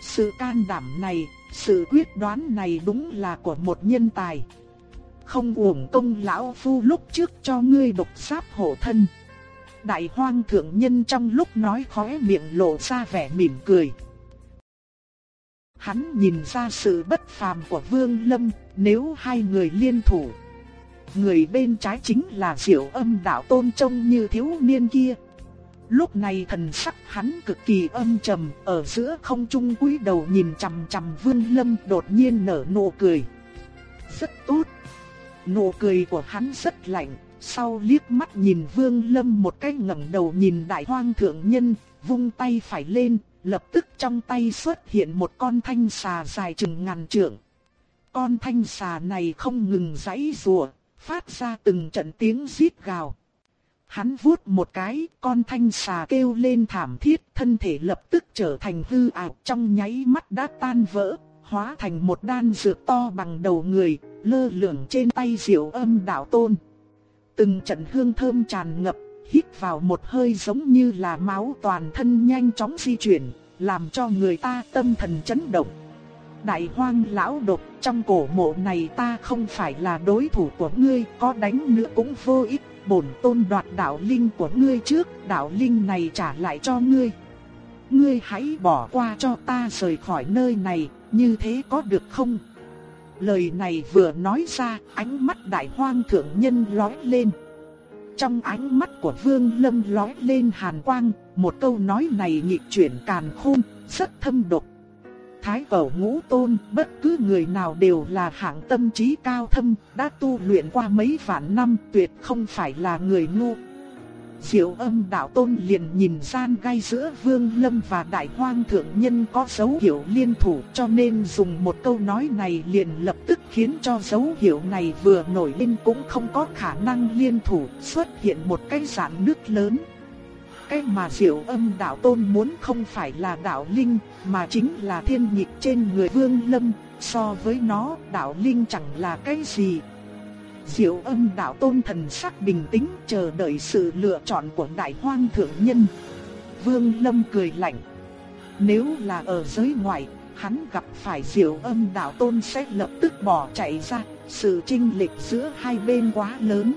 Sự can đảm này, sự quyết đoán này đúng là của một nhân tài. Không uổng công lão phu lúc trước cho ngươi độc sáp hộ thân. Đại hoang thượng nhân trong lúc nói khóe miệng lộ ra vẻ mỉm cười. Hắn nhìn ra sự bất phàm của Vương Lâm, nếu hai người liên thủ. Người bên trái chính là Diệu Âm đạo tôn trông như thiếu niên kia. Lúc này thần sắc hắn cực kỳ âm trầm, ở giữa không trung cúi đầu nhìn chằm chằm Vương Lâm đột nhiên nở nụ cười. Rất tốt. Nụ cười của hắn rất lạnh, sau liếc mắt nhìn Vương Lâm một cái ngẩng đầu nhìn Đại Hoang thượng nhân, vung tay phải lên, lập tức trong tay xuất hiện một con thanh xà dài chừng ngàn trượng. Con thanh xà này không ngừng giãy giụa, phát ra từng trận tiếng rít gào. Hắn vuốt một cái, con thanh xà kêu lên thảm thiết, thân thể lập tức trở thành hư ảo, trong nháy mắt đã tan vỡ, hóa thành một đan dược to bằng đầu người, lơ lửng trên tay Diệu Âm đạo tôn. Từng trận hương thơm tràn ngập, hít vào một hơi giống như là máu toàn thân nhanh chóng di chuyển, làm cho người ta tâm thần chấn động. Đại hoang lão độc, trong cổ mộ này ta không phải là đối thủ của ngươi, có đánh nữa cũng vô ích, bổn tôn đoạt đạo linh của ngươi trước, đạo linh này trả lại cho ngươi. Ngươi hãy bỏ qua cho ta rời khỏi nơi này, như thế có được không? Lời này vừa nói ra, ánh mắt đại hoang thượng nhân lóe lên. Trong ánh mắt của Vương Lâm lóe lên hàn quang, một câu nói này nhịp chuyển càn khôn, rất thâm độc. Thái Cẩu Ngũ Tôn, bất cứ người nào đều là hạng tâm trí cao thâm, đã tu luyện qua mấy vạn năm, tuyệt không phải là người ngu. Diệu âm đạo tôn liền nhìn gian gai giữa Vương Lâm và Đại Hoang Thượng Nhân có dấu hiệu liên thủ cho nên dùng một câu nói này liền lập tức khiến cho dấu hiệu này vừa nổi lên cũng không có khả năng liên thủ xuất hiện một cái dạng nước lớn. Cái mà diệu âm đạo tôn muốn không phải là đạo linh mà chính là thiên nhịp trên người Vương Lâm, so với nó đạo linh chẳng là cái gì Diệu âm đạo tôn thần sắc bình tĩnh chờ đợi sự lựa chọn của đại hoang thượng nhân. Vương Lâm cười lạnh. Nếu là ở giới ngoại, hắn gặp phải diệu âm đạo tôn sẽ lập tức bỏ chạy ra, sự chênh lệch giữa hai bên quá lớn.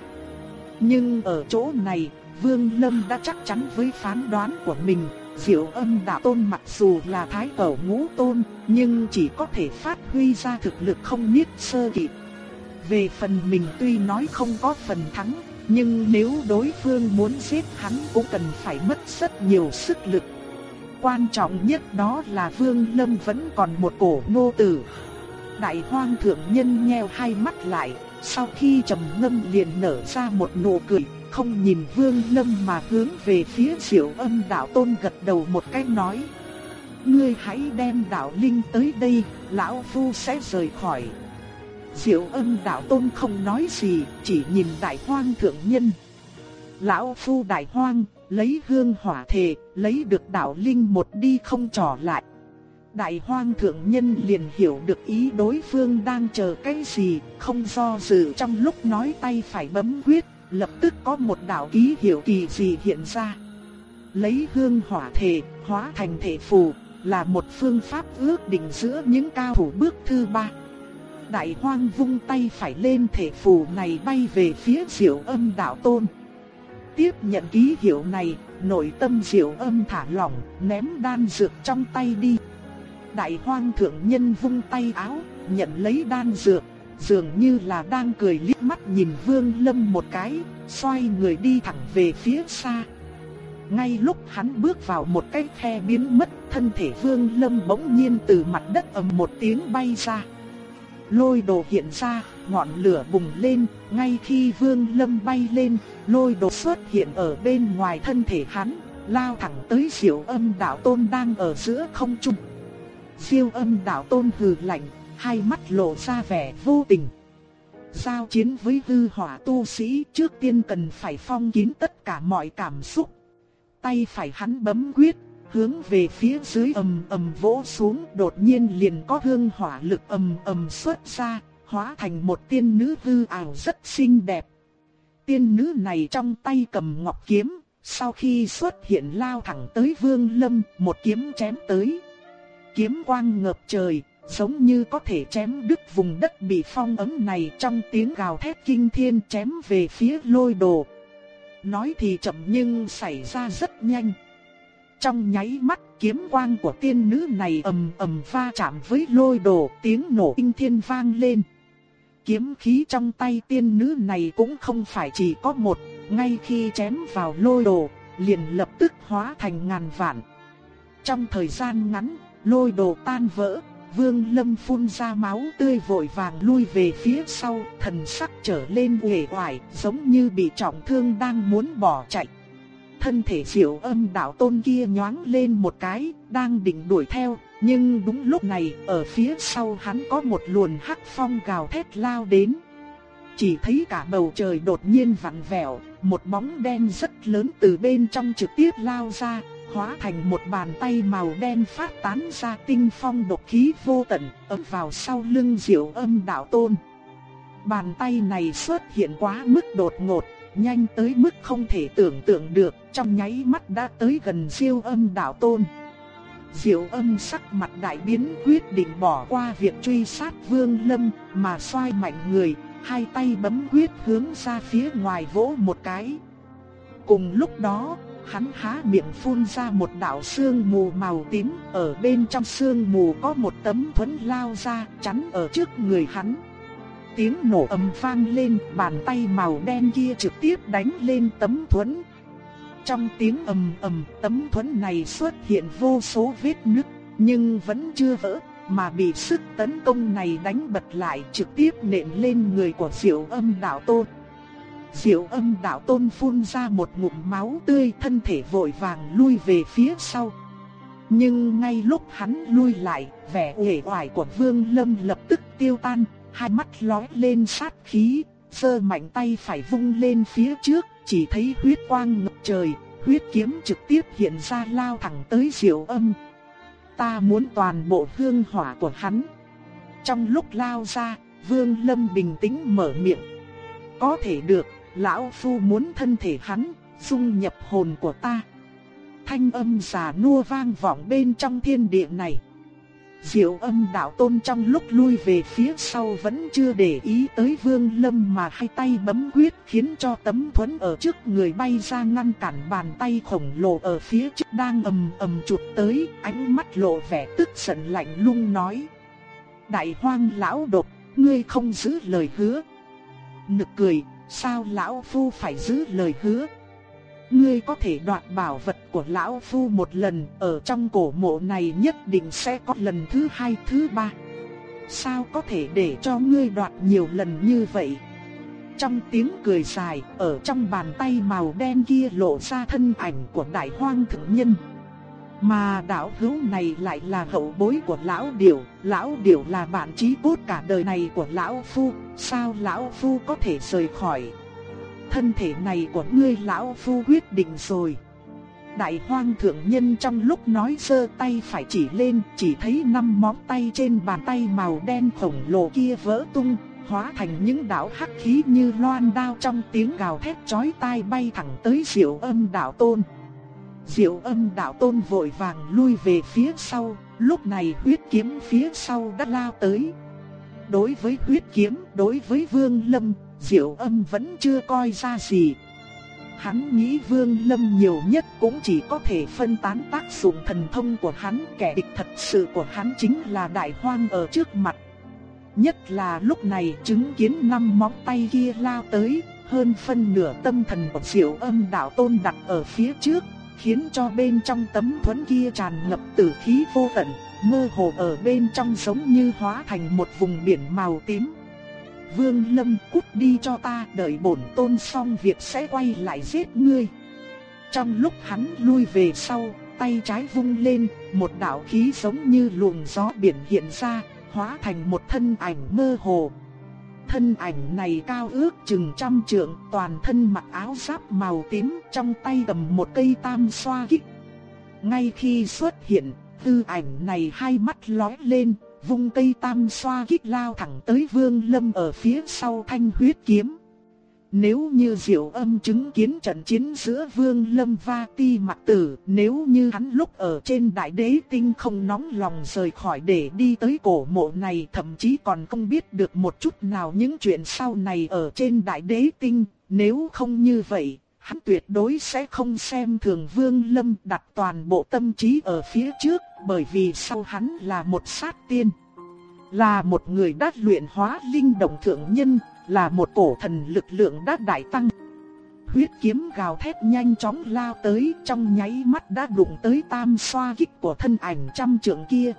Nhưng ở chỗ này, Vương Lâm đã chắc chắn với phán đoán của mình, Diệu Âm Đạo Tôn mặc dù là thái cẩu ngũ tôn, nhưng chỉ có thể phát huy ra thực lực không biết sơ kịp. Về phần mình tuy nói không có phần thắng, nhưng nếu đối phương muốn giết hắn cũng cần phải mất rất nhiều sức lực. Quan trọng nhất đó là Vương Lâm vẫn còn một cổ nô tử. Đại hoang thượng nhân nheo hai mắt lại, sau khi trầm ngâm liền nở ra một nụ cười, không nhìn Vương Lâm mà hướng về phía Diệu Âm đạo tôn gật đầu một cái nói: "Ngươi hãy đem đạo linh tới đây, lão phu sẽ rời khỏi." Diệu âm đạo tôn không nói gì, chỉ nhìn đại hoang thượng nhân. Lão phu đại hoang, lấy hương hỏa thề, lấy được đạo linh một đi không trở lại. Đại hoang thượng nhân liền hiểu được ý đối phương đang chờ cái gì, không do dự trong lúc nói tay phải bấm quyết, lập tức có một đạo ký hiệu kỳ gì hiện ra. Lấy hương hỏa thề, hóa thành thể phù, là một phương pháp ước định giữa những cao thủ bước thứ ba đại hoang vung tay phải lên thể phù này bay về phía diệu âm đạo tôn. Tiếp nhận ký hiệu này, nội tâm diệu âm thả lỏng, ném đan dược trong tay đi. Đại hoang thượng nhân vung tay áo, nhận lấy đan dược, dường như là đang cười liếc mắt nhìn vương lâm một cái, xoay người đi thẳng về phía xa. Ngay lúc hắn bước vào một cái khe biến mất, thân thể vương lâm bỗng nhiên từ mặt đất ầm một tiếng bay ra lôi đồ hiện ra, ngọn lửa bùng lên, ngay khi vương lâm bay lên, lôi đồ xuất hiện ở bên ngoài thân thể hắn, lao thẳng tới diệu âm đạo tôn đang ở giữa không trung. Siêu âm đạo tôn hừ lạnh, hai mắt lộ ra vẻ vô tình. Giao chiến với hư hỏa tu sĩ trước tiên cần phải phong kín tất cả mọi cảm xúc. Tay phải hắn bấm quyết, hướng về phía dưới ầm ầm vỗ xuống, đột nhiên liền có hương hỏa lực ầm ầm xuất ra, hóa thành một tiên nữ hư ảo rất xinh đẹp. Tiên nữ này trong tay cầm ngọc kiếm, sau khi xuất hiện lao thẳng tới Vương Lâm, một kiếm chém tới. Kiếm quang ngập trời, giống như có thể chém đứt vùng đất bị phong ấm này trong tiếng gào thét kinh thiên chém về phía lôi đồ. Nói thì chậm nhưng xảy ra rất nhanh. Trong nháy mắt kiếm quang của tiên nữ này ầm ầm va chạm với lôi đồ, tiếng nổ kinh thiên vang lên. Kiếm khí trong tay tiên nữ này cũng không phải chỉ có một, ngay khi chém vào lôi đồ, liền lập tức hóa thành ngàn vạn. Trong thời gian ngắn, lôi đồ tan vỡ, Vương Lâm phun ra máu tươi vội vàng lui về phía sau, thần sắc trở lên uể oải, giống như bị trọng thương đang muốn bỏ chạy. Thân thể diệu âm đạo tôn kia nhoáng lên một cái, đang định đuổi theo, nhưng đúng lúc này, ở phía sau hắn có một luồn hắc phong gào thét lao đến. Chỉ thấy cả bầu trời đột nhiên vặn vẹo, một bóng đen rất lớn từ bên trong trực tiếp lao ra, hóa thành một bàn tay màu đen phát tán ra tinh phong độc khí vô tận, ấm vào sau lưng diệu âm đạo tôn. Bàn tay này xuất hiện quá mức đột ngột, nhanh tới mức không thể tưởng tượng được, trong nháy mắt đã tới gần siêu âm đạo tôn. Diệu âm sắc mặt đại biến quyết định bỏ qua việc truy sát vương lâm, mà xoay mạnh người, hai tay bấm quyết hướng ra phía ngoài vỗ một cái. Cùng lúc đó, hắn há miệng phun ra một đạo sương mù màu tím, ở bên trong sương mù có một tấm thuẫn lao ra, chắn ở trước người hắn. Tiếng nổ ầm vang lên, bàn tay màu đen kia trực tiếp đánh lên tấm thuẫn. Trong tiếng ầm ầm, tấm thuẫn này xuất hiện vô số vết nứt, nhưng vẫn chưa vỡ, mà bị sức tấn công này đánh bật lại trực tiếp nện lên người của Diệu Âm Đạo Tôn. Diệu âm đạo tôn phun ra một ngụm máu tươi thân thể vội vàng lui về phía sau. Nhưng ngay lúc hắn lui lại, vẻ uể oải của Vương Lâm lập tức tiêu tan, hai mắt lóe lên sát khí, giơ mạnh tay phải vung lên phía trước, chỉ thấy huyết quang ngập trời, huyết kiếm trực tiếp hiện ra lao thẳng tới Diệu Âm. Ta muốn toàn bộ hương hỏa của hắn. Trong lúc lao ra, Vương Lâm bình tĩnh mở miệng. Có thể được, lão phu muốn thân thể hắn, dung nhập hồn của ta. Thanh âm già nua vang vọng bên trong thiên địa này. Diệu âm đạo tôn trong lúc lui về phía sau vẫn chưa để ý tới vương lâm mà hai tay bấm quyết khiến cho tấm thuẫn ở trước người bay ra ngăn cản bàn tay khổng lồ ở phía trước đang ầm ầm chụp tới, ánh mắt lộ vẻ tức giận lạnh lùng nói. Đại hoang lão độc, ngươi không giữ lời hứa. Nực cười, Sao lão phu phải giữ lời hứa? Ngươi có thể đoạt bảo vật của lão phu một lần, ở trong cổ mộ này nhất định sẽ có lần thứ hai, thứ ba. Sao có thể để cho ngươi đoạt nhiều lần như vậy? Trong tiếng cười dài, ở trong bàn tay màu đen kia lộ ra thân ảnh của đại hoang thượng nhân. Mà đạo hữu này lại là hậu bối của lão điểu, lão điểu là bạn trí cốt cả đời này của lão phu, sao lão phu có thể rời khỏi? Thân thể này của ngươi lão phu quyết định rồi. Đại hoang thượng nhân trong lúc nói sơ tay phải chỉ lên, chỉ thấy năm móng tay trên bàn tay màu đen khổng lồ kia vỡ tung, hóa thành những đạo hắc khí như loan đao trong tiếng gào thét chói tai bay thẳng tới diệu âm đạo tôn. Diệu âm đạo tôn vội vàng lui về phía sau, lúc này huyết kiếm phía sau đã lao tới. Đối với huyết kiếm, đối với vương lâm, diệu âm vẫn chưa coi ra gì. Hắn nghĩ vương lâm nhiều nhất cũng chỉ có thể phân tán tác dụng thần thông của hắn, kẻ địch thật sự của hắn chính là đại hoang ở trước mặt. Nhất là lúc này chứng kiến năm móng tay kia lao tới, hơn phân nửa tâm thần của diệu âm đạo tôn đặt ở phía trước, khiến cho bên trong tấm thuẫn kia tràn ngập tử khí vô tận, mơ hồ ở bên trong giống như hóa thành một vùng biển màu tím. Vương Lâm cút đi cho ta, đợi bổn tôn xong việc sẽ quay lại giết ngươi. Trong lúc hắn lui về sau, tay trái vung lên, một đạo khí giống như luồng gió biển hiện ra, hóa thành một thân ảnh mơ hồ, Thân ảnh này cao ước chừng trăm trượng, toàn thân mặc áo giáp màu tím, trong tay cầm một cây tam xoa kích. Ngay khi xuất hiện, tư ảnh này hai mắt lóe lên, vung cây tam xoa kích lao thẳng tới Vương Lâm ở phía sau thanh huyết kiếm. Nếu như Diệu Âm chứng kiến trận chiến giữa Vương Lâm và Ti Mặc Tử, nếu như hắn lúc ở trên Đại Đế Tinh không nóng lòng rời khỏi để đi tới cổ mộ này, thậm chí còn không biết được một chút nào những chuyện sau này ở trên Đại Đế Tinh, nếu không như vậy, hắn tuyệt đối sẽ không xem thường Vương Lâm đặt toàn bộ tâm trí ở phía trước, bởi vì sau hắn là một sát tiên. Là một người đát luyện hóa linh động thượng nhân, là một cổ thần lực lượng đã đại tăng. Huyết kiếm gào thét nhanh chóng lao tới trong nháy mắt đã đụng tới tam xoa kích của thân ảnh trăm trượng kia.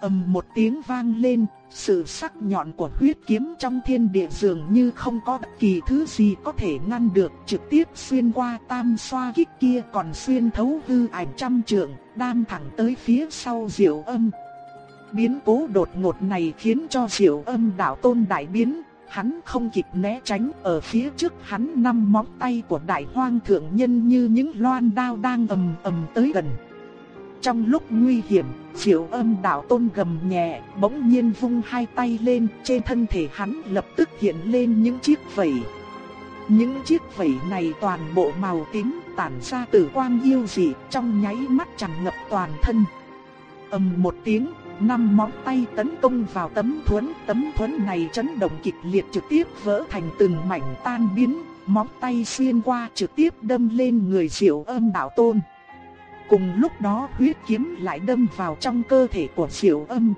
ầm một tiếng vang lên, sự sắc nhọn của huyết kiếm trong thiên địa dường như không có bất kỳ thứ gì có thể ngăn được, trực tiếp xuyên qua tam xoa kích kia còn xuyên thấu hư ảnh trăm trượng, đam thẳng tới phía sau diệu âm. Biến cố đột ngột này khiến cho diệu âm đạo tôn đại biến, hắn không kịp né tránh, ở phía trước hắn năm móng tay của đại hoang thượng nhân như những loan đao đang ầm ầm tới gần. Trong lúc nguy hiểm, triệu Âm đạo tôn gầm nhẹ, bỗng nhiên vung hai tay lên, trên thân thể hắn lập tức hiện lên những chiếc vẩy Những chiếc vẩy này toàn bộ màu tím, tản ra tử quang yêu dị, trong nháy mắt tràn ngập toàn thân. ầm một tiếng, năm móng tay tấn công vào tấm thuẫn, tấm thuẫn này chấn động kịch liệt trực tiếp vỡ thành từng mảnh tan biến, móng tay xuyên qua trực tiếp đâm lên người Diệu Âm đạo tôn. Cùng lúc đó huyết kiếm lại đâm vào trong cơ thể của Diệu Âm.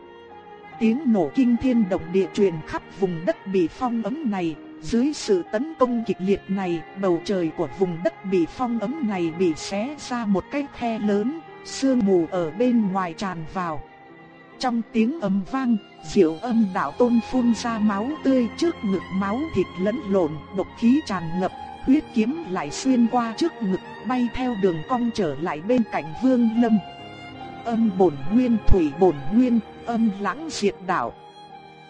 Tiếng nổ kinh thiên động địa truyền khắp vùng đất bị phong ấm này, dưới sự tấn công kịch liệt này, bầu trời của vùng đất bị phong ấm này bị xé ra một cái khe lớn, sương mù ở bên ngoài tràn vào. Trong tiếng ầm vang, Diệu Âm đạo tôn phun ra máu tươi trước ngực máu thịt lẫn lộn, độc khí tràn ngập, huyết kiếm lại xuyên qua trước ngực, bay theo đường cong trở lại bên cạnh Vương Lâm. Âm bổn nguyên thủy bổn nguyên, âm lãng diệt đạo.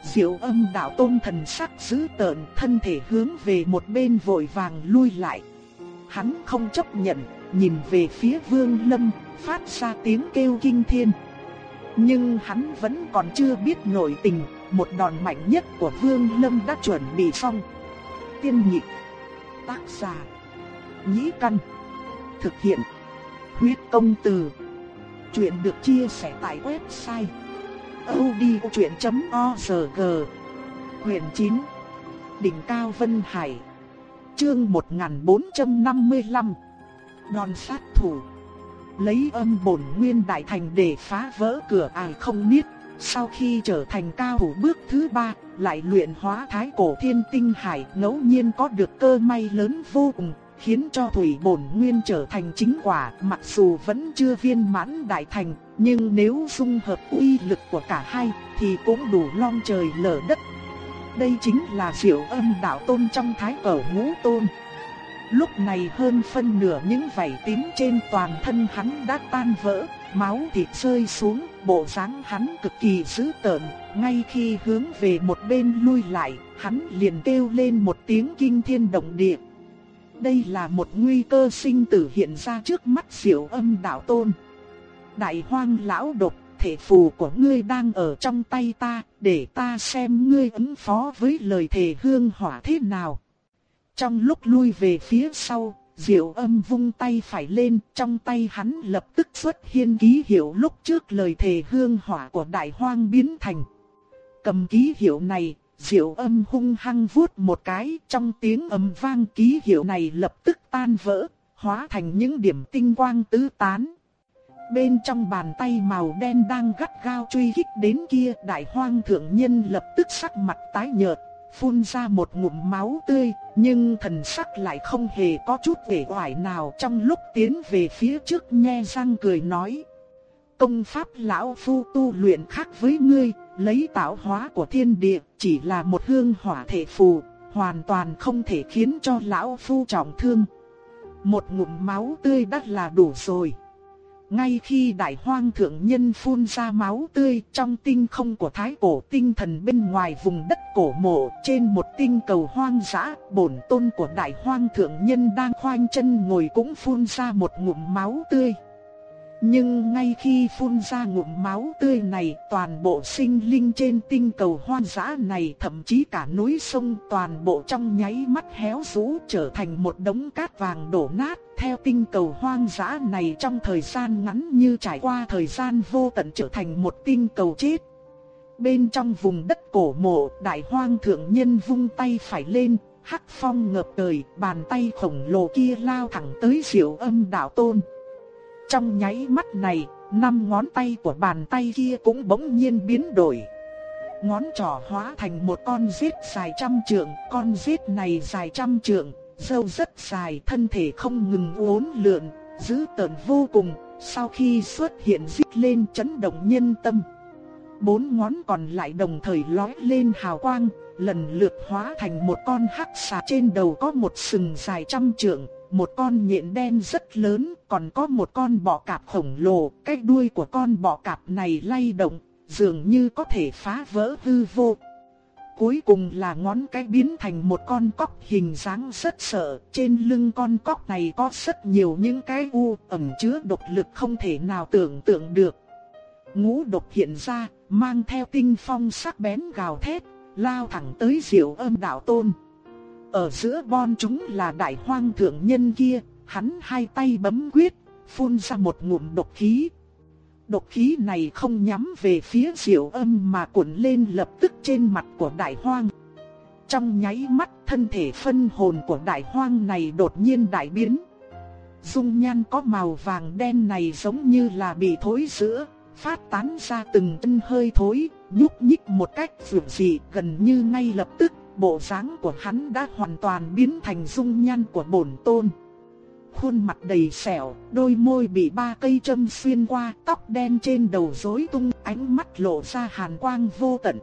Diệu âm đạo tôn thần sắc dữ tợn, thân thể hướng về một bên vội vàng lui lại. Hắn không chấp nhận, nhìn về phía Vương Lâm, phát ra tiếng kêu kinh thiên. Nhưng hắn vẫn còn chưa biết nội tình, một đòn mạnh nhất của Vương Lâm đã chuẩn bị xong. Tiên nhị Tác giả. Nhĩ căn. Thực hiện. Huyết công từ. Chuyện được chia sẻ tại website. odchuyện.org Quyền 9. Đỉnh Cao Vân Hải. Chương 1455. Đòn sát thủ lấy âm bổn nguyên đại thành để phá vỡ cửa ải không niết. Sau khi trở thành cao thủ bước thứ ba, lại luyện hóa thái cổ thiên tinh hải ngẫu nhiên có được cơ may lớn vô cùng, khiến cho thủy bổn nguyên trở thành chính quả, mặc dù vẫn chưa viên mãn đại thành, nhưng nếu dung hợp uy lực của cả hai thì cũng đủ long trời lở đất. Đây chính là diệu âm đạo tôn trong thái cổ ngũ tôn. Lúc này hơn phân nửa những vảy tím trên toàn thân hắn đã tan vỡ, máu thịt rơi xuống, bộ dáng hắn cực kỳ dữ tợn, ngay khi hướng về một bên lui lại, hắn liền kêu lên một tiếng kinh thiên động địa. Đây là một nguy cơ sinh tử hiện ra trước mắt Diệu Âm đạo tôn. Đại Hoang lão độc, thể phù của ngươi đang ở trong tay ta, để ta xem ngươi ứng phó với lời thề hương hỏa thế nào. Trong lúc lui về phía sau, Diệu âm vung tay phải lên, trong tay hắn lập tức xuất hiện ký hiệu lúc trước lời thề hương hỏa của đại hoang biến thành. Cầm ký hiệu này, Diệu âm hung hăng vuốt một cái, trong tiếng âm vang ký hiệu này lập tức tan vỡ, hóa thành những điểm tinh quang tứ tán. Bên trong bàn tay màu đen đang gắt gao truy kích đến kia, đại hoang thượng nhân lập tức sắc mặt tái nhợt, phun ra một ngụm máu tươi, nhưng thần sắc lại không hề có chút vẻ oải nào trong lúc tiến về phía trước nhe răng cười nói. Công pháp lão phu tu luyện khác với ngươi, lấy tạo hóa của thiên địa, chỉ là một hương hỏa thể phù, hoàn toàn không thể khiến cho lão phu trọng thương. Một ngụm máu tươi đắt là đủ rồi. Ngay khi đại hoang thượng nhân phun ra máu tươi trong tinh không của thái cổ tinh thần bên ngoài vùng đất cổ mộ trên một tinh cầu hoang dã, bổn tôn của đại hoang thượng nhân đang khoanh chân ngồi cũng phun ra một ngụm máu tươi. Nhưng ngay khi phun ra ngụm máu tươi này, toàn bộ sinh linh trên tinh cầu hoang dã này, thậm chí cả núi sông toàn bộ trong nháy mắt héo rũ trở thành một đống cát vàng đổ nát. Theo tinh cầu hoang dã này trong thời gian ngắn như trải qua thời gian vô tận trở thành một tinh cầu chết. Bên trong vùng đất cổ mộ, đại hoang thượng nhân vung tay phải lên, hắc phong ngập trời, bàn tay khổng lồ kia lao thẳng tới diệu âm đạo tôn. Trong nháy mắt này, năm ngón tay của bàn tay kia cũng bỗng nhiên biến đổi. Ngón trỏ hóa thành một con rết dài trăm trượng, con rết này dài trăm trượng, râu rất dài, thân thể không ngừng uốn lượn, dữ tợn vô cùng, sau khi xuất hiện rít lên chấn động nhân tâm. Bốn ngón còn lại đồng thời lói lên hào quang, lần lượt hóa thành một con hắc xà trên đầu có một sừng dài trăm trượng, một con nhện đen rất lớn, còn có một con bọ cạp khổng lồ, cái đuôi của con bọ cạp này lay động, dường như có thể phá vỡ hư vô. Cuối cùng là ngón cái biến thành một con cóc hình dáng rất sợ, trên lưng con cóc này có rất nhiều những cái u ẩn chứa độc lực không thể nào tưởng tượng được. Ngũ độc hiện ra, mang theo tinh phong sắc bén gào thét, lao thẳng tới diệu âm đạo tôn. Ở giữa bon chúng là đại hoang thượng nhân kia, hắn hai tay bấm quyết, phun ra một ngụm độc khí. Độc khí này không nhắm về phía diệu âm mà cuộn lên lập tức trên mặt của đại hoang. Trong nháy mắt thân thể phân hồn của đại hoang này đột nhiên đại biến. Dung nhan có màu vàng đen này giống như là bị thối sữa, phát tán ra từng tinh hơi thối, nhúc nhích một cách vượt dị gần như ngay lập tức bộ dáng của hắn đã hoàn toàn biến thành dung nhan của bổn tôn. Khuôn mặt đầy sẹo, đôi môi bị ba cây châm xuyên qua, tóc đen trên đầu rối tung, ánh mắt lộ ra hàn quang vô tận.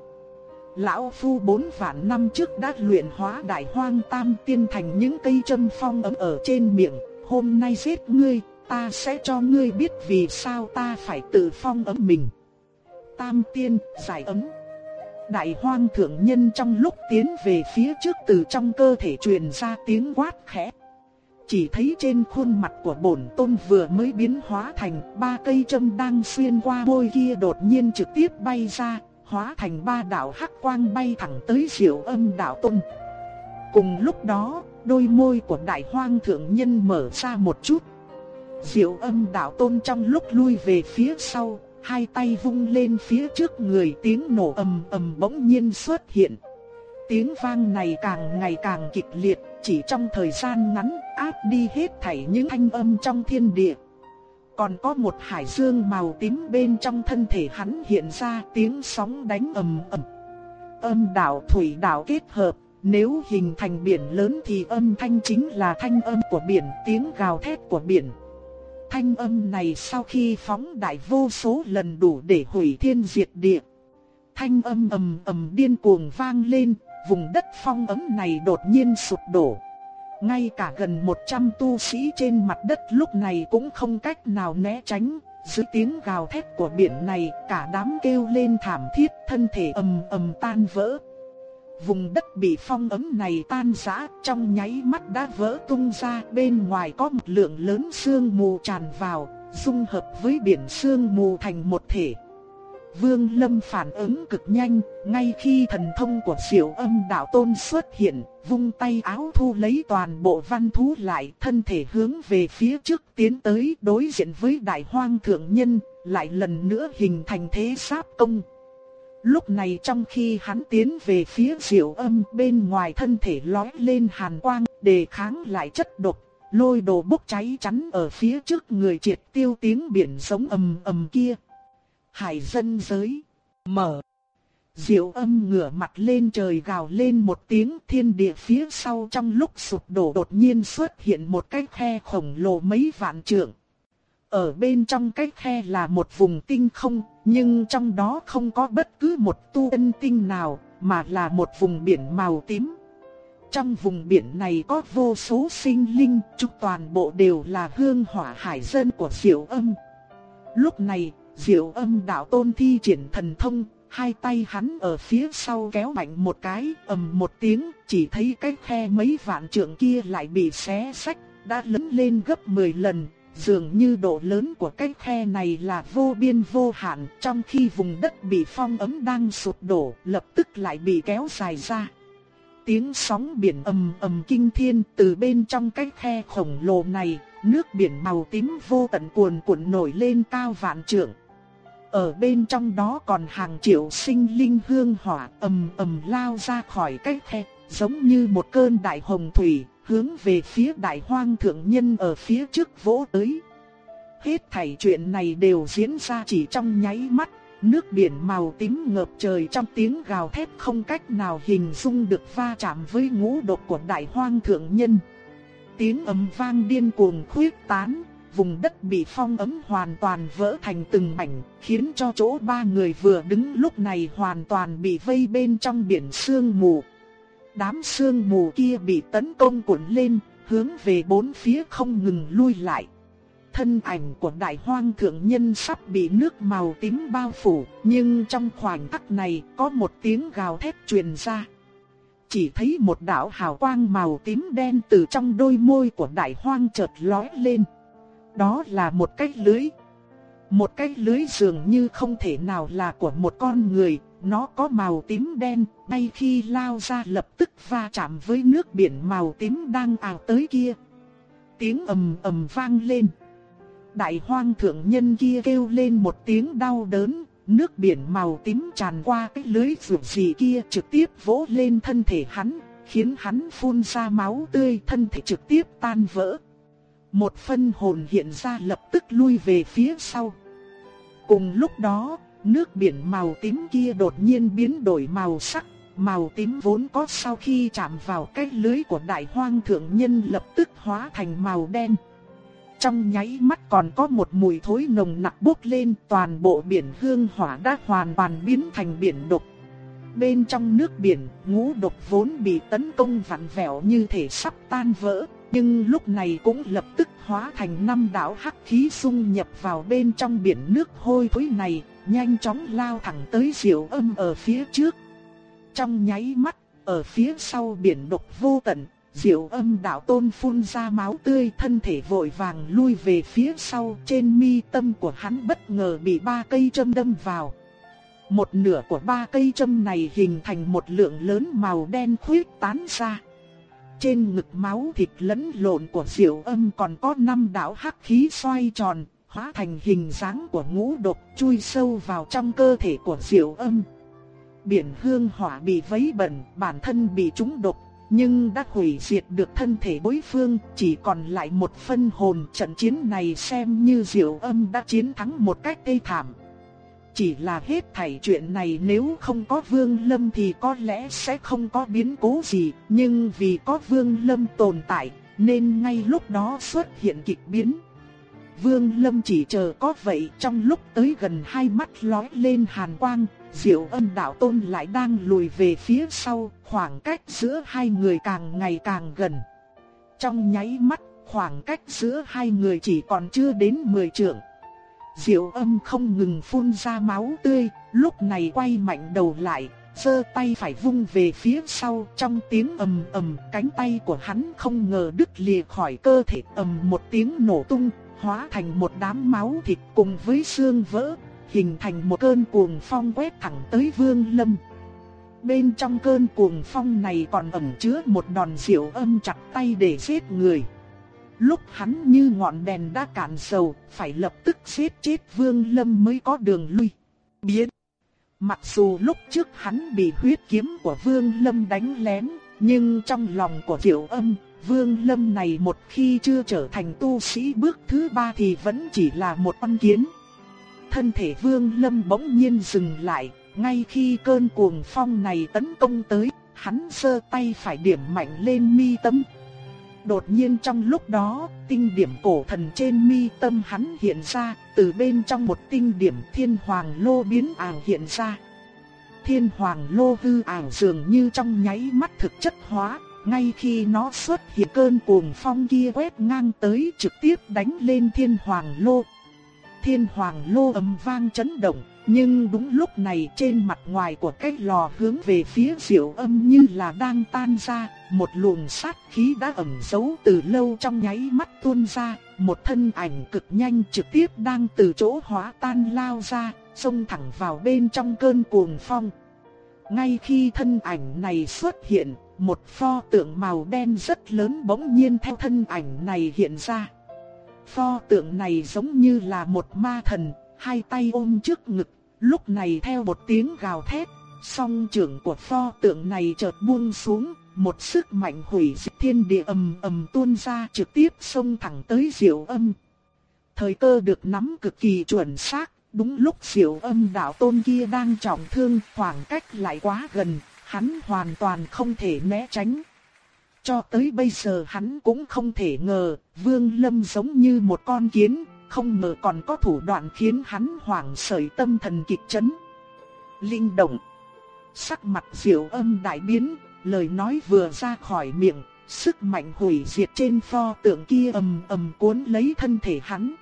Lão Phu bốn vạn năm trước đã luyện hóa đại hoang tam tiên thành những cây châm phong ấm ở trên miệng, hôm nay giết ngươi, ta sẽ cho ngươi biết vì sao ta phải tự phong ấm mình. Tam tiên, giải ấm. Đại hoang thượng nhân trong lúc tiến về phía trước từ trong cơ thể truyền ra tiếng quát khẽ. Chỉ thấy trên khuôn mặt của bổn tôn vừa mới biến hóa thành ba cây châm đang xuyên qua môi kia đột nhiên trực tiếp bay ra, hóa thành ba đạo hắc quang bay thẳng tới diệu âm đạo tôn. Cùng lúc đó, đôi môi của đại hoang thượng nhân mở ra một chút. Diệu âm đạo tôn trong lúc lui về phía sau, hai tay vung lên phía trước người tiếng nổ ầm ầm bỗng nhiên xuất hiện. Tiếng vang này càng ngày càng kịch liệt, chỉ trong thời gian ngắn áp đi hết thảy những thanh âm trong thiên địa. Còn có một hải dương màu tím bên trong thân thể hắn hiện ra tiếng sóng đánh ầm ầm. Âm đạo thủy đạo kết hợp, nếu hình thành biển lớn thì âm thanh chính là thanh âm của biển, tiếng gào thét của biển. Thanh âm này sau khi phóng đại vô số lần đủ để hủy thiên diệt địa. Thanh âm ầm ầm điên cuồng vang lên, vùng đất phong ấm này đột nhiên sụp đổ. Ngay cả gần 100 tu sĩ trên mặt đất lúc này cũng không cách nào né tránh, dưới tiếng gào thét của biển này, cả đám kêu lên thảm thiết, thân thể ầm ầm tan vỡ. Vùng đất bị phong ấm này tan rã trong nháy mắt đã vỡ tung ra bên ngoài có một lượng lớn sương mù tràn vào, dung hợp với biển sương mù thành một thể. Vương Lâm phản ứng cực nhanh, ngay khi thần thông của Diệu Âm Đạo Tôn xuất hiện, vung tay áo thu lấy toàn bộ văn thú lại, thân thể hướng về phía trước tiến tới đối diện với Đại Hoang Thượng Nhân, lại lần nữa hình thành thế sát công. Lúc này trong khi hắn tiến về phía diệu âm bên ngoài thân thể lói lên hàn quang để kháng lại chất độc, lôi đồ bốc cháy chắn ở phía trước người triệt tiêu tiếng biển sống ầm ầm kia. Hải dân giới, mở. Diệu âm ngửa mặt lên trời gào lên một tiếng thiên địa phía sau trong lúc sụp đổ đột nhiên xuất hiện một cái khe khổng lồ mấy vạn trượng. Ở bên trong cái khe là một vùng tinh không, nhưng trong đó không có bất cứ một tu ân tinh nào, mà là một vùng biển màu tím. Trong vùng biển này có vô số sinh linh, chúng toàn bộ đều là hương hỏa hải dân của Diệu Âm. Lúc này, Diệu Âm đạo tôn thi triển thần thông, hai tay hắn ở phía sau kéo mạnh một cái, ầm một tiếng, chỉ thấy cái khe mấy vạn trượng kia lại bị xé sách, đã lớn lên gấp 10 lần, dường như độ lớn của cái khe này là vô biên vô hạn, trong khi vùng đất bị phong ấm đang sụp đổ, lập tức lại bị kéo dài ra. Tiếng sóng biển ầm ầm kinh thiên từ bên trong cái khe khổng lồ này, nước biển màu tím vô tận cuồn cuộn nổi lên cao vạn trượng. Ở bên trong đó còn hàng triệu sinh linh hương hỏa ầm ầm lao ra khỏi cái khe, giống như một cơn đại hồng thủy, hướng về phía đại hoang thượng nhân ở phía trước vỗ tới. Hết thảy chuyện này đều diễn ra chỉ trong nháy mắt, nước biển màu tím ngập trời trong tiếng gào thét không cách nào hình dung được va chạm với ngũ độc của đại hoang thượng nhân. Tiếng ầm vang điên cuồng khuyết tán, vùng đất bị phong ấm hoàn toàn vỡ thành từng mảnh, khiến cho chỗ ba người vừa đứng lúc này hoàn toàn bị vây bên trong biển sương mù. Đám sương mù kia bị tấn công cuộn lên, hướng về bốn phía không ngừng lui lại. Thân ảnh của đại hoang thượng nhân sắp bị nước màu tím bao phủ, nhưng trong khoảnh khắc này có một tiếng gào thét truyền ra. Chỉ thấy một đạo hào quang màu tím đen từ trong đôi môi của đại hoang chợt lóe lên. Đó là một cái lưới. Một cái lưới dường như không thể nào là của một con người, nó có màu tím đen, ngay khi lao ra lập tức va chạm với nước biển màu tím đang ào tới kia. Tiếng ầm ầm vang lên. Đại hoang thượng nhân kia kêu lên một tiếng đau đớn, nước biển màu tím tràn qua cái lưới vượt gì kia trực tiếp vỗ lên thân thể hắn, khiến hắn phun ra máu tươi thân thể trực tiếp tan vỡ. Một phân hồn hiện ra lập tức lui về phía sau. Cùng lúc đó, nước biển màu tím kia đột nhiên biến đổi màu sắc, màu tím vốn có sau khi chạm vào cái lưới của đại hoang thượng nhân lập tức hóa thành màu đen. Trong nháy mắt còn có một mùi thối nồng nặc bốc lên toàn bộ biển hương hỏa đã hoàn toàn biến thành biển độc. Bên trong nước biển, ngũ độc vốn bị tấn công vặn vẹo như thể sắp tan vỡ, nhưng lúc này cũng lập tức hóa thành năm đạo hắc khí xung nhập vào bên trong biển nước hôi thối này, nhanh chóng lao thẳng tới diệu âm ở phía trước. Trong nháy mắt, ở phía sau biển độc vô tận, diệu âm đạo tôn phun ra máu tươi thân thể vội vàng lui về phía sau trên mi tâm của hắn bất ngờ bị ba cây châm đâm vào. Một nửa của ba cây châm này hình thành một lượng lớn màu đen khuyết tán ra. Trên ngực máu thịt lẫn lộn của diệu âm còn có năm đạo hắc khí xoay tròn, hóa thành hình dáng của ngũ độc chui sâu vào trong cơ thể của diệu âm. Biển hương hỏa bị vấy bẩn, bản thân bị trúng độc, nhưng đã hủy diệt được thân thể đối phương, chỉ còn lại một phân hồn trận chiến này xem như diệu âm đã chiến thắng một cách tê thảm. Chỉ là hết thảy chuyện này nếu không có Vương Lâm thì có lẽ sẽ không có biến cố gì, nhưng vì có Vương Lâm tồn tại, nên ngay lúc đó xuất hiện kịch biến. Vương Lâm chỉ chờ có vậy trong lúc tới gần hai mắt lói lên hàn quang, Diệu Âm đạo tôn lại đang lùi về phía sau, khoảng cách giữa hai người càng ngày càng gần. Trong nháy mắt, khoảng cách giữa hai người chỉ còn chưa đến 10 trượng. Diệu âm không ngừng phun ra máu tươi, lúc này quay mạnh đầu lại, giơ tay phải vung về phía sau trong tiếng ầm ầm, cánh tay của hắn không ngờ đứt lìa khỏi cơ thể ầm một tiếng nổ tung, hóa thành một đám máu thịt cùng với xương vỡ, hình thành một cơn cuồng phong quét thẳng tới Vương Lâm. Bên trong cơn cuồng phong này còn ẩn chứa một đòn diệu âm chặt tay để giết người. Lúc hắn như ngọn đèn đã cạn dầu, phải lập tức giết chết Vương Lâm mới có đường lui. Biến. Mặc dù lúc trước hắn bị huyết kiếm của Vương Lâm đánh lén, nhưng trong lòng của Diệu Âm, Vương Lâm này một khi chưa trở thành tu sĩ bước thứ ba thì vẫn chỉ là một con kiến. Thân thể Vương Lâm bỗng nhiên dừng lại, ngay khi cơn cuồng phong này tấn công tới, hắn sơ tay phải điểm mạnh lên mi tâm, Đột nhiên trong lúc đó, tinh điểm cổ thần trên mi tâm hắn hiện ra, từ bên trong một tinh điểm thiên hoàng lô biến ảo hiện ra. Thiên hoàng lô hư ảo dường như trong nháy mắt thực chất hóa, ngay khi nó xuất hiện cơn cuồng phong kia quét ngang tới trực tiếp đánh lên thiên hoàng lô. Thiên hoàng lô ầm vang chấn động, nhưng đúng lúc này trên mặt ngoài của cái lò hướng về phía diệu âm như là đang tan ra, một luồng sát khí đã ẩn giấu từ lâu trong nháy mắt tuôn ra, một thân ảnh cực nhanh trực tiếp đang từ chỗ hóa tan lao ra, xông thẳng vào bên trong cơn cuồng phong. Ngay khi thân ảnh này xuất hiện, một pho tượng màu đen rất lớn bỗng nhiên theo thân ảnh này hiện ra. Pho tượng này giống như là một ma thần, hai tay ôm trước ngực, lúc này theo một tiếng gào thét, song trưởng của pho tượng này chợt buông xuống, một sức mạnh hủy diệt thiên địa ầm ầm tuôn ra trực tiếp xông thẳng tới Diệu Âm. Thời cơ được nắm cực kỳ chuẩn xác, đúng lúc Diệu Âm đạo tôn kia đang trọng thương, khoảng cách lại quá gần, hắn hoàn toàn không thể né tránh. Cho tới bây giờ hắn cũng không thể ngờ, Vương Lâm giống như một con kiến, không ngờ còn có thủ đoạn khiến hắn hoảng sợi tâm thần kịch chấn. Linh động. Sắc mặt diệu âm đại biến, lời nói vừa ra khỏi miệng, sức mạnh hủy diệt trên pho tượng kia ầm ầm cuốn lấy thân thể hắn.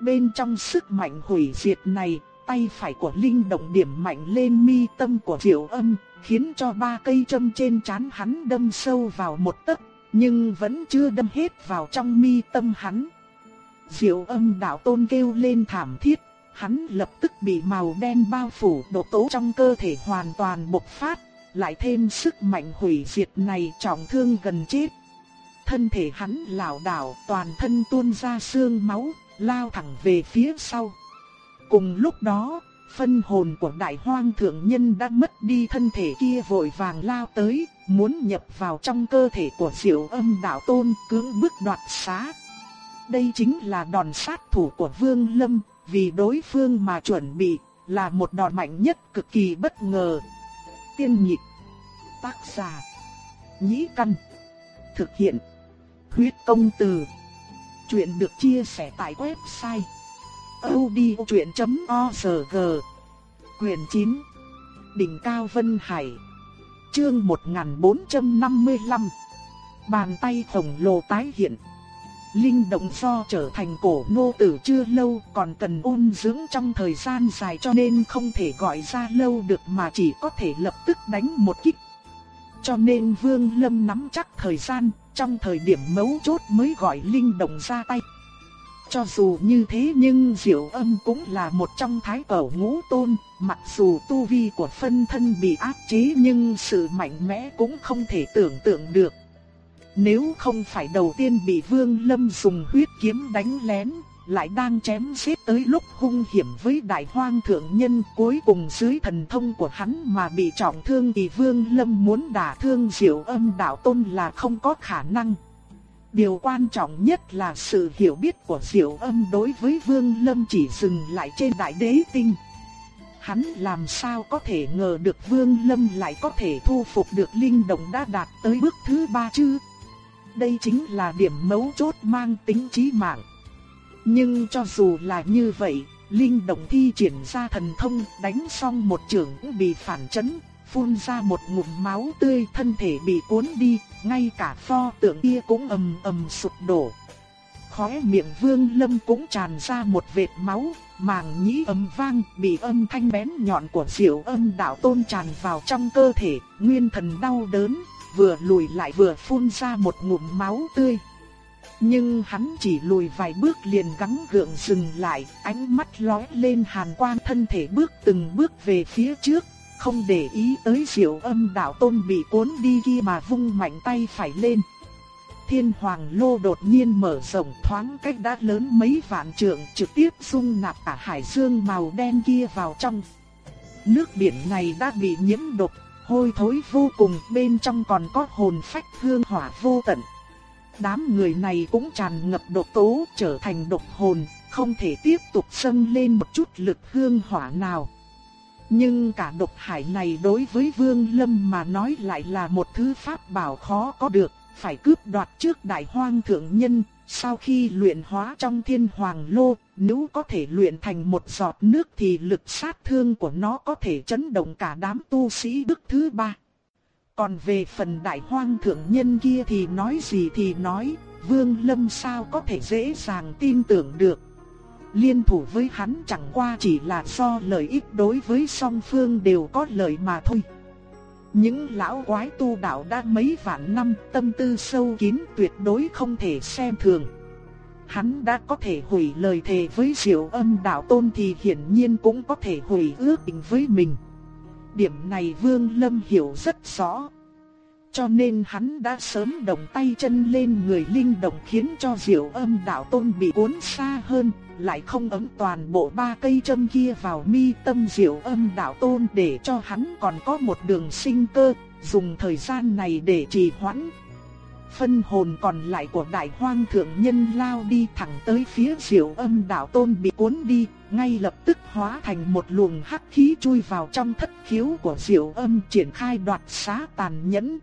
Bên trong sức mạnh hủy diệt này, tay phải của Linh động điểm mạnh lên mi tâm của Diệu Âm, khiến cho ba cây châm trên trán hắn đâm sâu vào một tấc, nhưng vẫn chưa đâm hết vào trong mi tâm hắn. Diệu Âm đạo tôn kêu lên thảm thiết, hắn lập tức bị màu đen bao phủ, độc tố trong cơ thể hoàn toàn bộc phát, lại thêm sức mạnh hủy diệt này trọng thương gần chết. Thân thể hắn lảo đảo, toàn thân tuôn ra xương máu, lao thẳng về phía sau. Cùng lúc đó, phân hồn của đại hoang thượng nhân đã mất đi thân thể kia vội vàng lao tới, muốn nhập vào trong cơ thể của diệu âm đạo tôn cưỡng bức đoạt xá. Đây chính là đòn sát thủ của Vương Lâm, vì đối phương mà chuẩn bị, là một đòn mạnh nhất cực kỳ bất ngờ. Tiên nhịp, tác giả, nhĩ căn, thực hiện, huyết công từ. Chuyện được chia sẻ tại website audiochuyện.org Quyền 9 Đỉnh Cao Vân Hải. Chương 1455 Bàn tay khổng lồ tái hiện. Linh động so trở thành cổ nô tử chưa lâu còn cần ôn dưỡng trong thời gian dài cho nên không thể gọi ra lâu được mà chỉ có thể lập tức đánh một kích. Cho nên Vương Lâm nắm chắc thời gian, trong thời điểm mấu chốt mới gọi Linh động ra tay. Cho dù như thế nhưng Diệu Âm cũng là một trong thái cổ ngũ tôn, mặc dù tu vi của phân thân bị áp chế nhưng sự mạnh mẽ cũng không thể tưởng tượng được. Nếu không phải đầu tiên bị Vương Lâm dùng huyết kiếm đánh lén, lại đang chém giết tới lúc hung hiểm với đại hoang thượng nhân cuối cùng dưới thần thông của hắn mà bị trọng thương thì Vương Lâm muốn đả thương diệu âm đạo tôn là không có khả năng. Điều quan trọng nhất là sự hiểu biết của diệu âm đối với Vương Lâm chỉ dừng lại trên đại đế tinh. Hắn làm sao có thể ngờ được Vương Lâm lại có thể thu phục được linh động đã đạt tới bước thứ ba chứ? Đây chính là điểm mấu chốt mang tính chí mạng. Nhưng cho dù là như vậy, Linh động thi triển ra thần thông đánh xong một trường cũng bị phản chấn, phun ra một ngụm máu tươi thân thể bị cuốn đi, ngay cả pho tượng kia cũng ầm ầm sụp đổ. Khóe miệng vương lâm cũng tràn ra một vệt máu, màng nhĩ âm vang bị âm thanh bén nhọn của diệu âm đạo tôn tràn vào trong cơ thể, nguyên thần đau đớn, vừa lùi lại vừa phun ra một ngụm máu tươi. Nhưng hắn chỉ lùi vài bước liền gắng gượng dừng lại, ánh mắt lóe lên hàn quang thân thể bước từng bước về phía trước, không để ý tới diệu âm đạo tôn bị cuốn đi kia mà vung mạnh tay phải lên. Thiên hoàng lô đột nhiên mở rộng thoáng cách đã lớn mấy vạn trượng trực tiếp dung nạp cả hải dương màu đen kia vào trong. Nước biển này đã bị nhiễm độc hôi thối vô cùng, bên trong còn có hồn phách hương hỏa vô tận. Đám người này cũng tràn ngập độc tố, trở thành độc hồn, không thể tiếp tục dâng lên một chút lực hương hỏa nào. Nhưng cả độc hải này đối với Vương Lâm mà nói lại là một thứ pháp bảo khó có được, phải cướp đoạt trước đại hoang thượng nhân, sau khi luyện hóa trong thiên hoàng lô, nếu có thể luyện thành một giọt nước thì lực sát thương của nó có thể chấn động cả đám tu sĩ đức thứ ba. Còn về phần đại hoang thượng nhân kia thì nói gì thì nói, Vương Lâm sao có thể dễ dàng tin tưởng được. Liên thủ với hắn chẳng qua chỉ là do lợi ích đối với song phương đều có lợi mà thôi. Những lão quái tu đạo đã mấy vạn năm, tâm tư sâu kín tuyệt đối không thể xem thường. hắn đã có thể hủy lời thề với Diệu Âm đạo tôn thì hiển nhiên cũng có thể hủy ước định với mình. Điểm này Vương Lâm hiểu rất rõ. Cho nên hắn đã sớm động tay chân lên người linh động khiến cho Diệu Âm đạo tôn bị cuốn xa hơn, lại không ấm toàn bộ ba cây châm kia vào mi tâm Diệu Âm đạo tôn để cho hắn còn có một đường sinh cơ, dùng thời gian này để trì hoãn phân hồn còn lại của đại hoang thượng nhân lao đi thẳng tới phía diệu âm đạo tôn bị cuốn đi, ngay lập tức hóa thành một luồng hắc khí chui vào trong thất khiếu của diệu âm triển khai đoạt xá tàn nhẫn.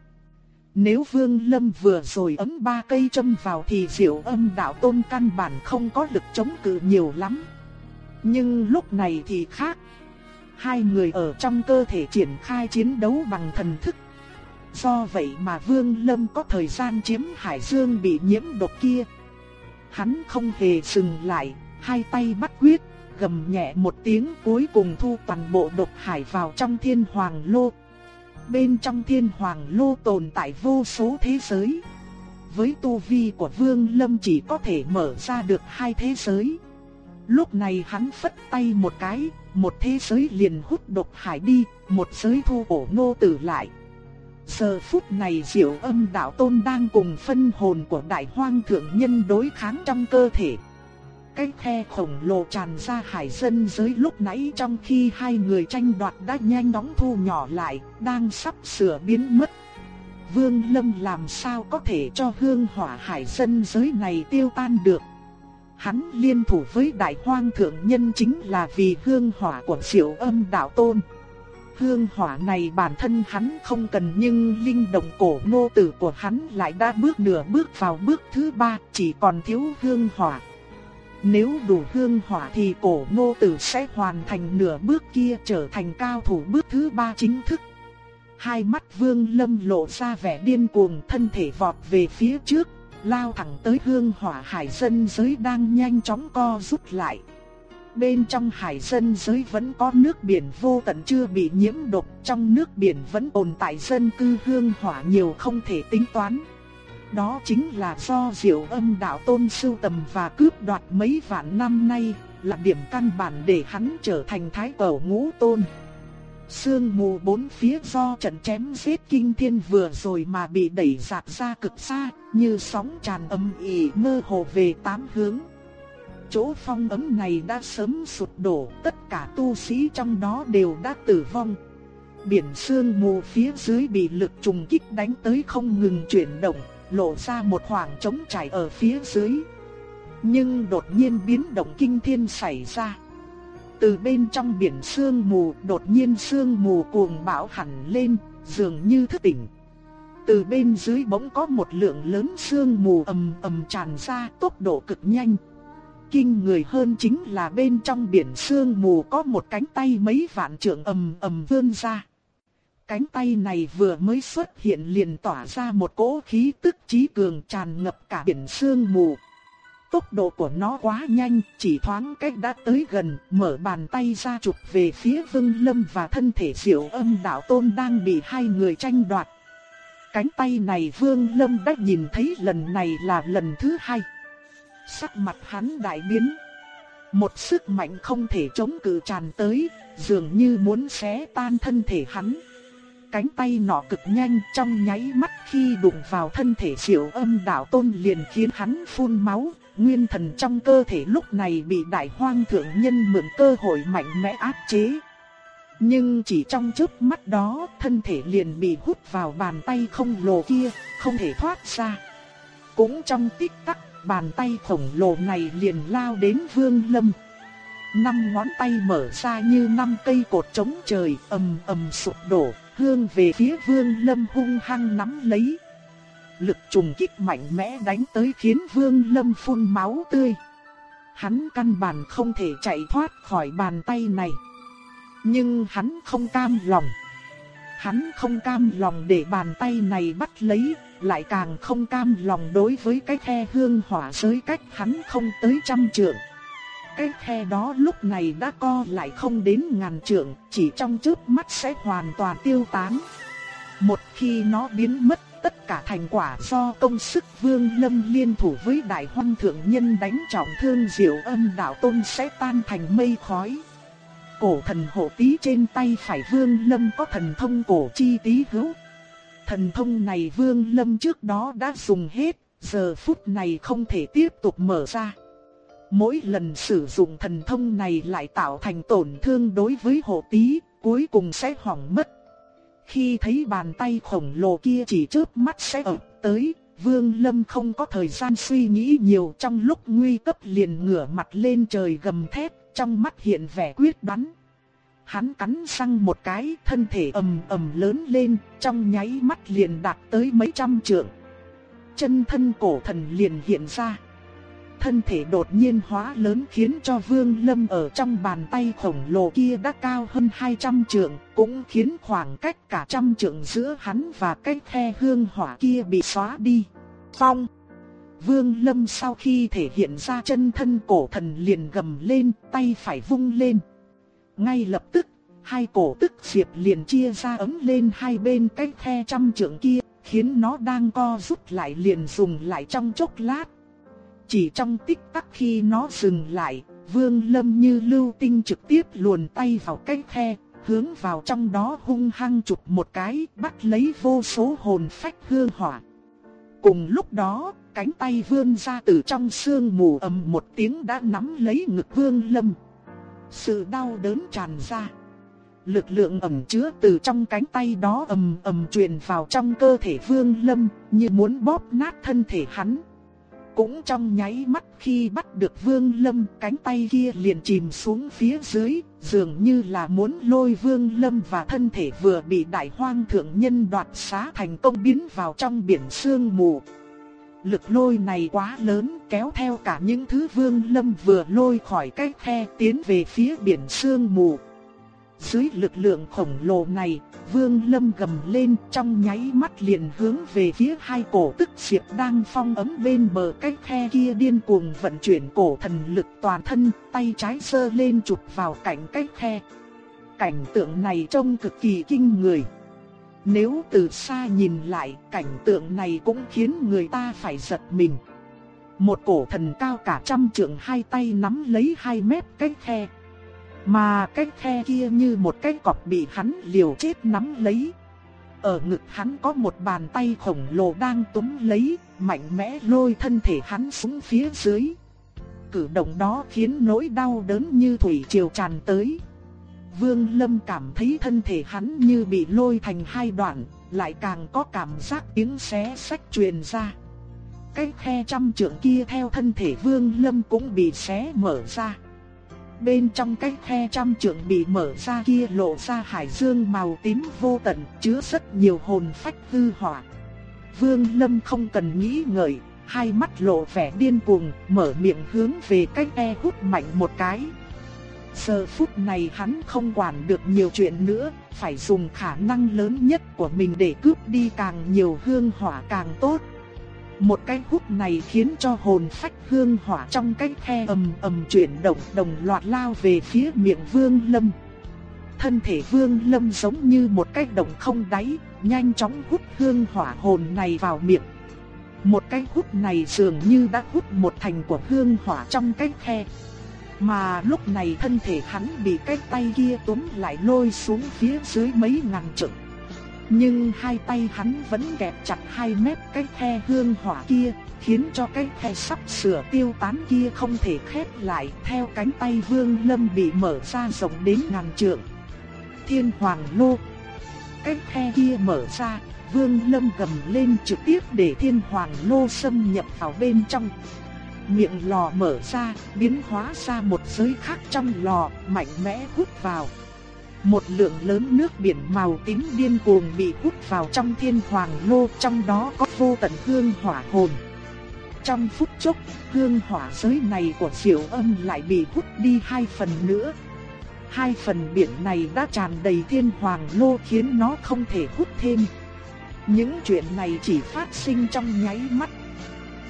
Nếu vương lâm vừa rồi ấm ba cây châm vào thì diệu âm đạo tôn căn bản không có lực chống cự nhiều lắm. Nhưng lúc này thì khác. Hai người ở trong cơ thể triển khai chiến đấu bằng thần thức Do vậy mà Vương Lâm có thời gian chiếm Hải Dương bị nhiễm độc kia. Hắn không hề dừng lại, hai tay bắt quyết, gầm nhẹ một tiếng cuối cùng thu toàn bộ độc hải vào trong thiên hoàng lô. Bên trong thiên hoàng lô tồn tại vô số thế giới. Với tu vi của Vương Lâm chỉ có thể mở ra được hai thế giới. Lúc này hắn phất tay một cái, một thế giới liền hút độc hải đi, một giới thu ổ nô tử lại. Giờ phút này diệu âm đạo tôn đang cùng phân hồn của đại hoang thượng nhân đối kháng trong cơ thể. Cái khe khổng lồ tràn ra hải dân giới lúc nãy trong khi hai người tranh đoạt đã nhanh đóng thu nhỏ lại, đang sắp sửa biến mất. Vương Lâm làm sao có thể cho hương hỏa hải dân giới này tiêu tan được. Hắn liên thủ với đại hoang thượng nhân chính là vì hương hỏa của diệu âm đạo tôn. Hương hỏa này bản thân hắn không cần nhưng linh động cổ nô tử của hắn lại đã bước nửa bước vào bước thứ ba, chỉ còn thiếu hương hỏa. Nếu đủ hương hỏa thì cổ Ngô tử sẽ hoàn thành nửa bước kia trở thành cao thủ bước thứ ba chính thức. Hai mắt vương lâm lộ ra vẻ điên cuồng thân thể vọt về phía trước, lao thẳng tới hương hỏa hải dân giới đang nhanh chóng co rút lại. Bên trong hải dân giới vẫn có nước biển vô tận chưa bị nhiễm độc, trong nước biển vẫn tồn tại dân cư hương hỏa nhiều không thể tính toán. Đó chính là do diệu âm đạo tôn sưu tầm và cướp đoạt mấy vạn năm nay, là điểm căn bản để hắn trở thành thái tổ ngũ tôn. Sương mù bốn phía do trận chém giết kinh thiên vừa rồi mà bị đẩy dạt ra cực xa, như sóng tràn âm ỉ mơ hồ về tám hướng chỗ phong ấm này đã sớm sụp đổ, tất cả tu sĩ trong đó đều đã tử vong. Biển sương mù phía dưới bị lực trùng kích đánh tới không ngừng chuyển động, lộ ra một khoảng trống trải ở phía dưới. Nhưng đột nhiên biến động kinh thiên xảy ra. Từ bên trong biển sương mù, đột nhiên sương mù cuồng bão hẳn lên, dường như thức tỉnh. Từ bên dưới bỗng có một lượng lớn sương mù ầm ầm tràn ra, tốc độ cực nhanh kinh người hơn chính là bên trong biển sương mù có một cánh tay mấy vạn trượng ầm ầm vươn ra. Cánh tay này vừa mới xuất hiện liền tỏa ra một cỗ khí tức trí cường tràn ngập cả biển sương mù. Tốc độ của nó quá nhanh, chỉ thoáng cách đã tới gần, mở bàn tay ra chụp về phía Vương Lâm và thân thể Diệu Âm đạo tôn đang bị hai người tranh đoạt. Cánh tay này Vương Lâm đã nhìn thấy lần này là lần thứ hai. Sắc mặt hắn đại biến. Một sức mạnh không thể chống cự tràn tới, dường như muốn xé tan thân thể hắn. Cánh tay nọ cực nhanh trong nháy mắt khi đụng vào thân thể diệu âm đạo tôn liền khiến hắn phun máu, nguyên thần trong cơ thể lúc này bị đại hoang thượng nhân mượn cơ hội mạnh mẽ áp chế. Nhưng chỉ trong chớp mắt đó, thân thể liền bị hút vào bàn tay không lồ kia, không thể thoát ra. Cũng trong tích tắc, bàn tay khổng lồ này liền lao đến Vương Lâm. Năm ngón tay mở ra như năm cây cột chống trời, ầm ầm sụp đổ, hương về phía Vương Lâm hung hăng nắm lấy. Lực trùng kích mạnh mẽ đánh tới khiến Vương Lâm phun máu tươi. Hắn căn bản không thể chạy thoát khỏi bàn tay này. Nhưng hắn không cam lòng. Hắn không cam lòng để bàn tay này bắt lấy, lại càng không cam lòng đối với cái khe hương hỏa giới cách hắn không tới trăm trượng. Cái khe đó lúc này đã co lại không đến ngàn trượng, chỉ trong chớp mắt sẽ hoàn toàn tiêu tán. Một khi nó biến mất, tất cả thành quả do công sức Vương Lâm liên thủ với Đại Hoang Thượng Nhân đánh trọng thương Diệu Âm Đạo Tôn sẽ tan thành mây khói. Cổ thần hộ tí trên tay phải Vương Lâm có thần thông cổ chi tí hữu. Thần thông này Vương Lâm trước đó đã dùng hết, giờ phút này không thể tiếp tục mở ra. Mỗi lần sử dụng thần thông này lại tạo thành tổn thương đối với hộ tí, cuối cùng sẽ hỏng mất. Khi thấy bàn tay khổng lồ kia chỉ chớp mắt sẽ ập tới, Vương Lâm không có thời gian suy nghĩ nhiều trong lúc nguy cấp liền ngửa mặt lên trời gầm thét, trong mắt hiện vẻ quyết đoán. Hắn cắn răng một cái, thân thể ầm ầm lớn lên, trong nháy mắt liền đạt tới mấy trăm trượng. Chân thân cổ thần liền hiện ra thân thể đột nhiên hóa lớn khiến cho Vương Lâm ở trong bàn tay khổng lồ kia đã cao hơn 200 trượng, cũng khiến khoảng cách cả trăm trượng giữa hắn và cái khe hương hỏa kia bị xóa đi. Phong Vương Lâm sau khi thể hiện ra chân thân cổ thần liền gầm lên, tay phải vung lên. Ngay lập tức, hai cổ tức diệp liền chia ra ấm lên hai bên cái khe trăm trượng kia, khiến nó đang co rút lại liền dùng lại trong chốc lát. Chỉ trong tích tắc khi nó dừng lại, Vương Lâm như lưu tinh trực tiếp luồn tay vào cái khe, hướng vào trong đó hung hăng chụp một cái, bắt lấy vô số hồn phách hương hỏa. Cùng lúc đó, cánh tay vươn ra từ trong xương mù ầm một tiếng đã nắm lấy ngực Vương Lâm. Sự đau đớn tràn ra. Lực lượng ẩm chứa từ trong cánh tay đó ầm ầm truyền vào trong cơ thể Vương Lâm, như muốn bóp nát thân thể hắn. Cũng trong nháy mắt khi bắt được Vương Lâm, cánh tay kia liền chìm xuống phía dưới, dường như là muốn lôi Vương Lâm và thân thể vừa bị đại hoang thượng nhân đoạt xá thành công biến vào trong biển sương mù. Lực lôi này quá lớn kéo theo cả những thứ Vương Lâm vừa lôi khỏi cái khe tiến về phía biển sương mù. Dưới lực lượng khổng lồ này, Vương Lâm gầm lên trong nháy mắt liền hướng về phía hai cổ tức diệp đang phong ấm bên bờ cách khe kia điên cuồng vận chuyển cổ thần lực toàn thân, tay trái sơ lên chụp vào cạnh cách khe. Cảnh tượng này trông cực kỳ kinh người. Nếu từ xa nhìn lại, cảnh tượng này cũng khiến người ta phải giật mình. Một cổ thần cao cả trăm trượng hai tay nắm lấy hai mét cách khe. Mà cái khe kia như một cái cọp bị hắn liều chết nắm lấy. Ở ngực hắn có một bàn tay khổng lồ đang túm lấy, mạnh mẽ lôi thân thể hắn xuống phía dưới. Cử động đó khiến nỗi đau đớn như thủy triều tràn tới. Vương Lâm cảm thấy thân thể hắn như bị lôi thành hai đoạn, lại càng có cảm giác tiếng xé sách truyền ra. Cái khe trăm trượng kia theo thân thể Vương Lâm cũng bị xé mở ra bên trong cái khe trăm trượng bị mở ra kia lộ ra hải dương màu tím vô tận, chứa rất nhiều hồn phách hư hỏa. Vương Lâm không cần nghĩ ngợi, hai mắt lộ vẻ điên cuồng, mở miệng hướng về cái e hút mạnh một cái. Giờ phút này hắn không quản được nhiều chuyện nữa, phải dùng khả năng lớn nhất của mình để cướp đi càng nhiều hương hỏa càng tốt. Một cái hút này khiến cho hồn phách hương hỏa trong cái khe ầm ầm chuyển động đồng loạt lao về phía miệng Vương Lâm. Thân thể Vương Lâm giống như một cái động không đáy, nhanh chóng hút hương hỏa hồn này vào miệng. Một cái hút này dường như đã hút một thành của hương hỏa trong cái khe. Mà lúc này thân thể hắn bị cái tay kia túm lại lôi xuống phía dưới mấy ngàn trượng. Nhưng hai tay hắn vẫn kẹp chặt hai mép cái khe hương hỏa kia, khiến cho cái khe sắp sửa tiêu tán kia không thể khép lại theo cánh tay vương lâm bị mở ra rộng đến ngàn trượng. Thiên hoàng lô Cái khe kia mở ra, vương lâm gầm lên trực tiếp để thiên hoàng lô xâm nhập vào bên trong. Miệng lò mở ra, biến hóa ra một giới khác trong lò, mạnh mẽ hút vào. Một lượng lớn nước biển màu tím điên cuồng bị hút vào trong thiên hoàng lô, trong đó có vô tận hương hỏa hồn. Trong phút chốc, hương hỏa giới này của Diệu Âm lại bị hút đi hai phần nữa. Hai phần biển này đã tràn đầy thiên hoàng lô khiến nó không thể hút thêm. Những chuyện này chỉ phát sinh trong nháy mắt.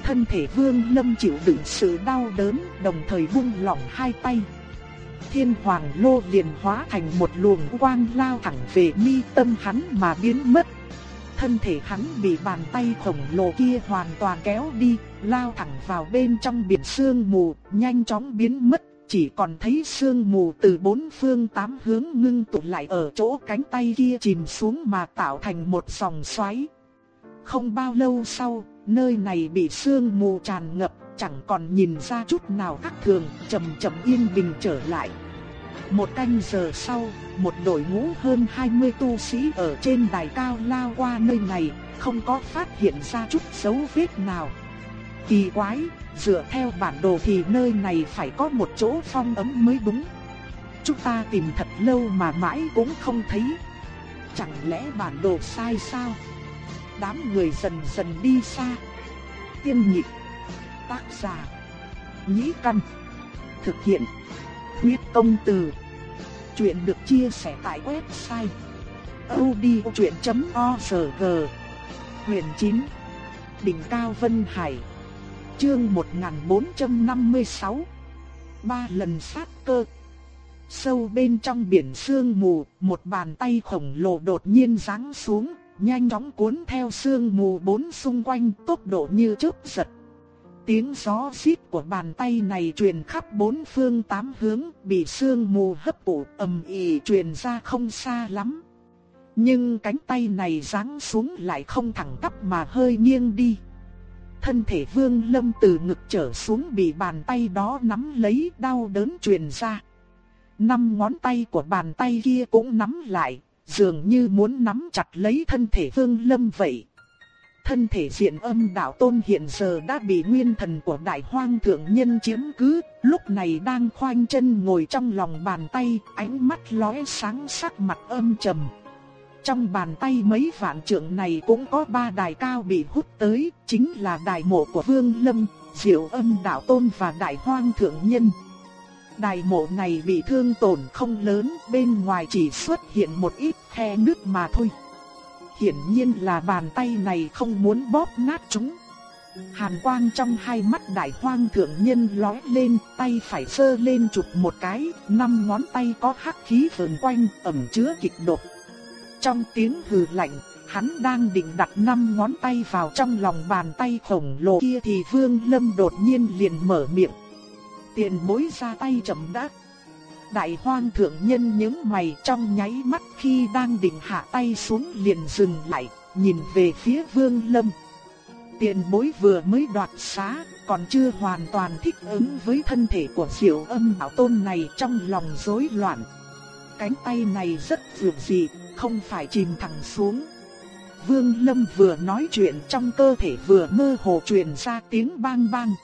Thân thể Vương Lâm chịu đựng sự đau đớn, đồng thời buông lỏng hai tay thiên hoàng lô liền hóa thành một luồng quang lao thẳng về mi tâm hắn mà biến mất. thân thể hắn bị bàn tay khổng lồ kia hoàn toàn kéo đi, lao thẳng vào bên trong biển sương mù, nhanh chóng biến mất, chỉ còn thấy sương mù từ bốn phương tám hướng ngưng tụ lại ở chỗ cánh tay kia chìm xuống mà tạo thành một dòng xoáy. Không bao lâu sau, nơi này bị sương mù tràn ngập, chẳng còn nhìn ra chút nào khác thường, chậm chậm yên bình trở lại. Một canh giờ sau, một đội ngũ hơn 20 tu sĩ ở trên đài cao lao qua nơi này, không có phát hiện ra chút dấu vết nào. Kỳ quái, dựa theo bản đồ thì nơi này phải có một chỗ phong ấm mới đúng. Chúng ta tìm thật lâu mà mãi cũng không thấy. Chẳng lẽ bản đồ sai sao? Đám người dần dần đi xa. Tiên nhị Tác giả. Nhĩ căn. Thực hiện. Huyết công từ. Chuyện được chia sẻ tại website odchuyện.org Huyền 9 Đỉnh Cao Vân Hải. Chương 1456 Ba lần sát cơ. Sâu bên trong biển sương mù, một bàn tay khổng lồ đột nhiên giáng xuống, nhanh chóng cuốn theo sương mù bốn xung quanh tốc độ như chớp giật. Tiếng gió xít của bàn tay này truyền khắp bốn phương tám hướng, bị sương mù hấp thụ ầm ỉ truyền ra không xa lắm. Nhưng cánh tay này giáng xuống lại không thẳng tắp mà hơi nghiêng đi. Thân thể Vương Lâm từ ngực trở xuống bị bàn tay đó nắm lấy đau đớn truyền ra. Năm ngón tay của bàn tay kia cũng nắm lại, dường như muốn nắm chặt lấy thân thể Vương Lâm vậy. Thân thể diện âm đạo tôn hiện giờ đã bị nguyên thần của đại hoang thượng nhân chiếm cứ, lúc này đang khoanh chân ngồi trong lòng bàn tay, ánh mắt lóe sáng sắc mặt âm trầm. Trong bàn tay mấy vạn trượng này cũng có ba đài cao bị hút tới, chính là đài mộ của Vương Lâm, Diệu Âm Đạo Tôn và Đại Hoang Thượng Nhân. Đài mộ này bị thương tổn không lớn, bên ngoài chỉ xuất hiện một ít khe nước mà thôi. Hiển nhiên là bàn tay này không muốn bóp nát chúng. Hàn quang trong hai mắt đại hoang thượng nhân lóe lên, tay phải sơ lên chụp một cái, năm ngón tay có hắc khí vờn quanh, ẩm chứa kịch độc. Trong tiếng hừ lạnh, hắn đang định đặt năm ngón tay vào trong lòng bàn tay khổng lồ kia thì Vương Lâm đột nhiên liền mở miệng. Tiền bối ra tay chậm đắc. Đại hoang thượng nhân những mày trong nháy mắt khi đang định hạ tay xuống liền dừng lại, nhìn về phía Vương Lâm. Tiền bối vừa mới đoạt xá, còn chưa hoàn toàn thích ứng với thân thể của diệu âm bảo tôn này trong lòng rối loạn. Cánh tay này rất dường dị, không phải chìm thẳng xuống. Vương Lâm vừa nói chuyện trong cơ thể vừa mơ hồ truyền ra tiếng bang bang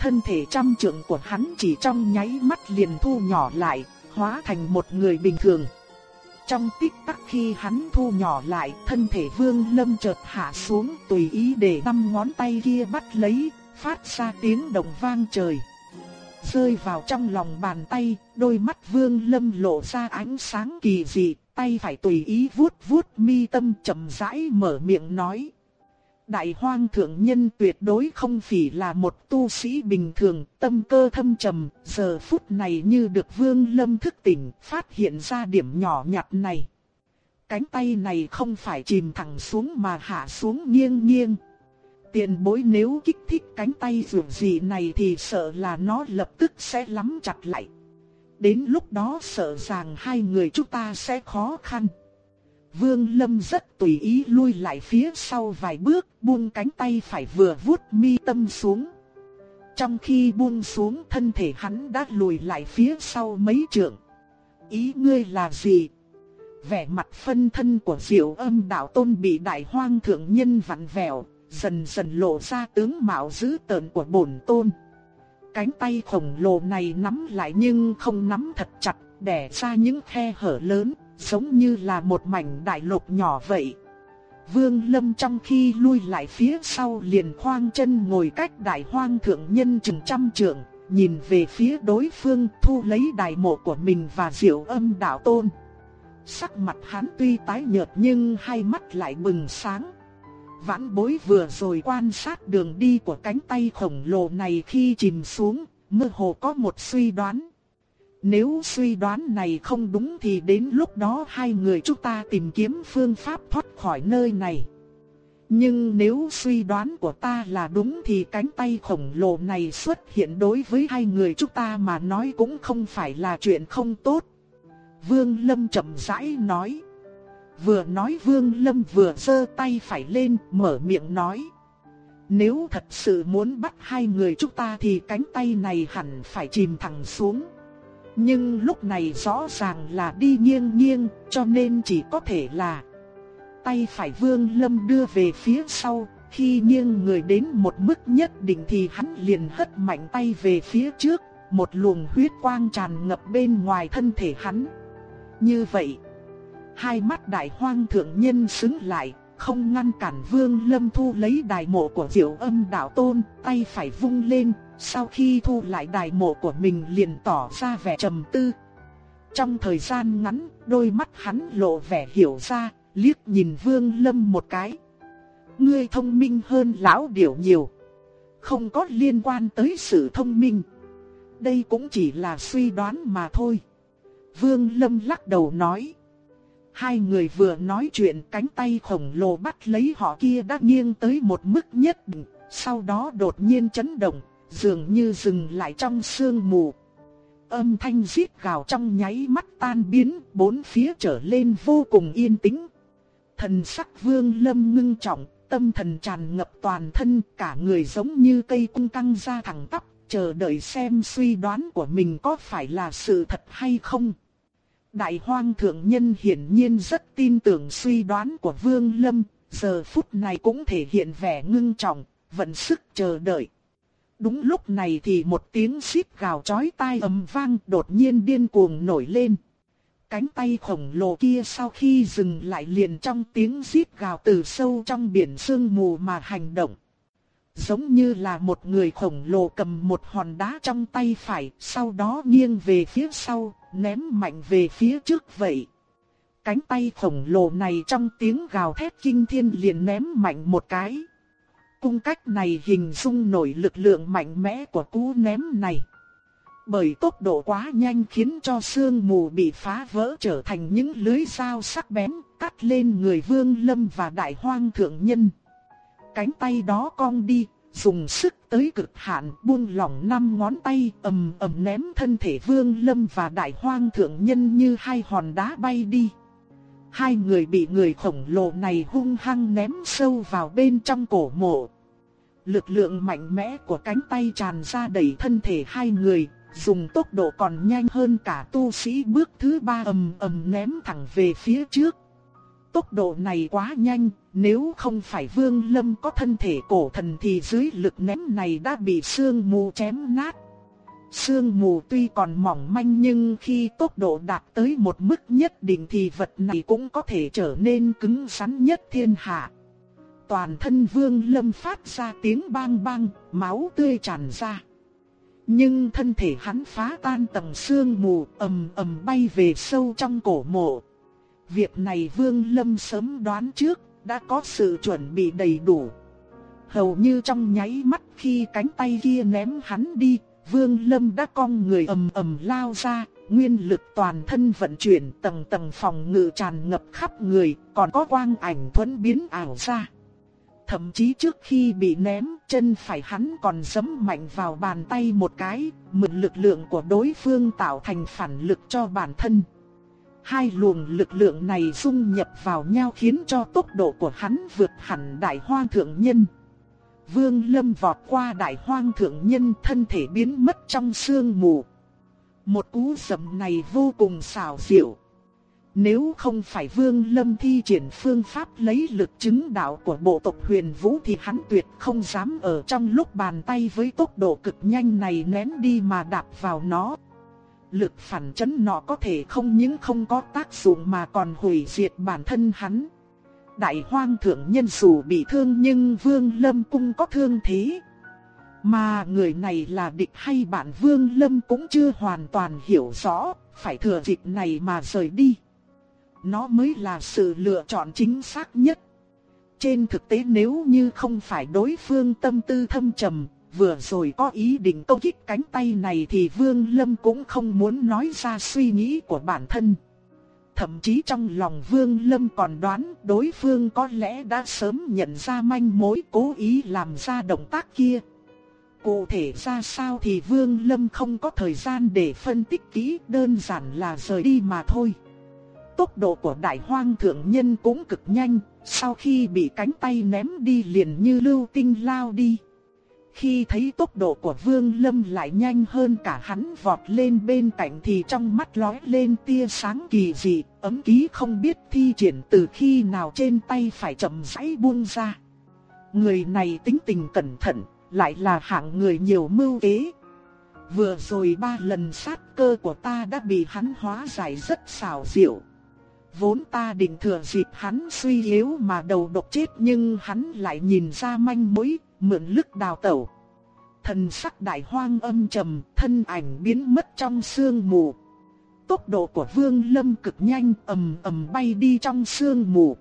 thân thể trăm trượng của hắn chỉ trong nháy mắt liền thu nhỏ lại, hóa thành một người bình thường. Trong tích tắc khi hắn thu nhỏ lại, thân thể Vương Lâm chợt hạ xuống, tùy ý để năm ngón tay kia bắt lấy, phát ra tiếng động vang trời. Rơi vào trong lòng bàn tay, đôi mắt Vương Lâm lộ ra ánh sáng kỳ dị, tay phải tùy ý vuốt vuốt mi tâm chậm rãi mở miệng nói: Đại hoang thượng nhân tuyệt đối không phải là một tu sĩ bình thường, tâm cơ thâm trầm, giờ phút này như được vương lâm thức tỉnh, phát hiện ra điểm nhỏ nhặt này. Cánh tay này không phải chìm thẳng xuống mà hạ xuống nghiêng nghiêng. Tiền bối nếu kích thích cánh tay dù gì này thì sợ là nó lập tức sẽ lắm chặt lại. Đến lúc đó sợ rằng hai người chúng ta sẽ khó khăn. Vương Lâm rất tùy ý lui lại phía sau vài bước, buông cánh tay phải vừa vuốt mi tâm xuống. Trong khi buông xuống thân thể hắn đã lùi lại phía sau mấy trượng. Ý ngươi là gì? Vẻ mặt phân thân của diệu âm đạo tôn bị đại hoang thượng nhân vặn vẹo, dần dần lộ ra tướng mạo dữ tợn của bổn tôn. Cánh tay khổng lồ này nắm lại nhưng không nắm thật chặt, đẻ ra những khe hở lớn giống như là một mảnh đại lục nhỏ vậy. Vương Lâm trong khi lui lại phía sau liền khoang chân ngồi cách đại hoang thượng nhân chừng trăm trượng, nhìn về phía đối phương thu lấy đại mộ của mình và diệu âm đạo tôn. Sắc mặt hắn tuy tái nhợt nhưng hai mắt lại bừng sáng. Vãn bối vừa rồi quan sát đường đi của cánh tay khổng lồ này khi chìm xuống, mơ hồ có một suy đoán. Nếu suy đoán này không đúng thì đến lúc đó hai người chúng ta tìm kiếm phương pháp thoát khỏi nơi này. Nhưng nếu suy đoán của ta là đúng thì cánh tay khổng lồ này xuất hiện đối với hai người chúng ta mà nói cũng không phải là chuyện không tốt. Vương Lâm chậm rãi nói. Vừa nói Vương Lâm vừa giơ tay phải lên, mở miệng nói. Nếu thật sự muốn bắt hai người chúng ta thì cánh tay này hẳn phải chìm thẳng xuống. Nhưng lúc này rõ ràng là đi nghiêng nghiêng cho nên chỉ có thể là Tay phải Vương Lâm đưa về phía sau, khi nghiêng người đến một mức nhất định thì hắn liền hất mạnh tay về phía trước, một luồng huyết quang tràn ngập bên ngoài thân thể hắn. Như vậy, hai mắt đại hoang thượng nhân xứng lại, không ngăn cản Vương Lâm thu lấy đài mộ của Diệu Âm đạo tôn, tay phải vung lên, sau khi thu lại đài mộ của mình liền tỏ ra vẻ trầm tư. Trong thời gian ngắn, đôi mắt hắn lộ vẻ hiểu ra, liếc nhìn Vương Lâm một cái. Ngươi thông minh hơn lão điểu nhiều. Không có liên quan tới sự thông minh. Đây cũng chỉ là suy đoán mà thôi. Vương Lâm lắc đầu nói. Hai người vừa nói chuyện cánh tay khổng lồ bắt lấy họ kia đã nghiêng tới một mức nhất định. Sau đó đột nhiên chấn động, dường như dừng lại trong sương mù. Âm thanh rít gào trong nháy mắt tan biến, bốn phía trở lên vô cùng yên tĩnh. Thần sắc vương lâm ngưng trọng, tâm thần tràn ngập toàn thân, cả người giống như cây cung căng ra thẳng tắp, chờ đợi xem suy đoán của mình có phải là sự thật hay không. Đại hoang thượng nhân hiển nhiên rất tin tưởng suy đoán của vương lâm, giờ phút này cũng thể hiện vẻ ngưng trọng, vận sức chờ đợi. Đúng lúc này thì một tiếng xít gào chói tai ầm vang đột nhiên điên cuồng nổi lên. Cánh tay khổng lồ kia sau khi dừng lại liền trong tiếng xít gào từ sâu trong biển sương mù mà hành động. Giống như là một người khổng lồ cầm một hòn đá trong tay phải, sau đó nghiêng về phía sau, ném mạnh về phía trước vậy. Cánh tay khổng lồ này trong tiếng gào thét kinh thiên liền ném mạnh một cái. Cung cách này hình dung nổi lực lượng mạnh mẽ của cú ném này bởi tốc độ quá nhanh khiến cho xương mù bị phá vỡ trở thành những lưới dao sắc bén, cắt lên người Vương Lâm và Đại Hoang Thượng Nhân. Cánh tay đó cong đi, dùng sức tới cực hạn buông lỏng năm ngón tay ầm ầm ném thân thể Vương Lâm và Đại Hoang Thượng Nhân như hai hòn đá bay đi. Hai người bị người khổng lồ này hung hăng ném sâu vào bên trong cổ mộ. Lực lượng mạnh mẽ của cánh tay tràn ra đẩy thân thể hai người, dùng tốc độ còn nhanh hơn cả tu sĩ bước thứ ba ầm ầm ném thẳng về phía trước. Tốc độ này quá nhanh, nếu không phải Vương Lâm có thân thể cổ thần thì dưới lực ném này đã bị sương mù chém nát. Sương mù tuy còn mỏng manh nhưng khi tốc độ đạt tới một mức nhất định thì vật này cũng có thể trở nên cứng rắn nhất thiên hạ. Toàn thân Vương Lâm phát ra tiếng bang bang, máu tươi tràn ra. Nhưng thân thể hắn phá tan tầng xương mù ầm ầm bay về sâu trong cổ mộ. Việc này Vương Lâm sớm đoán trước, đã có sự chuẩn bị đầy đủ. Hầu như trong nháy mắt khi cánh tay kia ném hắn đi, Vương Lâm đã cong người ầm ầm lao ra, nguyên lực toàn thân vận chuyển tầng tầng phòng ngự tràn ngập khắp người, còn có quang ảnh thuẫn biến ảo ra. Thậm chí trước khi bị ném, chân phải hắn còn giẫm mạnh vào bàn tay một cái, mượn lực lượng của đối phương tạo thành phản lực cho bản thân. Hai luồng lực lượng này dung nhập vào nhau khiến cho tốc độ của hắn vượt hẳn đại hoang thượng nhân. Vương Lâm vọt qua đại hoang thượng nhân, thân thể biến mất trong sương mù. Một cú sầm này vô cùng xảo diệu. Nếu không phải Vương Lâm thi triển phương pháp lấy lực chứng đạo của bộ tộc huyền vũ thì hắn tuyệt không dám ở trong lúc bàn tay với tốc độ cực nhanh này nén đi mà đạp vào nó. Lực phản chấn nó có thể không những không có tác dụng mà còn hủy diệt bản thân hắn. Đại hoang thượng nhân dù bị thương nhưng Vương Lâm cũng có thương thế. Mà người này là địch hay bạn Vương Lâm cũng chưa hoàn toàn hiểu rõ, phải thừa dịp này mà rời đi. Nó mới là sự lựa chọn chính xác nhất. Trên thực tế nếu như không phải đối phương tâm tư thâm trầm, vừa rồi có ý định công kích cánh tay này thì Vương Lâm cũng không muốn nói ra suy nghĩ của bản thân. Thậm chí trong lòng Vương Lâm còn đoán đối phương có lẽ đã sớm nhận ra manh mối cố ý làm ra động tác kia. Cụ thể ra sao thì Vương Lâm không có thời gian để phân tích kỹ đơn giản là rời đi mà thôi. Tốc độ của đại hoang thượng nhân cũng cực nhanh, sau khi bị cánh tay ném đi liền như lưu tinh lao đi. Khi thấy tốc độ của Vương Lâm lại nhanh hơn cả hắn vọt lên bên cạnh thì trong mắt lóe lên tia sáng kỳ dị, ấm ký không biết thi triển từ khi nào trên tay phải chậm rãi buông ra. Người này tính tình cẩn thận, lại là hạng người nhiều mưu kế. Vừa rồi ba lần sát cơ của ta đã bị hắn hóa giải rất xảo diệu. Vốn ta định thừa dịp hắn suy yếu mà đầu độc chết nhưng hắn lại nhìn ra manh mối, mượn lực đào tẩu. Thần sắc đại hoang âm trầm, thân ảnh biến mất trong sương mù. Tốc độ của Vương Lâm cực nhanh, ầm ầm bay đi trong sương mù.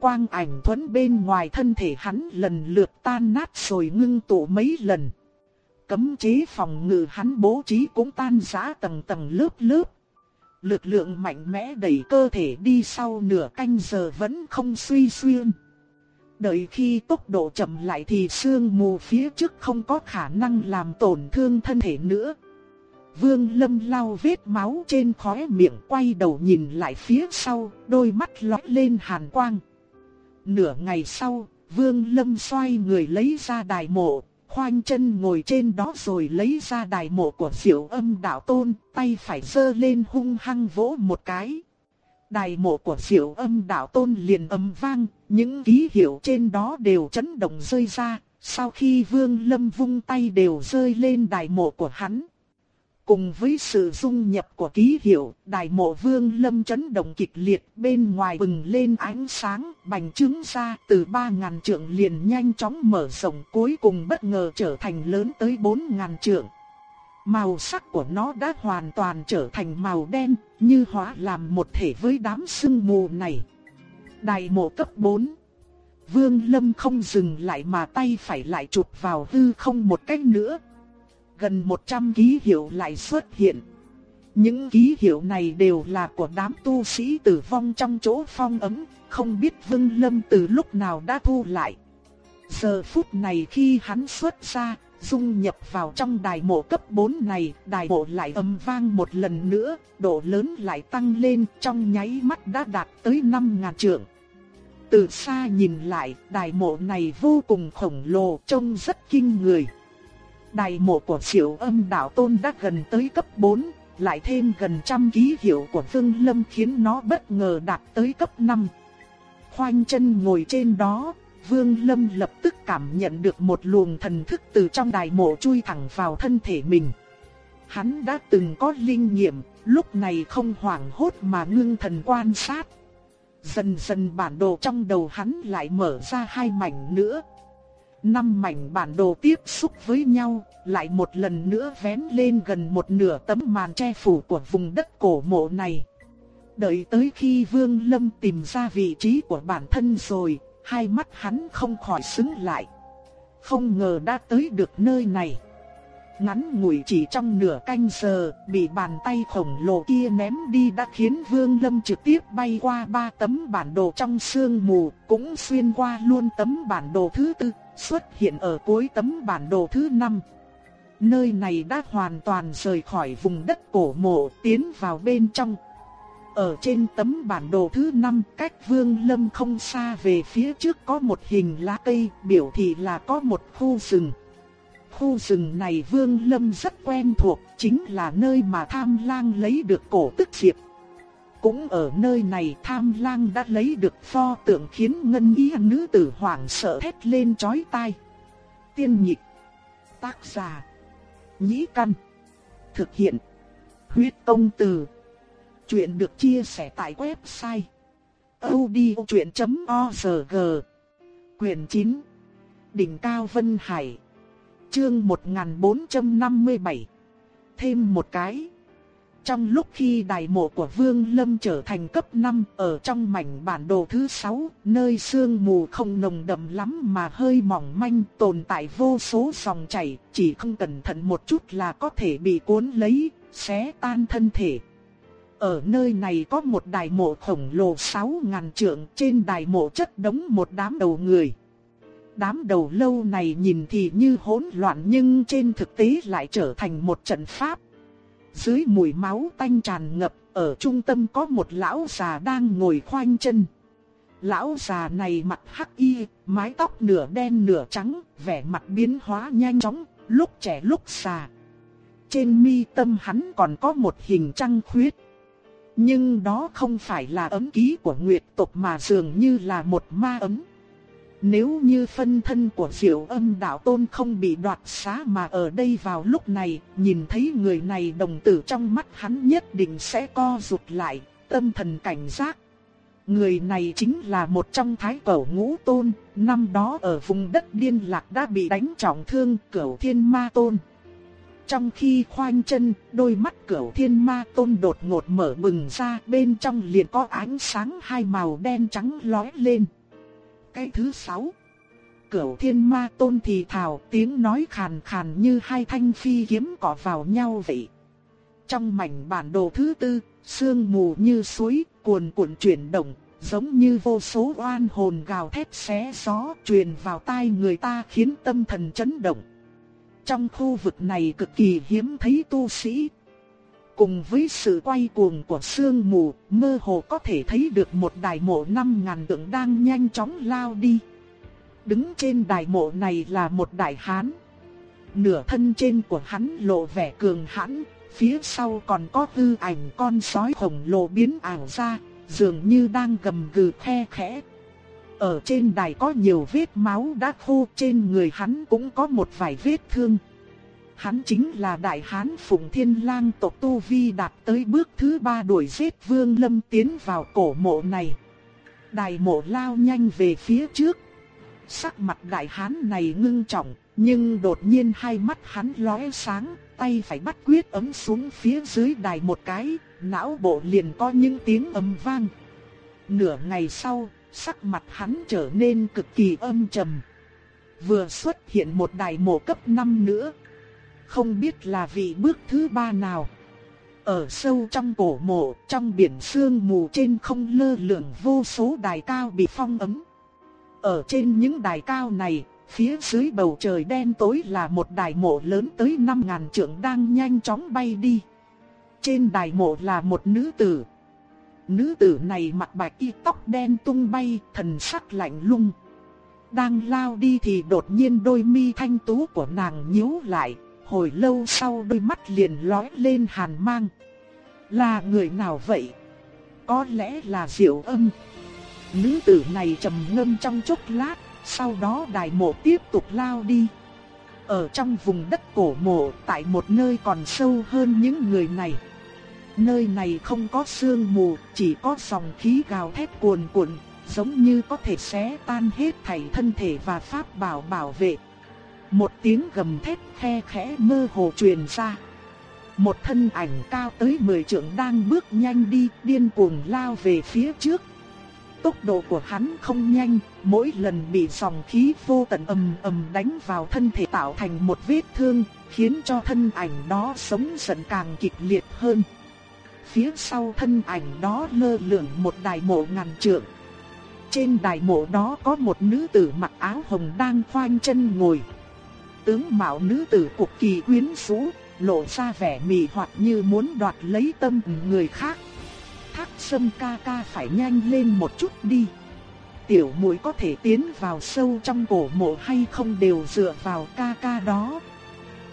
Quang ảnh thuẫn bên ngoài thân thể hắn lần lượt tan nát rồi ngưng tụ mấy lần. Cấm chế phòng ngự hắn bố trí cũng tan rã tầng tầng lớp lớp. Lực lượng mạnh mẽ đẩy cơ thể đi sau nửa canh giờ vẫn không suy xuyên. Đợi khi tốc độ chậm lại thì sương mù phía trước không có khả năng làm tổn thương thân thể nữa. Vương Lâm lau vết máu trên khóe miệng quay đầu nhìn lại phía sau, đôi mắt lóe lên hàn quang. Nửa ngày sau, Vương Lâm xoay người lấy ra đài mộ, khoanh chân ngồi trên đó rồi lấy ra đài mộ của Diệu Âm Đạo Tôn, tay phải giơ lên hung hăng vỗ một cái. Đài mộ của Diệu Âm Đạo Tôn liền âm vang, những ký hiệu trên đó đều chấn động rơi ra, sau khi Vương Lâm vung tay đều rơi lên đài mộ của hắn. Cùng với sự dung nhập của ký hiệu, đài mộ vương lâm chấn động kịch liệt bên ngoài bừng lên ánh sáng, bành trướng ra từ 3.000 trượng liền nhanh chóng mở rộng cuối cùng bất ngờ trở thành lớn tới 4.000 trượng. Màu sắc của nó đã hoàn toàn trở thành màu đen, như hóa làm một thể với đám sương mù này. Đài mộ cấp 4 Vương Lâm không dừng lại mà tay phải lại chụp vào hư không một cách nữa, gần 100 ký hiệu lại xuất hiện. Những ký hiệu này đều là của đám tu sĩ tử vong trong chỗ phong ấm, không biết Vương Lâm từ lúc nào đã thu lại. Giờ phút này khi hắn xuất ra, dung nhập vào trong đài mộ cấp 4 này, đài mộ lại âm vang một lần nữa, độ lớn lại tăng lên trong nháy mắt đã đạt tới 5.000 trượng. Từ xa nhìn lại, đài mộ này vô cùng khổng lồ, trông rất kinh người. Đài mộ của Diệu Âm đạo tôn đã gần tới cấp 4, lại thêm gần trăm ký hiệu của Vương Lâm khiến nó bất ngờ đạt tới cấp 5. Khoanh chân ngồi trên đó, Vương Lâm lập tức cảm nhận được một luồng thần thức từ trong đài mộ chui thẳng vào thân thể mình. Hắn đã từng có linh nghiệm, lúc này không hoảng hốt mà ngưng thần quan sát. Dần dần bản đồ trong đầu hắn lại mở ra hai mảnh nữa, năm mảnh bản đồ tiếp xúc với nhau, lại một lần nữa vén lên gần một nửa tấm màn che phủ của vùng đất cổ mộ này. Đợi tới khi Vương Lâm tìm ra vị trí của bản thân rồi, hai mắt hắn không khỏi sững lại. Không ngờ đã tới được nơi này. Ngắn ngủi chỉ trong nửa canh giờ, bị bàn tay khổng lồ kia ném đi đã khiến Vương Lâm trực tiếp bay qua ba tấm bản đồ trong sương mù, cũng xuyên qua luôn tấm bản đồ thứ tư xuất hiện ở cuối tấm bản đồ thứ 5. Nơi này đã hoàn toàn rời khỏi vùng đất cổ mộ tiến vào bên trong. Ở trên tấm bản đồ thứ 5 cách vương lâm không xa về phía trước có một hình lá cây, biểu thị là có một khu rừng. Khu rừng này vương lâm rất quen thuộc, chính là nơi mà tham lang lấy được cổ tức diệp. Cũng ở nơi này tham lang đã lấy được pho tượng khiến ngân y nữ tử hoảng sợ thét lên chói tai. Tiên nhịp. Tác giả. Nhĩ căn. Thực hiện. Huyết công từ. Chuyện được chia sẻ tại website. odchuyện.org Quyền 9. Đỉnh Cao Vân Hải. Chương 1457. Thêm một cái trong lúc khi đài mộ của Vương Lâm trở thành cấp 5 ở trong mảnh bản đồ thứ 6, nơi sương mù không nồng đậm lắm mà hơi mỏng manh tồn tại vô số dòng chảy, chỉ không cẩn thận một chút là có thể bị cuốn lấy, xé tan thân thể. Ở nơi này có một đài mộ khổng lồ 6.000 trượng, trên đài mộ chất đống một đám đầu người. Đám đầu lâu này nhìn thì như hỗn loạn nhưng trên thực tế lại trở thành một trận pháp. Dưới mùi máu tanh tràn ngập, ở trung tâm có một lão già đang ngồi khoanh chân. Lão già này mặt hắc y, mái tóc nửa đen nửa trắng, vẻ mặt biến hóa nhanh chóng, lúc trẻ lúc già. Trên mi tâm hắn còn có một hình trăng khuyết. Nhưng đó không phải là ấm ký của Nguyệt tộc mà dường như là một ma ấm. Nếu như phân thân của Diệu Âm đạo tôn không bị đoạt xá mà ở đây vào lúc này, nhìn thấy người này đồng tử trong mắt hắn nhất định sẽ co rụt lại, tâm thần cảnh giác. Người này chính là một trong thái cẩu ngũ tôn, năm đó ở vùng đất điên lạc đã bị đánh trọng thương cẩu thiên ma tôn. Trong khi khoanh chân, đôi mắt cửu thiên ma tôn đột ngột mở bừng ra, bên trong liền có ánh sáng hai màu đen trắng lóe lên. Cái thứ sáu, cửu thiên ma tôn thì thào tiếng nói khàn khàn như hai thanh phi kiếm cọ vào nhau vậy. Trong mảnh bản đồ thứ tư, sương mù như suối, cuồn cuộn chuyển động, giống như vô số oan hồn gào thét xé gió truyền vào tai người ta khiến tâm thần chấn động. Trong khu vực này cực kỳ hiếm thấy tu sĩ. Cùng với sự quay cuồng của sương mù, mơ hồ có thể thấy được một đài mộ năm ngàn tượng đang nhanh chóng lao đi. Đứng trên đài mộ này là một đại hán. Nửa thân trên của hắn lộ vẻ cường hãn, phía sau còn có tư ảnh con sói khổng lồ biến ảo ra, dường như đang gầm gừ khe khẽ. Ở trên đài có nhiều vết máu đã khô, trên người hắn cũng có một vài vết thương. Hắn chính là đại hán Phùng Thiên Lang tộc Tu Vi đạt tới bước thứ ba đuổi giết Vương Lâm tiến vào cổ mộ này. Đài mộ lao nhanh về phía trước. Sắc mặt đại hán này ngưng trọng, nhưng đột nhiên hai mắt hắn lóe sáng, tay phải bắt quyết ấm xuống phía dưới đài một cái, não bộ liền có những tiếng ầm vang. Nửa ngày sau, sắc mặt hắn trở nên cực kỳ âm trầm. Vừa xuất hiện một đài mộ cấp 5 nữa. Không biết là vị bước thứ ba nào. Ở sâu trong cổ mộ, trong biển sương mù trên không lơ lửng vô số đài cao bị phong ấm. Ở trên những đài cao này, phía dưới bầu trời đen tối là một đài mộ lớn tới 5.000 trượng đang nhanh chóng bay đi. Trên đài mộ là một nữ tử, Nữ tử này mặt bạch y tóc đen tung bay, thần sắc lạnh lùng. Đang lao đi thì đột nhiên đôi mi thanh tú của nàng nhíu lại, hồi lâu sau đôi mắt liền lóe lên hàn mang. Là người nào vậy? Có lẽ là Diệu Âm. Nữ tử này trầm ngâm trong chốc lát, sau đó đại mộ tiếp tục lao đi. Ở trong vùng đất cổ mộ, tại một nơi còn sâu hơn những người này. Nơi này không có sương mù, chỉ có dòng khí gào thét cuồn cuộn, giống như có thể xé tan hết thảy thân thể và pháp bảo bảo vệ. Một tiếng gầm thét khe khẽ mơ hồ truyền ra. Một thân ảnh cao tới 10 trượng đang bước nhanh đi, điên cuồng lao về phía trước. Tốc độ của hắn không nhanh, mỗi lần bị dòng khí vô tận ầm ầm đánh vào thân thể tạo thành một vết thương, khiến cho thân ảnh đó sống dần càng kịch liệt hơn phía sau thân ảnh đó lơ lửng một đài mộ ngàn trượng. Trên đài mộ đó có một nữ tử mặc áo hồng đang khoanh chân ngồi. Tướng mạo nữ tử cực kỳ quyến rũ, lộ ra vẻ mị hoặc như muốn đoạt lấy tâm người khác. Thác sâm ca ca phải nhanh lên một chút đi. Tiểu mũi có thể tiến vào sâu trong cổ mộ hay không đều dựa vào ca ca đó.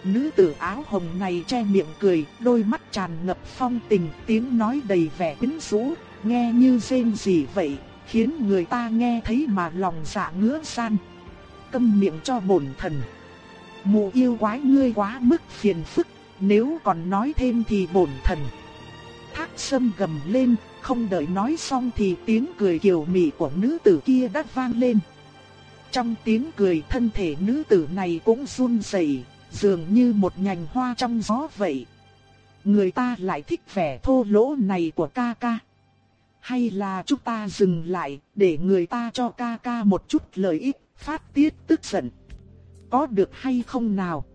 Nữ tử áo hồng này che miệng cười, đôi mắt tràn ngập phong tình, tiếng nói đầy vẻ quyến rũ, nghe như rên rỉ vậy, khiến người ta nghe thấy mà lòng dạ ngứa san. Câm miệng cho bổn thần mù yêu quái ngươi quá mức phiền phức, nếu còn nói thêm thì bổn thần. Thác sâm gầm lên, không đợi nói xong thì tiếng cười kiều mị của nữ tử kia đã vang lên. Trong tiếng cười thân thể nữ tử này cũng run rẩy, dường như một nhành hoa trong gió vậy. người ta lại thích vẻ thô lỗ này của ca ca. Hay là chúng ta dừng lại, để người ta cho ca ca một chút lợi ích, phát tiết tức giận. Có được hay không nào?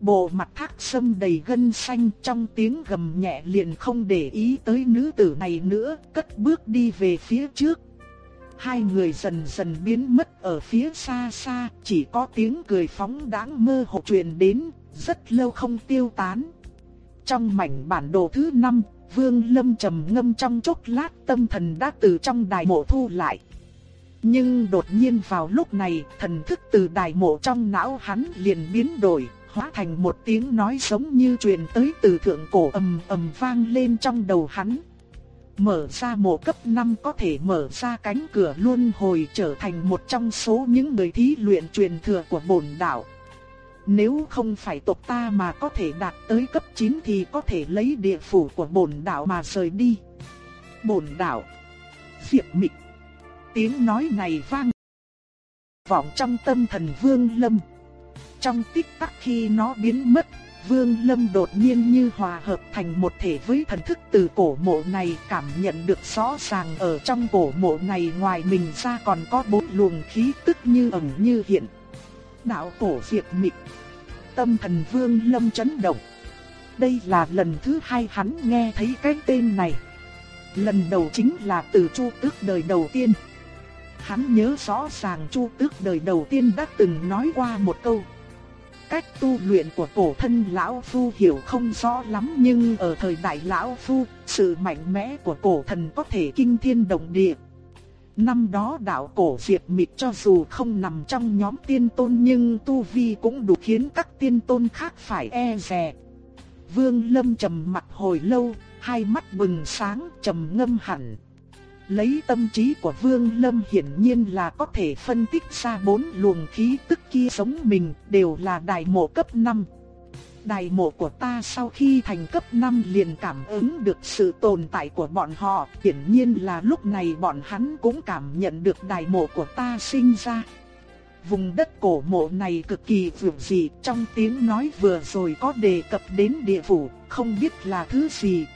Bộ mặt thác sâm đầy gân xanh trong tiếng gầm nhẹ liền không để ý tới nữ tử này nữa, cất bước đi về phía trước. Hai người dần dần biến mất ở phía xa xa, chỉ có tiếng cười phóng đáng mơ hồ truyền đến, rất lâu không tiêu tán. Trong mảnh bản đồ thứ 5, Vương Lâm trầm ngâm trong chốc lát tâm thần đã từ trong đài mộ thu lại. Nhưng đột nhiên vào lúc này, thần thức từ đài mộ trong não hắn liền biến đổi, hóa thành một tiếng nói giống như truyền tới từ thượng cổ ầm ầm vang lên trong đầu hắn. Mở ra mộ cấp 5 có thể mở ra cánh cửa luân hồi trở thành một trong số những người thí luyện truyền thừa của bổn đạo. Nếu không phải tộc ta mà có thể đạt tới cấp 9 thì có thể lấy địa phủ của bổn đạo mà rời đi. Bổn đạo. Diệp Mịch. Tiếng nói này vang vọng trong tâm thần Vương Lâm. Trong tích tắc khi nó biến mất, Vương Lâm đột nhiên như hòa hợp thành một thể với thần thức từ cổ mộ này cảm nhận được rõ ràng ở trong cổ mộ này ngoài mình ra còn có bốn luồng khí tức như ẩn như hiện. Đạo cổ diệt Mịch Tâm thần Vương Lâm chấn động. Đây là lần thứ hai hắn nghe thấy cái tên này. Lần đầu chính là từ Chu Tước đời đầu tiên. Hắn nhớ rõ ràng Chu Tước đời đầu tiên đã từng nói qua một câu. Cách tu luyện của cổ thân lão phu hiểu không rõ lắm nhưng ở thời đại lão phu, sự mạnh mẽ của cổ thần có thể kinh thiên động địa. Năm đó đạo cổ diệt mịt cho dù không nằm trong nhóm tiên tôn nhưng tu vi cũng đủ khiến các tiên tôn khác phải e dè. Vương Lâm trầm mặt hồi lâu, hai mắt bừng sáng trầm ngâm hẳn. Lấy tâm trí của Vương Lâm hiển nhiên là có thể phân tích ra bốn luồng khí tức kia sống mình đều là đại mộ cấp 5. Đại mộ của ta sau khi thành cấp 5 liền cảm ứng được sự tồn tại của bọn họ, hiển nhiên là lúc này bọn hắn cũng cảm nhận được đại mộ của ta sinh ra. Vùng đất cổ mộ này cực kỳ vượt dị, trong tiếng nói vừa rồi có đề cập đến địa phủ, không biết là thứ gì,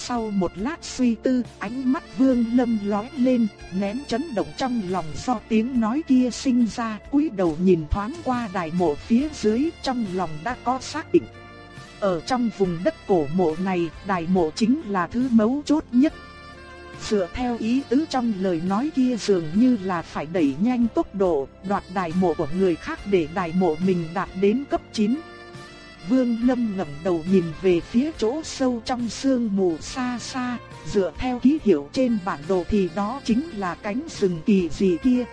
sau một lát suy tư, ánh mắt Vương Lâm lóe lên, nén chấn động trong lòng do tiếng nói kia sinh ra, cúi đầu nhìn thoáng qua đài mộ phía dưới, trong lòng đã có xác định. Ở trong vùng đất cổ mộ này, đài mộ chính là thứ mấu chốt nhất. Dựa theo ý tứ trong lời nói kia dường như là phải đẩy nhanh tốc độ, đoạt đài mộ của người khác để đài mộ mình đạt đến cấp 9. Vương Lâm ngẩng đầu nhìn về phía chỗ sâu trong sương mù xa xa, dựa theo ký hiệu trên bản đồ thì đó chính là cánh rừng kỳ dị kia.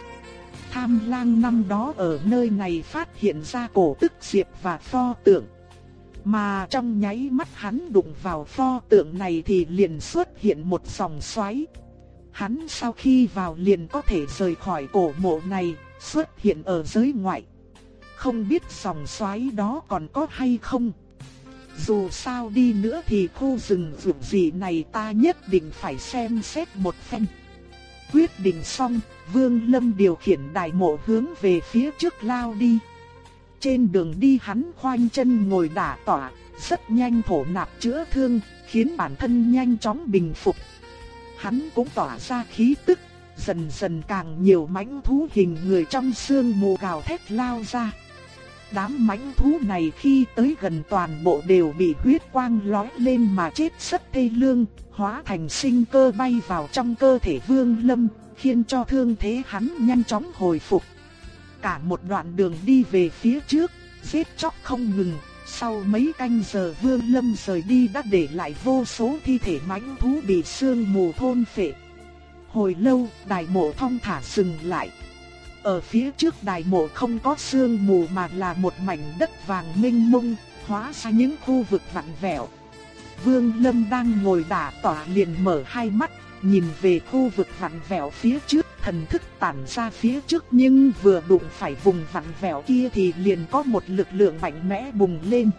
Tham lang năm đó ở nơi này phát hiện ra cổ tức diệp và pho tượng. Mà trong nháy mắt hắn đụng vào pho tượng này thì liền xuất hiện một dòng xoáy. Hắn sau khi vào liền có thể rời khỏi cổ mộ này, xuất hiện ở giới ngoại không biết sòng xoáy đó còn có hay không. Dù sao đi nữa thì khu rừng rụng gì này ta nhất định phải xem xét một phen. Quyết định xong, Vương Lâm điều khiển đại mộ hướng về phía trước lao đi. Trên đường đi hắn khoanh chân ngồi đả tỏa, rất nhanh thổ nạp chữa thương, khiến bản thân nhanh chóng bình phục. Hắn cũng tỏa ra khí tức, dần dần càng nhiều mãnh thú hình người trong xương mù gào thét lao ra. Đám mãnh thú này khi tới gần toàn bộ đều bị huyết quang lói lên mà chết rất thê lương, hóa thành sinh cơ bay vào trong cơ thể Vương Lâm, khiến cho thương thế hắn nhanh chóng hồi phục. Cả một đoạn đường đi về phía trước, giết chóc không ngừng, sau mấy canh giờ Vương Lâm rời đi đã để lại vô số thi thể mãnh thú bị sương mù thôn phệ. Hồi lâu, đại mộ thong thả dừng lại. Ở phía trước đài mộ không có sương mù mà là một mảnh đất vàng minh mông, hóa ra những khu vực vặn vẹo. Vương Lâm đang ngồi đả tỏa liền mở hai mắt, nhìn về khu vực vặn vẹo phía trước, thần thức tản ra phía trước nhưng vừa đụng phải vùng vặn vẹo kia thì liền có một lực lượng mạnh mẽ bùng lên.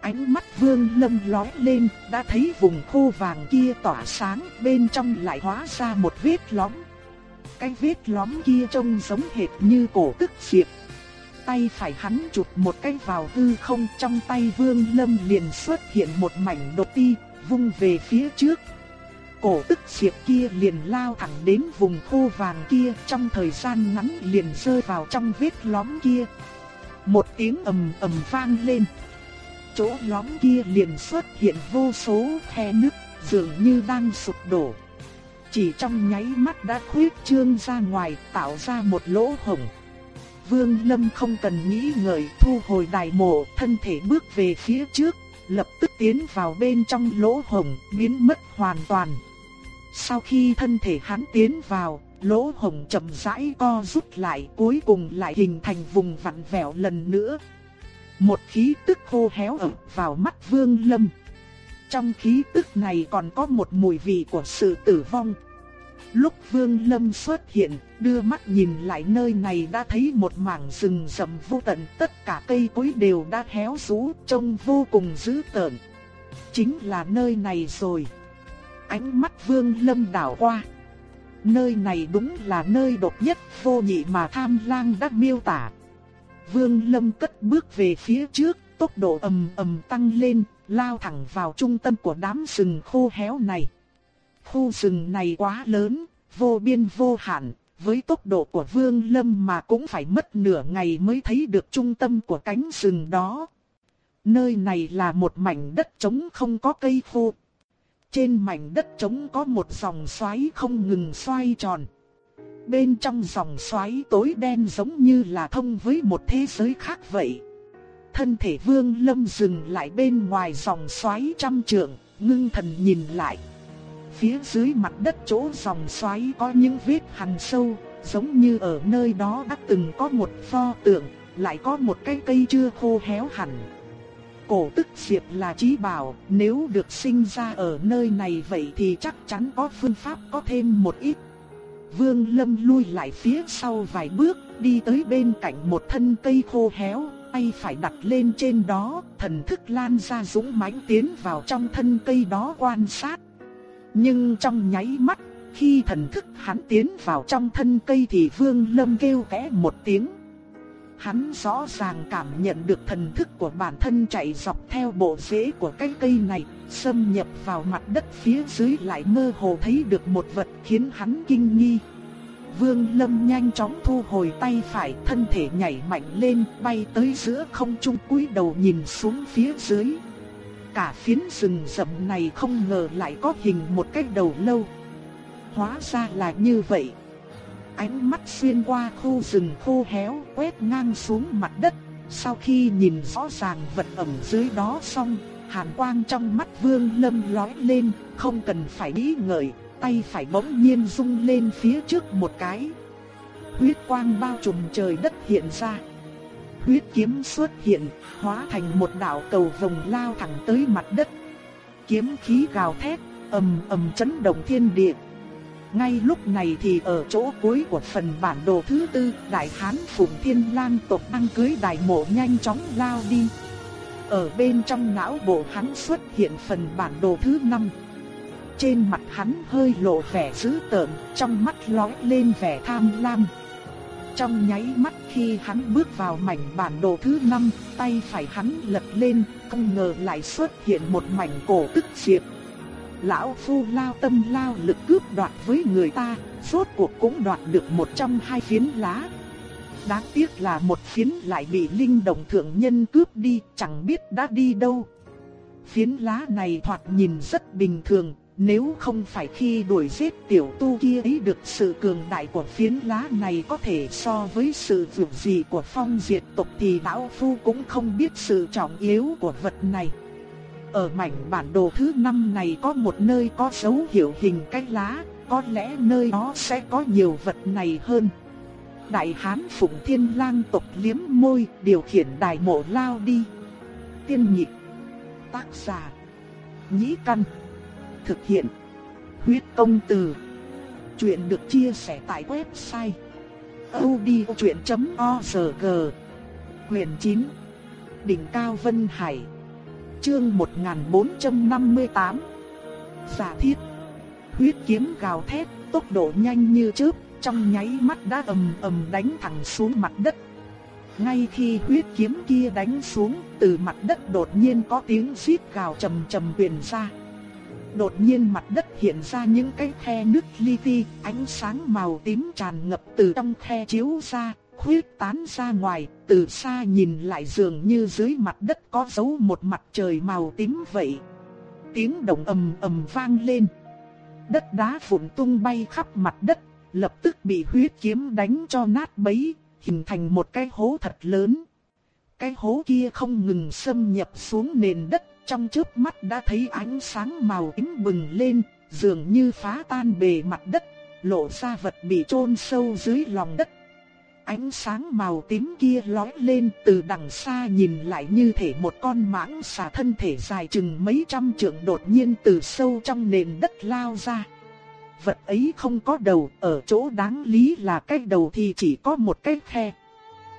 Ánh mắt Vương Lâm lóe lên, đã thấy vùng khô vàng kia tỏa sáng, bên trong lại hóa ra một vết lõm cái vết lõm kia trông giống hệt như cổ tức diệp. tay phải hắn chụp một cái vào hư không trong tay Vương Lâm liền xuất hiện một mảnh độc ti, vung về phía trước. Cổ tức diệp kia liền lao thẳng đến vùng khô vàng kia trong thời gian ngắn liền rơi vào trong vết lõm kia. Một tiếng ầm ầm vang lên. Chỗ lõm kia liền xuất hiện vô số khe nứt, dường như đang sụp đổ. Chỉ trong nháy mắt đã khuyết trương ra ngoài tạo ra một lỗ hổng. Vương Lâm không cần nghĩ ngợi thu hồi đài mộ, thân thể bước về phía trước, lập tức tiến vào bên trong lỗ hổng, biến mất hoàn toàn. Sau khi thân thể hắn tiến vào, lỗ hổng chậm rãi co rút lại, cuối cùng lại hình thành vùng vặn vẹo lần nữa. Một khí tức khô héo ập vào mắt Vương Lâm. Trong khí tức này còn có một mùi vị của sự tử vong. Lúc Vương Lâm xuất hiện, đưa mắt nhìn lại nơi này đã thấy một mảng rừng rậm vô tận, tất cả cây cối đều đã héo rũ, trông vô cùng dữ tợn. Chính là nơi này rồi. Ánh mắt Vương Lâm đảo qua. Nơi này đúng là nơi độc nhất vô nhị mà Tham Lang đã miêu tả. Vương Lâm cất bước về phía trước, tốc độ ầm ầm tăng lên, lao thẳng vào trung tâm của đám rừng khô héo này. Khu rừng này quá lớn, vô biên vô hạn, với tốc độ của Vương Lâm mà cũng phải mất nửa ngày mới thấy được trung tâm của cánh rừng đó. Nơi này là một mảnh đất trống không có cây khô. Trên mảnh đất trống có một dòng xoáy không ngừng xoay tròn. Bên trong dòng xoáy tối đen giống như là thông với một thế giới khác vậy. Thân thể Vương Lâm dừng lại bên ngoài dòng xoáy trăm trượng, ngưng thần nhìn lại. Phía dưới mặt đất chỗ dòng xoáy có những vết hằn sâu, giống như ở nơi đó đã từng có một pho tượng, lại có một cái cây chưa khô héo hẳn. Cổ tức diệp là trí bảo, nếu được sinh ra ở nơi này vậy thì chắc chắn có phương pháp có thêm một ít. Vương Lâm lui lại phía sau vài bước, đi tới bên cạnh một thân cây khô héo, tay phải đặt lên trên đó, thần thức lan ra dũng mãnh tiến vào trong thân cây đó quan sát. Nhưng trong nháy mắt, khi thần thức hắn tiến vào trong thân cây thì Vương Lâm kêu khẽ một tiếng. Hắn rõ ràng cảm nhận được thần thức của bản thân chạy dọc theo bộ rễ của cái cây này, xâm nhập vào mặt đất phía dưới lại mơ hồ thấy được một vật khiến hắn kinh nghi. Vương Lâm nhanh chóng thu hồi tay phải, thân thể nhảy mạnh lên, bay tới giữa không trung cúi đầu nhìn xuống phía dưới cả phiến rừng rậm này không ngờ lại có hình một cái đầu lâu. Hóa ra là như vậy. Ánh mắt xuyên qua khu rừng khô héo quét ngang xuống mặt đất. Sau khi nhìn rõ ràng vật ẩm dưới đó xong, hàn quang trong mắt vương lâm lóe lên, không cần phải nghĩ ngợi, tay phải bỗng nhiên rung lên phía trước một cái. Huyết quang bao trùm trời đất hiện ra huyết kiếm xuất hiện, hóa thành một đạo cầu vồng lao thẳng tới mặt đất. Kiếm khí gào thét, ầm ầm chấn động thiên địa. Ngay lúc này thì ở chỗ cuối của phần bản đồ thứ tư, Đại Hán Phụng Thiên Lang tộc đang cưới đại mộ nhanh chóng lao đi. Ở bên trong não bộ hắn xuất hiện phần bản đồ thứ năm. Trên mặt hắn hơi lộ vẻ dữ tợn, trong mắt lóe lên vẻ tham lam. Trong nháy mắt khi hắn bước vào mảnh bản đồ thứ năm, tay phải hắn lật lên, không ngờ lại xuất hiện một mảnh cổ tức diệp. Lão phu lao tâm lao lực cướp đoạt với người ta, rốt cuộc cũng đoạt được một trong hai phiến lá. Đáng tiếc là một phiến lại bị linh đồng thượng nhân cướp đi, chẳng biết đã đi đâu. Phiến lá này thoạt nhìn rất bình thường, nếu không phải khi đuổi giết tiểu tu kia ấy được sự cường đại của phiến lá này có thể so với sự vượt gì của phong diệt tộc thì lão phu cũng không biết sự trọng yếu của vật này. Ở mảnh bản đồ thứ năm này có một nơi có dấu hiệu hình cái lá, có lẽ nơi đó sẽ có nhiều vật này hơn. Đại hán Phụng Thiên Lang tộc liếm môi điều khiển đại mộ lao đi. Tiên nhịp Tác giả Nhĩ Căn Thực hiện. Huyết công từ. Chuyện được chia sẻ tại website. audiochuyện.org Quyền 9. Đỉnh Cao Vân Hải. Chương 1458. Giả thiết. Huyết kiếm gào thét, tốc độ nhanh như chớp, trong nháy mắt đã ầm ầm đánh thẳng xuống mặt đất. Ngay khi huyết kiếm kia đánh xuống, từ mặt đất đột nhiên có tiếng xít gào trầm trầm truyền ra. Đột nhiên mặt đất hiện ra những cái khe nước li ti, ánh sáng màu tím tràn ngập từ trong khe chiếu ra, khuyết tán ra ngoài, từ xa nhìn lại dường như dưới mặt đất có dấu một mặt trời màu tím vậy. Tiếng động ầm ầm vang lên. Đất đá vụn tung bay khắp mặt đất, lập tức bị huyết kiếm đánh cho nát bấy, hình thành một cái hố thật lớn. Cái hố kia không ngừng xâm nhập xuống nền đất, trong chớp mắt đã thấy ánh sáng màu tím bừng lên, dường như phá tan bề mặt đất, lộ ra vật bị chôn sâu dưới lòng đất. Ánh sáng màu tím kia lóe lên từ đằng xa nhìn lại như thể một con mãng xà thân thể dài chừng mấy trăm trượng đột nhiên từ sâu trong nền đất lao ra. Vật ấy không có đầu, ở chỗ đáng lý là cái đầu thì chỉ có một cái khe.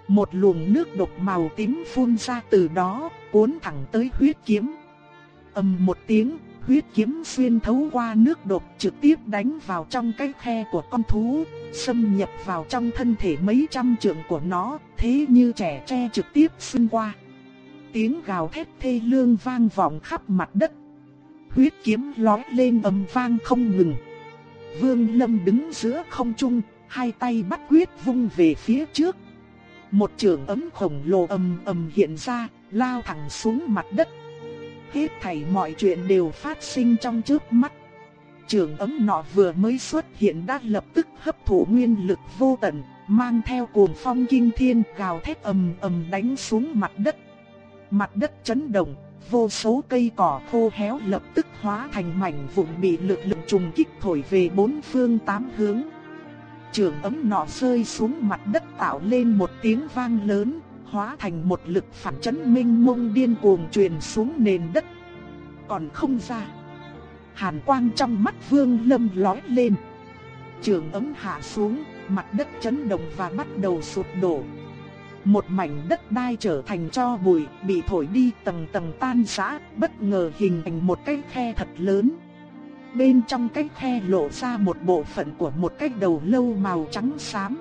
Một luồng nước độc màu tím phun ra từ đó, cuốn thẳng tới huyết kiếm ầm một tiếng, huyết kiếm xuyên thấu qua nước đột trực tiếp đánh vào trong cái khe của con thú, xâm nhập vào trong thân thể mấy trăm trượng của nó, thế như trẻ tre trực tiếp xuyên qua. Tiếng gào thét thê lương vang vọng khắp mặt đất. Huyết kiếm lói lên ầm vang không ngừng. Vương Lâm đứng giữa không trung, hai tay bắt quyết vung về phía trước. Một trường ấm khổng lồ ầm ầm hiện ra, lao thẳng xuống mặt đất. Hết thảy mọi chuyện đều phát sinh trong trước mắt. Trường ấm nọ vừa mới xuất hiện đã lập tức hấp thụ nguyên lực vô tận, mang theo cuồng phong kinh thiên gào thét ầm ầm đánh xuống mặt đất. Mặt đất chấn động, vô số cây cỏ khô héo lập tức hóa thành mảnh vụn bị lực lượng trùng kích thổi về bốn phương tám hướng. Trường ấm nọ rơi xuống mặt đất tạo lên một tiếng vang lớn, hóa thành một lực phản chấn minh mông điên cuồng truyền xuống nền đất. Còn không ra. Hàn quang trong mắt vương lâm lói lên. Trường ấm hạ xuống, mặt đất chấn động và bắt đầu sụp đổ. Một mảnh đất đai trở thành cho bụi, bị thổi đi tầng tầng tan rã, bất ngờ hình thành một cái khe thật lớn. Bên trong cái khe lộ ra một bộ phận của một cái đầu lâu màu trắng xám.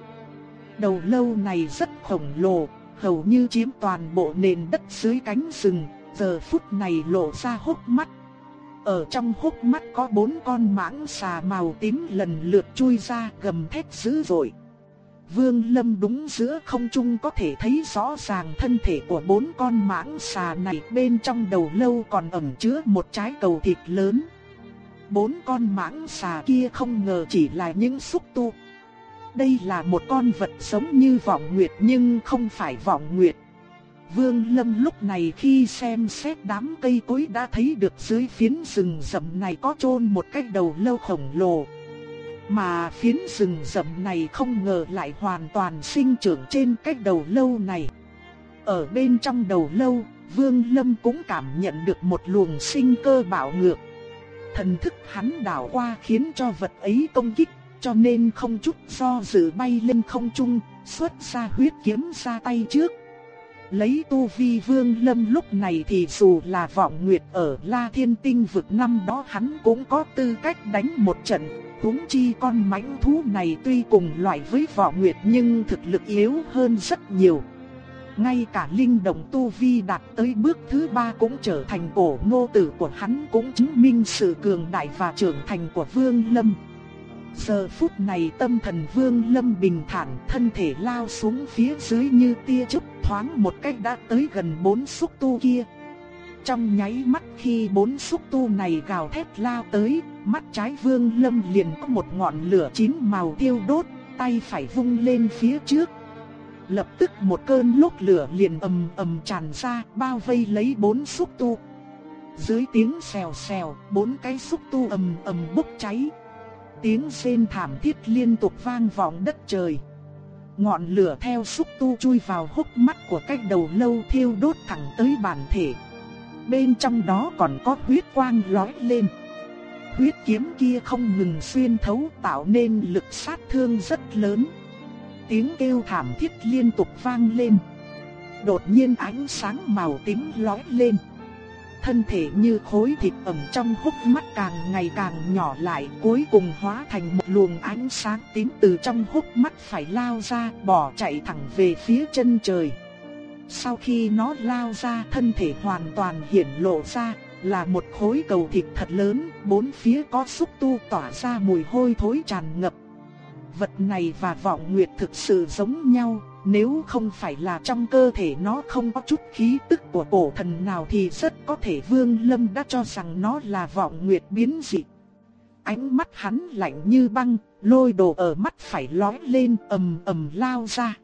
Đầu lâu này rất khổng lồ, hầu như chiếm toàn bộ nền đất dưới cánh rừng, giờ phút này lộ ra hốc mắt. Ở trong hốc mắt có bốn con mãng xà màu tím lần lượt chui ra gầm thét dữ dội. Vương Lâm đúng giữa không trung có thể thấy rõ ràng thân thể của bốn con mãng xà này bên trong đầu lâu còn ẩn chứa một trái cầu thịt lớn. Bốn con mãng xà kia không ngờ chỉ là những xúc tu. Đây là một con vật sống như vọng nguyệt nhưng không phải vọng nguyệt. Vương Lâm lúc này khi xem xét đám cây cối đã thấy được dưới phiến rừng rậm này có chôn một cái đầu lâu khổng lồ. Mà phiến rừng rậm này không ngờ lại hoàn toàn sinh trưởng trên cái đầu lâu này. Ở bên trong đầu lâu, Vương Lâm cũng cảm nhận được một luồng sinh cơ bạo ngược. Thần thức hắn đảo qua khiến cho vật ấy công kích, cho nên không chút do dự bay lên không trung, xuất ra huyết kiếm ra tay trước. Lấy tu vi vương lâm lúc này thì dù là vọng nguyệt ở La Thiên Tinh vực năm đó hắn cũng có tư cách đánh một trận. Húng chi con mãnh thú này tuy cùng loại với vọng nguyệt nhưng thực lực yếu hơn rất nhiều. Ngay cả linh động tu vi đạt tới bước thứ ba cũng trở thành cổ ngô tử của hắn cũng chứng minh sự cường đại và trưởng thành của vương lâm. Giờ phút này tâm thần vương lâm bình thản thân thể lao xuống phía dưới như tia chớp thoáng một cách đã tới gần bốn xúc tu kia. Trong nháy mắt khi bốn xúc tu này gào thét lao tới, mắt trái vương lâm liền có một ngọn lửa chín màu tiêu đốt, tay phải vung lên phía trước. Lập tức một cơn lốc lửa liền ầm ầm tràn ra, bao vây lấy bốn xúc tu. Dưới tiếng xèo xèo, bốn cái xúc tu ầm ầm bốc cháy. Tiếng rên thảm thiết liên tục vang vọng đất trời. Ngọn lửa theo xúc tu chui vào hốc mắt của cái đầu lâu thiêu đốt thẳng tới bản thể. Bên trong đó còn có huyết quang lói lên. Huyết kiếm kia không ngừng xuyên thấu tạo nên lực sát thương rất lớn. Tiếng kêu thảm thiết liên tục vang lên. Đột nhiên ánh sáng màu tím lói lên thân thể như khối thịt ẩm trong hốc mắt càng ngày càng nhỏ lại, cuối cùng hóa thành một luồng ánh sáng tím từ trong hốc mắt phải lao ra, bỏ chạy thẳng về phía chân trời. Sau khi nó lao ra thân thể hoàn toàn hiển lộ ra, là một khối cầu thịt thật lớn, bốn phía có xúc tu tỏa ra mùi hôi thối tràn ngập. Vật này và vọng nguyệt thực sự giống nhau, nếu không phải là trong cơ thể nó không có chút khí tức của cổ thần nào thì rất có thể Vương Lâm đã cho rằng nó là vọng nguyệt biến dị. Ánh mắt hắn lạnh như băng, lôi đồ ở mắt phải lói lên ầm ầm lao ra.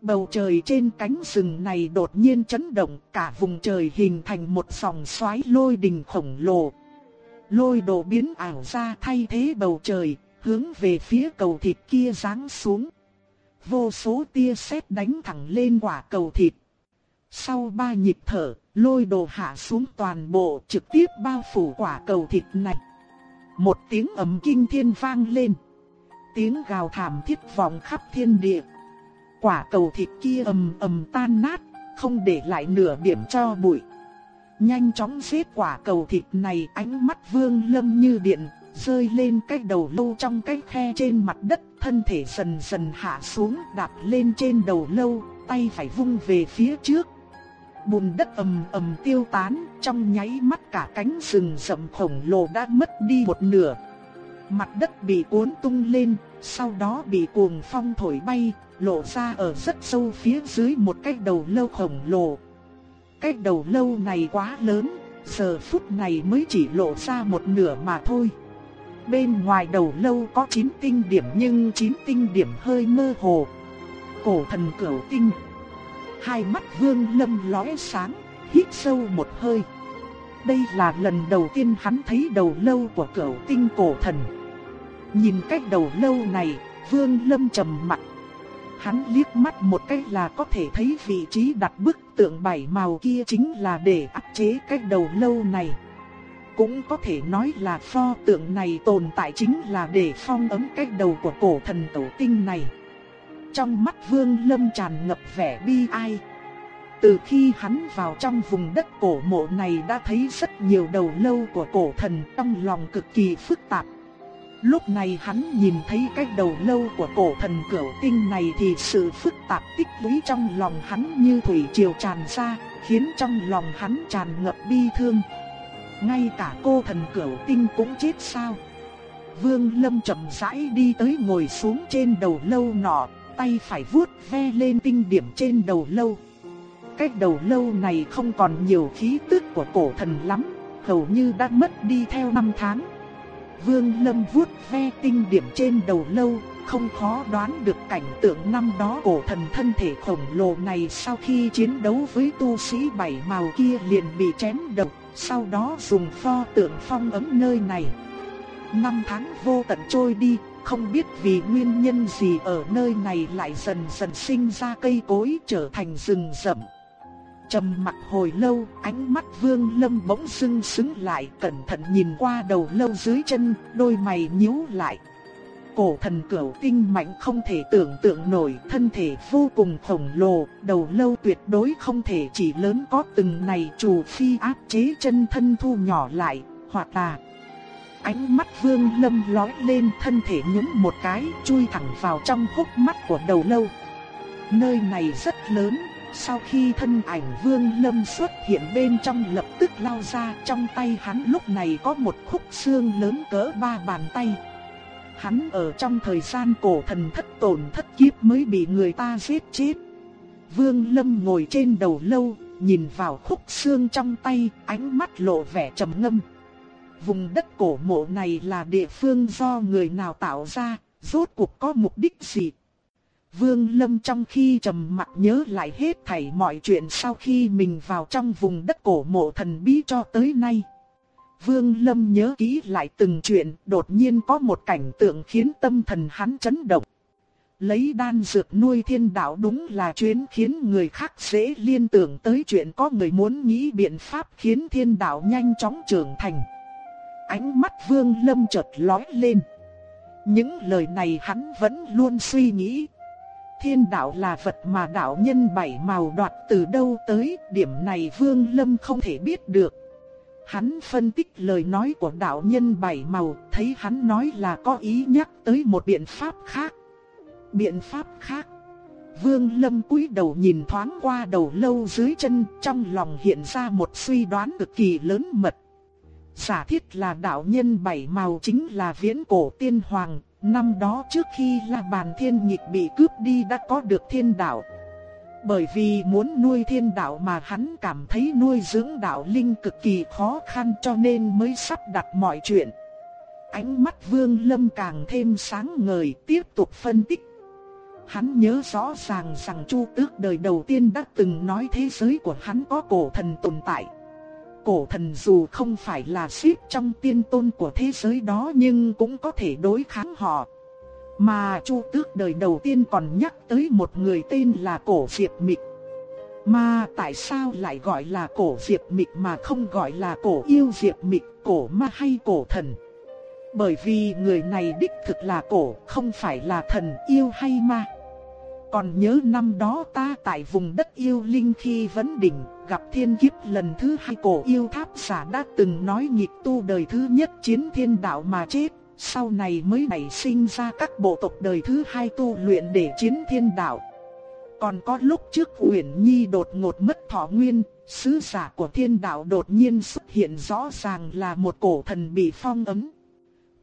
Bầu trời trên cánh rừng này đột nhiên chấn động, cả vùng trời hình thành một dòng xoáy lôi đình khổng lồ. Lôi đồ biến ảo ra thay thế bầu trời, hướng về phía cầu thịt kia giáng xuống. Vô số tia sét đánh thẳng lên quả cầu thịt. Sau ba nhịp thở, lôi đồ hạ xuống toàn bộ trực tiếp bao phủ quả cầu thịt này. Một tiếng ầm kinh thiên vang lên. Tiếng gào thảm thiết vọng khắp thiên địa. Quả cầu thịt kia ầm ầm tan nát, không để lại nửa điểm cho bụi. Nhanh chóng xếp quả cầu thịt này ánh mắt vương lâm như điện, rơi lên cái đầu lâu trong cái khe trên mặt đất, thân thể dần dần hạ xuống đạp lên trên đầu lâu, tay phải vung về phía trước. Bùn đất ầm ầm tiêu tán, trong nháy mắt cả cánh rừng rậm khổng lồ đã mất đi một nửa. Mặt đất bị cuốn tung lên, sau đó bị cuồng phong thổi bay, lộ ra ở rất sâu phía dưới một cái đầu lâu khổng lồ. Cái đầu lâu này quá lớn, giờ phút này mới chỉ lộ ra một nửa mà thôi. Bên ngoài đầu lâu có 9 tinh điểm nhưng 9 tinh điểm hơi mơ hồ. Cổ thần cửu tinh. Hai mắt vương lâm lóe sáng, hít sâu một hơi. Đây là lần đầu tiên hắn thấy đầu lâu của cửu tinh cổ thần. Nhìn cách đầu lâu này, vương lâm trầm mặt. Hắn liếc mắt một cái là có thể thấy vị trí đặt bức tượng bảy màu kia chính là để áp chế cách đầu lâu này. Cũng có thể nói là pho tượng này tồn tại chính là để phong ấm cách đầu của cổ thần tổ tinh này. Trong mắt Vương Lâm tràn ngập vẻ bi ai. Từ khi hắn vào trong vùng đất cổ mộ này đã thấy rất nhiều đầu lâu của cổ thần trong lòng cực kỳ phức tạp. Lúc này hắn nhìn thấy cái đầu lâu của cổ thần cửu tinh này thì sự phức tạp tích lũy trong lòng hắn như thủy triều tràn ra, khiến trong lòng hắn tràn ngập bi thương. Ngay cả cô thần cửu tinh cũng chết sao? Vương Lâm chậm rãi đi tới ngồi xuống trên đầu lâu nọ, tay phải vuốt ve lên tinh điểm trên đầu lâu. Cái đầu lâu này không còn nhiều khí tức của cổ thần lắm, hầu như đã mất đi theo năm tháng. Vương Lâm vuốt ve tinh điểm trên đầu lâu, không khó đoán được cảnh tượng năm đó cổ thần thân thể khổng lồ này sau khi chiến đấu với tu sĩ bảy màu kia liền bị chém đầu, sau đó dùng pho tượng phong ấm nơi này. Năm tháng vô tận trôi đi, không biết vì nguyên nhân gì ở nơi này lại dần dần sinh ra cây cối trở thành rừng rậm. Trầm mặt hồi lâu, ánh mắt Vương Lâm bỗng sưng sững lại, cẩn thận nhìn qua đầu lâu dưới chân, đôi mày nhíu lại. Cổ thần cửu tinh mạnh không thể tưởng tượng nổi, thân thể vô cùng khổng lồ, đầu lâu tuyệt đối không thể chỉ lớn có từng này chủ phi áp chế chân thân thu nhỏ lại, hoặc là Ánh mắt vương lâm lói lên thân thể nhún một cái, chui thẳng vào trong hốc mắt của đầu lâu. Nơi này rất lớn, sau khi thân ảnh vương lâm xuất hiện bên trong lập tức lao ra trong tay hắn lúc này có một khúc xương lớn cỡ ba bàn tay. Hắn ở trong thời gian cổ thần thất tổn thất kiếp mới bị người ta giết chết. Vương lâm ngồi trên đầu lâu, nhìn vào khúc xương trong tay, ánh mắt lộ vẻ trầm ngâm. Vùng đất cổ mộ này là địa phương do người nào tạo ra, rốt cuộc có mục đích gì? Vương Lâm trong khi trầm mặc nhớ lại hết thảy mọi chuyện sau khi mình vào trong vùng đất cổ mộ thần bí cho tới nay. Vương Lâm nhớ kỹ lại từng chuyện, đột nhiên có một cảnh tượng khiến tâm thần hắn chấn động. Lấy đan dược nuôi thiên đạo đúng là chuyến khiến người khác dễ liên tưởng tới chuyện có người muốn nghĩ biện pháp khiến thiên đạo nhanh chóng trưởng thành. Ánh mắt Vương Lâm chợt lóe lên. Những lời này hắn vẫn luôn suy nghĩ. Thiên đạo là vật mà đạo nhân bảy màu đoạt từ đâu tới, điểm này Vương Lâm không thể biết được. Hắn phân tích lời nói của đạo nhân bảy màu, thấy hắn nói là có ý nhắc tới một biện pháp khác. Biện pháp khác. Vương Lâm cúi đầu nhìn thoáng qua đầu lâu dưới chân, trong lòng hiện ra một suy đoán cực kỳ lớn mật. Giả thiết là đạo nhân bảy màu chính là viễn cổ tiên hoàng, năm đó trước khi La Bàn Thiên Nhịch bị cướp đi đã có được thiên đạo. Bởi vì muốn nuôi thiên đạo mà hắn cảm thấy nuôi dưỡng đạo linh cực kỳ khó khăn cho nên mới sắp đặt mọi chuyện. Ánh mắt Vương Lâm càng thêm sáng ngời, tiếp tục phân tích. Hắn nhớ rõ ràng rằng Chu Tước đời đầu tiên đã từng nói thế giới của hắn có cổ thần tồn tại. Cổ thần dù không phải là ship trong tiên tôn của thế giới đó nhưng cũng có thể đối kháng họ. Mà Chu Tước đời đầu tiên còn nhắc tới một người tên là Cổ Diệp Mịch. Mà tại sao lại gọi là Cổ Diệp Mịch mà không gọi là Cổ Yêu Diệp Mịch, Cổ Ma hay Cổ Thần? Bởi vì người này đích thực là cổ, không phải là thần yêu hay ma. Còn nhớ năm đó ta tại vùng đất yêu linh khi vấn đỉnh, gặp thiên kiếp lần thứ hai cổ yêu tháp giả đã từng nói nghịch tu đời thứ nhất chiến thiên đạo mà chết. Sau này mới nảy sinh ra các bộ tộc đời thứ hai tu luyện để chiến thiên đạo. Còn có lúc trước Uyển Nhi đột ngột mất thọ nguyên, sứ giả của thiên đạo đột nhiên xuất hiện rõ ràng là một cổ thần bị phong ấn.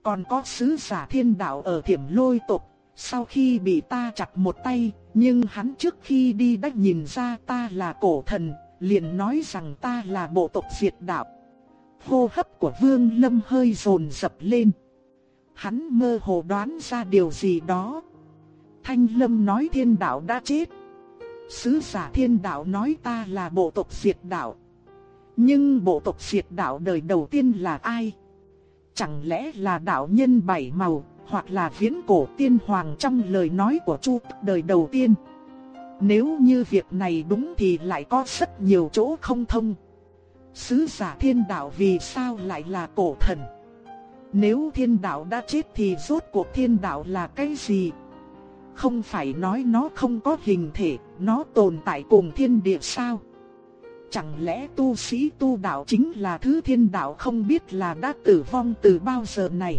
Còn có sứ giả thiên đạo ở thiểm lôi tộc, sau khi bị ta chặt một tay, nhưng hắn trước khi đi đã nhìn ra ta là cổ thần, liền nói rằng ta là bộ tộc diệt đạo. Hô hấp của Vương Lâm hơi dồn dập lên. Hắn mơ hồ đoán ra điều gì đó. Thanh Lâm nói thiên đạo đã chết. Sứ giả thiên đạo nói ta là bộ tộc diệt đạo. Nhưng bộ tộc diệt đạo đời đầu tiên là ai? Chẳng lẽ là đạo nhân bảy màu, hoặc là viễn cổ tiên hoàng trong lời nói của Chu đời đầu tiên? Nếu như việc này đúng thì lại có rất nhiều chỗ không thông. Sứ giả thiên đạo vì sao lại là cổ thần? Nếu thiên đạo đã chết thì rốt cuộc thiên đạo là cái gì? Không phải nói nó không có hình thể, nó tồn tại cùng thiên địa sao? Chẳng lẽ tu sĩ tu đạo chính là thứ thiên đạo không biết là đã tử vong từ bao giờ này?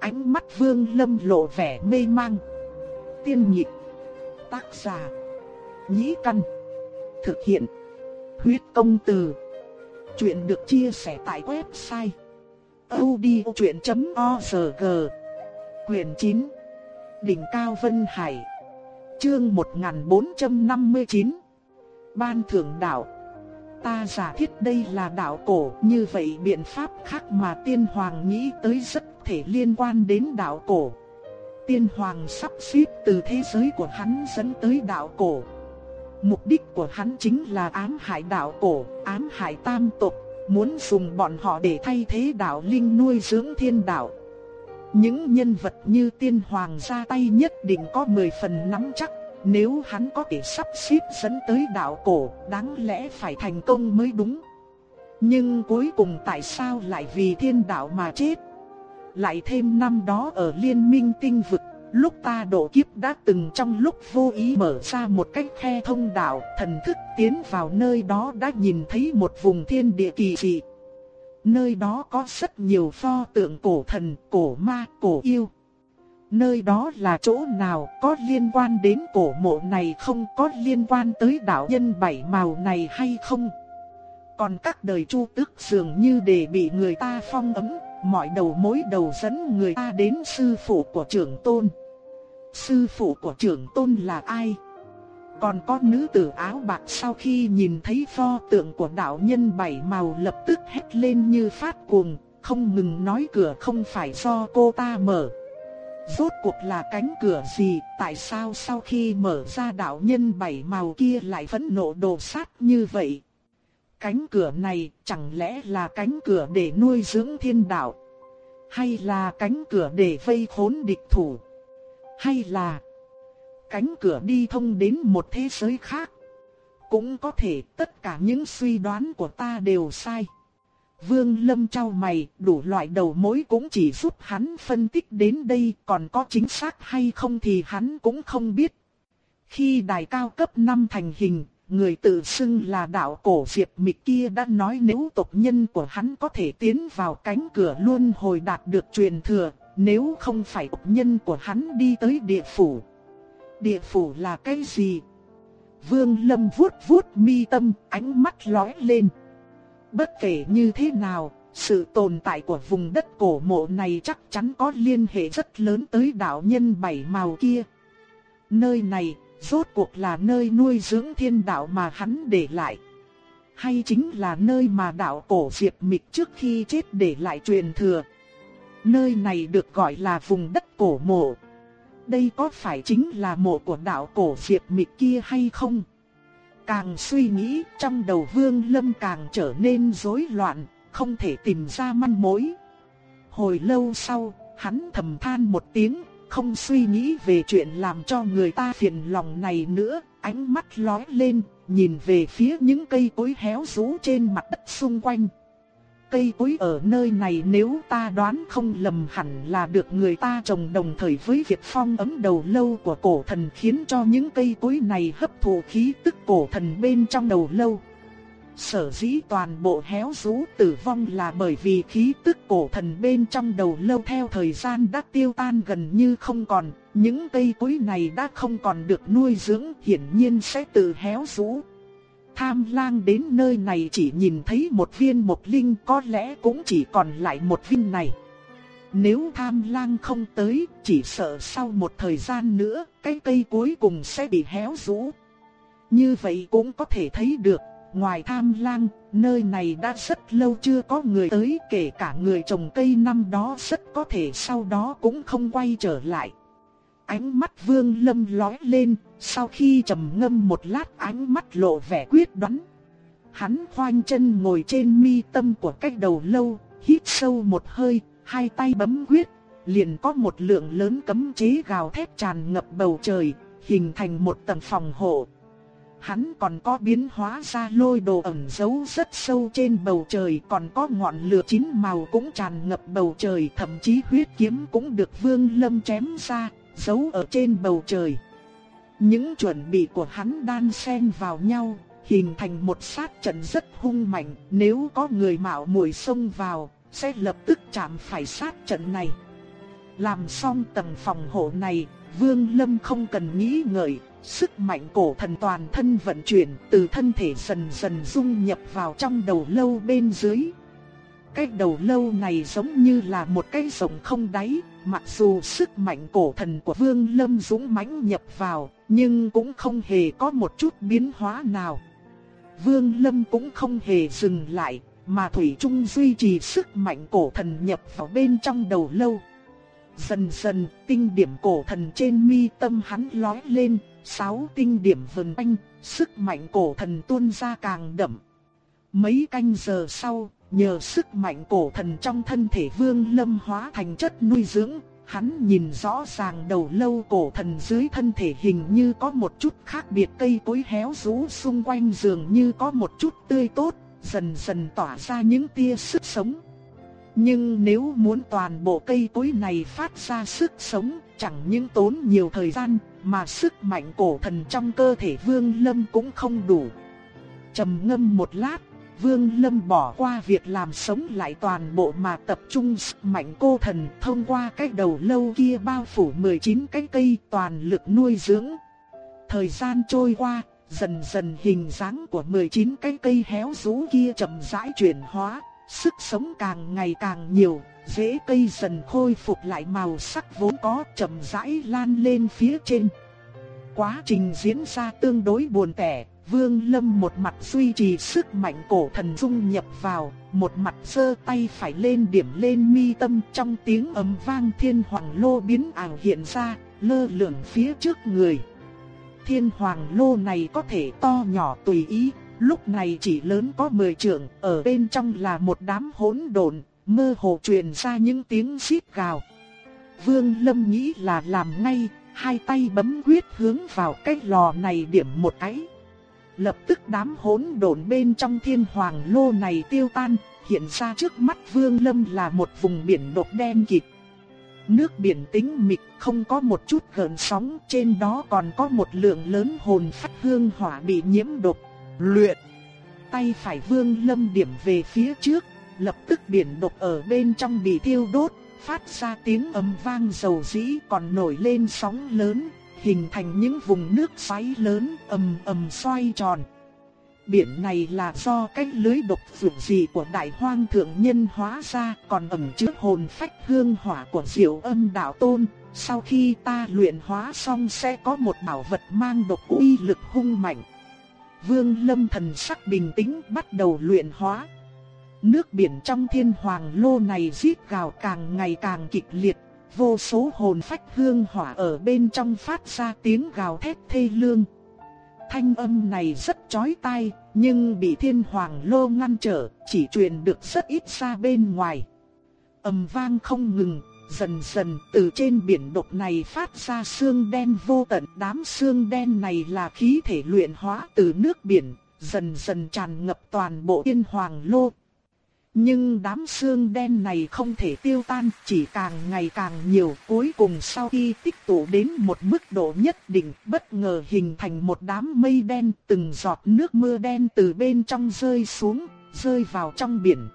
Ánh mắt vương lâm lộ vẻ mê mang. Tiên nhịp. Tác giả. Nhĩ căn. Thực hiện. Huyết công từ. Chuyện được chia sẻ tại website odchuyện.org Quyền 9. Đỉnh Cao Vân Hải. Chương 1459. Ban thưởng đạo ta giả thiết đây là đạo cổ, như vậy biện pháp khác mà tiên hoàng nghĩ tới rất thể liên quan đến đạo cổ. Tiên hoàng sắp xếp từ thế giới của hắn dẫn tới đạo cổ. Mục đích của hắn chính là ám hại đạo cổ, ám hại tam tộc, muốn dùng bọn họ để thay thế đạo linh nuôi dưỡng thiên đạo. Những nhân vật như tiên hoàng ra tay nhất định có 10 phần nắm chắc nếu hắn có thể sắp xếp dẫn tới đạo cổ, đáng lẽ phải thành công mới đúng. Nhưng cuối cùng tại sao lại vì thiên đạo mà chết? Lại thêm năm đó ở liên minh tinh vực, lúc ta độ kiếp đã từng trong lúc vô ý mở ra một cách khe thông đạo, thần thức tiến vào nơi đó đã nhìn thấy một vùng thiên địa kỳ dị. Nơi đó có rất nhiều pho tượng cổ thần, cổ ma, cổ yêu. Nơi đó là chỗ nào có liên quan đến cổ mộ này không có liên quan tới đạo nhân bảy màu này hay không? Còn các đời chu tước dường như để bị người ta phong ấm, mọi đầu mối đầu dẫn người ta đến sư phụ của trưởng tôn. Sư phụ của trưởng tôn là ai? Còn có nữ tử áo bạc sau khi nhìn thấy pho tượng của đạo nhân bảy màu lập tức hét lên như phát cuồng, không ngừng nói cửa không phải do cô ta mở. Rốt cuộc là cánh cửa gì, tại sao sau khi mở ra đạo nhân bảy màu kia lại phẫn nộ đồ sát như vậy? Cánh cửa này chẳng lẽ là cánh cửa để nuôi dưỡng thiên đạo? Hay là cánh cửa để vây khốn địch thủ? Hay là cánh cửa đi thông đến một thế giới khác? Cũng có thể tất cả những suy đoán của ta đều sai. Vương Lâm trao mày, đủ loại đầu mối cũng chỉ giúp hắn phân tích đến đây, còn có chính xác hay không thì hắn cũng không biết. Khi đài cao cấp 5 thành hình, người tự xưng là đạo cổ Diệp Mịch kia đã nói nếu tộc nhân của hắn có thể tiến vào cánh cửa luôn hồi đạt được truyền thừa, nếu không phải tộc nhân của hắn đi tới địa phủ. địa phủ là cái gì? Vương Lâm vuốt vuốt mi tâm, ánh mắt lóe lên. Bất kể như thế nào, sự tồn tại của vùng đất cổ mộ này chắc chắn có liên hệ rất lớn tới đạo nhân bảy màu kia. Nơi này, rốt cuộc là nơi nuôi dưỡng thiên đạo mà hắn để lại. Hay chính là nơi mà đạo cổ Diệp Mịch trước khi chết để lại truyền thừa. Nơi này được gọi là vùng đất cổ mộ. Đây có phải chính là mộ của đạo cổ Diệp Mịch kia hay không? Càng suy nghĩ trong đầu Vương Lâm càng trở nên rối loạn, không thể tìm ra manh mối. Hồi lâu sau, hắn thầm than một tiếng, không suy nghĩ về chuyện làm cho người ta phiền lòng này nữa, ánh mắt lóe lên, nhìn về phía những cây cối héo rũ trên mặt đất xung quanh. Cây cối ở nơi này nếu ta đoán không lầm hẳn là được người ta trồng đồng thời với việc phong ấm đầu lâu của cổ thần khiến cho những cây cối này hấp thụ khí tức cổ thần bên trong đầu lâu. Sở dĩ toàn bộ héo rũ tử vong là bởi vì khí tức cổ thần bên trong đầu lâu theo thời gian đã tiêu tan gần như không còn, những cây cối này đã không còn được nuôi dưỡng hiển nhiên sẽ tự héo rũ. Tham lang đến nơi này chỉ nhìn thấy một viên một linh có lẽ cũng chỉ còn lại một viên này. Nếu tham lang không tới, chỉ sợ sau một thời gian nữa, cái cây cuối cùng sẽ bị héo rũ. Như vậy cũng có thể thấy được, ngoài tham lang, nơi này đã rất lâu chưa có người tới kể cả người trồng cây năm đó rất có thể sau đó cũng không quay trở lại. Ánh mắt vương lâm lói lên, sau khi trầm ngâm một lát ánh mắt lộ vẻ quyết đoán. Hắn khoanh chân ngồi trên mi tâm của cái đầu lâu, hít sâu một hơi, hai tay bấm quyết, liền có một lượng lớn cấm chế gào thét tràn ngập bầu trời, hình thành một tầng phòng hộ. Hắn còn có biến hóa ra lôi đồ ẩn giấu rất sâu trên bầu trời, còn có ngọn lửa chín màu cũng tràn ngập bầu trời, thậm chí huyết kiếm cũng được Vương Lâm chém ra, giấu ở trên bầu trời. Những chuẩn bị của hắn đan xen vào nhau, hình thành một sát trận rất hung mạnh, nếu có người mạo muội xông vào, sẽ lập tức chạm phải sát trận này. Làm xong tầng phòng hộ này, Vương Lâm không cần nghĩ ngợi, sức mạnh cổ thần toàn thân vận chuyển, từ thân thể dần dần dung nhập vào trong đầu lâu bên dưới. Cái đầu lâu này giống như là một cái rồng không đáy, mặc dù sức mạnh cổ thần của Vương Lâm dũng mãnh nhập vào, nhưng cũng không hề có một chút biến hóa nào. Vương Lâm cũng không hề dừng lại, mà Thủy Trung duy trì sức mạnh cổ thần nhập vào bên trong đầu lâu. Dần dần, tinh điểm cổ thần trên mi tâm hắn lói lên, sáu tinh điểm vần anh, sức mạnh cổ thần tuôn ra càng đậm. Mấy canh giờ sau, nhờ sức mạnh cổ thần trong thân thể Vương Lâm hóa thành chất nuôi dưỡng, hắn nhìn rõ ràng đầu lâu cổ thần dưới thân thể hình như có một chút khác biệt cây cối héo rũ xung quanh dường như có một chút tươi tốt, dần dần tỏa ra những tia sức sống. Nhưng nếu muốn toàn bộ cây cối này phát ra sức sống, chẳng những tốn nhiều thời gian, mà sức mạnh cổ thần trong cơ thể Vương Lâm cũng không đủ. Trầm ngâm một lát, Vương Lâm bỏ qua việc làm sống lại toàn bộ mà tập trung sức mạnh cô thần thông qua cái đầu lâu kia bao phủ 19 cái cây toàn lực nuôi dưỡng. Thời gian trôi qua, dần dần hình dáng của 19 cái cây héo rũ kia chậm rãi chuyển hóa, sức sống càng ngày càng nhiều, rễ cây dần khôi phục lại màu sắc vốn có chậm rãi lan lên phía trên. Quá trình diễn ra tương đối buồn tẻ, Vương Lâm một mặt duy trì sức mạnh cổ thần dung nhập vào, một mặt giơ tay phải lên điểm lên mi tâm trong tiếng ầm vang thiên hoàng lô biến ảo hiện ra, lơ lửng phía trước người. Thiên hoàng lô này có thể to nhỏ tùy ý, lúc này chỉ lớn có 10 trượng, ở bên trong là một đám hỗn độn, mơ hồ truyền ra những tiếng xít gào. Vương Lâm nghĩ là làm ngay, hai tay bấm quyết hướng vào cái lò này điểm một cái. Lập tức đám hỗn độn bên trong thiên hoàng lô này tiêu tan, hiện ra trước mắt Vương Lâm là một vùng biển độc đen kịt. Nước biển tĩnh mịch không có một chút gợn sóng, trên đó còn có một lượng lớn hồn phách hương hỏa bị nhiễm độc. Luyện! Tay phải Vương Lâm điểm về phía trước, lập tức biển độc ở bên trong bị thiêu đốt, phát ra tiếng ầm vang dầu dĩ còn nổi lên sóng lớn, hình thành những vùng nước xoáy lớn ầm ầm xoay tròn. Biển này là do cái lưới độc dược gì của đại hoang thượng nhân hóa ra còn ẩn chứa hồn phách hương hỏa của diệu âm đạo tôn. Sau khi ta luyện hóa xong sẽ có một bảo vật mang độc uy lực hung mạnh. Vương lâm thần sắc bình tĩnh bắt đầu luyện hóa. Nước biển trong thiên hoàng lô này rít gào càng ngày càng kịch liệt, vô số hồn phách hương hỏa ở bên trong phát ra tiếng gào thét thê lương. Thanh âm này rất chói tai, nhưng bị thiên hoàng lô ngăn trở, chỉ truyền được rất ít ra bên ngoài. âm vang không ngừng, dần dần từ trên biển độc này phát ra xương đen vô tận. Đám xương đen này là khí thể luyện hóa từ nước biển, dần dần tràn ngập toàn bộ thiên hoàng lô. Nhưng đám xương đen này không thể tiêu tan, chỉ càng ngày càng nhiều. Cuối cùng sau khi tích tụ đến một mức độ nhất định, bất ngờ hình thành một đám mây đen, từng giọt nước mưa đen từ bên trong rơi xuống, rơi vào trong biển.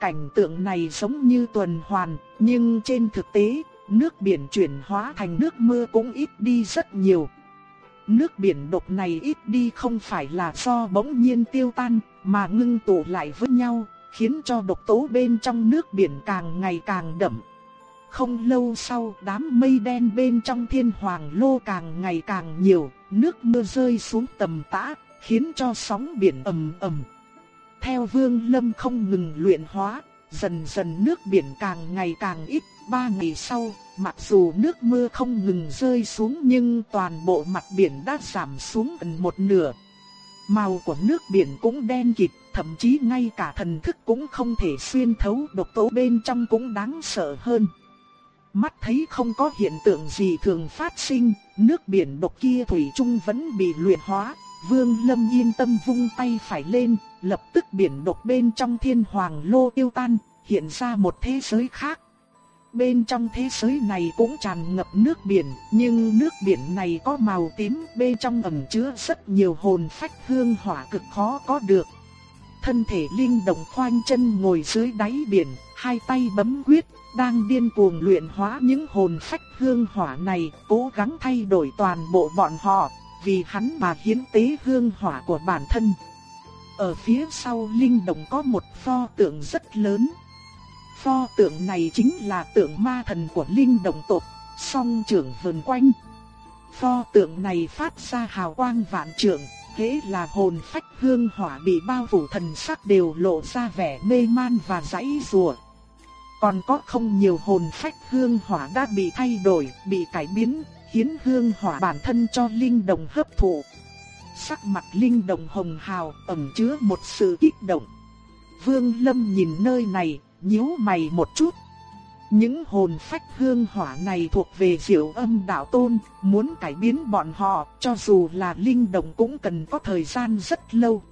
Cảnh tượng này giống như tuần hoàn, nhưng trên thực tế, nước biển chuyển hóa thành nước mưa cũng ít đi rất nhiều. Nước biển độc này ít đi không phải là do bỗng nhiên tiêu tan, mà ngưng tụ lại với nhau, khiến cho độc tố bên trong nước biển càng ngày càng đậm. Không lâu sau, đám mây đen bên trong thiên hoàng lô càng ngày càng nhiều, nước mưa rơi xuống tầm tã, khiến cho sóng biển ầm ầm. Theo Vương Lâm không ngừng luyện hóa, dần dần nước biển càng ngày càng ít. Ba ngày sau, mặc dù nước mưa không ngừng rơi xuống nhưng toàn bộ mặt biển đã giảm xuống gần một nửa. Màu của nước biển cũng đen kịt, thậm chí ngay cả thần thức cũng không thể xuyên thấu độc tố bên trong cũng đáng sợ hơn. Mắt thấy không có hiện tượng gì thường phát sinh, nước biển độc kia thủy chung vẫn bị luyện hóa, Vương Lâm yên tâm vung tay phải lên, lập tức biển độc bên trong thiên hoàng lô tiêu tan, hiện ra một thế giới khác. Bên trong thế giới này cũng tràn ngập nước biển, nhưng nước biển này có màu tím, bên trong ẩn chứa rất nhiều hồn phách hương hỏa cực khó có được. Thân thể linh động khoanh chân ngồi dưới đáy biển, hai tay bấm quyết, đang điên cuồng luyện hóa những hồn phách hương hỏa này, cố gắng thay đổi toàn bộ bọn họ, vì hắn mà hiến tế hương hỏa của bản thân. Ở phía sau linh động có một pho tượng rất lớn. Pho tượng này chính là tượng ma thần của linh động tộc, song trưởng vần quanh. Pho tượng này phát ra hào quang vạn trượng, hễ là hồn phách hương hỏa bị bao phủ thần sắc đều lộ ra vẻ mê man và rãy rùa. Còn có không nhiều hồn phách hương hỏa đã bị thay đổi, bị cải biến, khiến hương hỏa bản thân cho linh đồng hấp thụ. Sắc mặt linh đồng hồng hào ẩn chứa một sự kích động. Vương Lâm nhìn nơi này, nhíu mày một chút. Những hồn phách hương hỏa này thuộc về diệu âm đạo tôn, muốn cải biến bọn họ, cho dù là linh động cũng cần có thời gian rất lâu.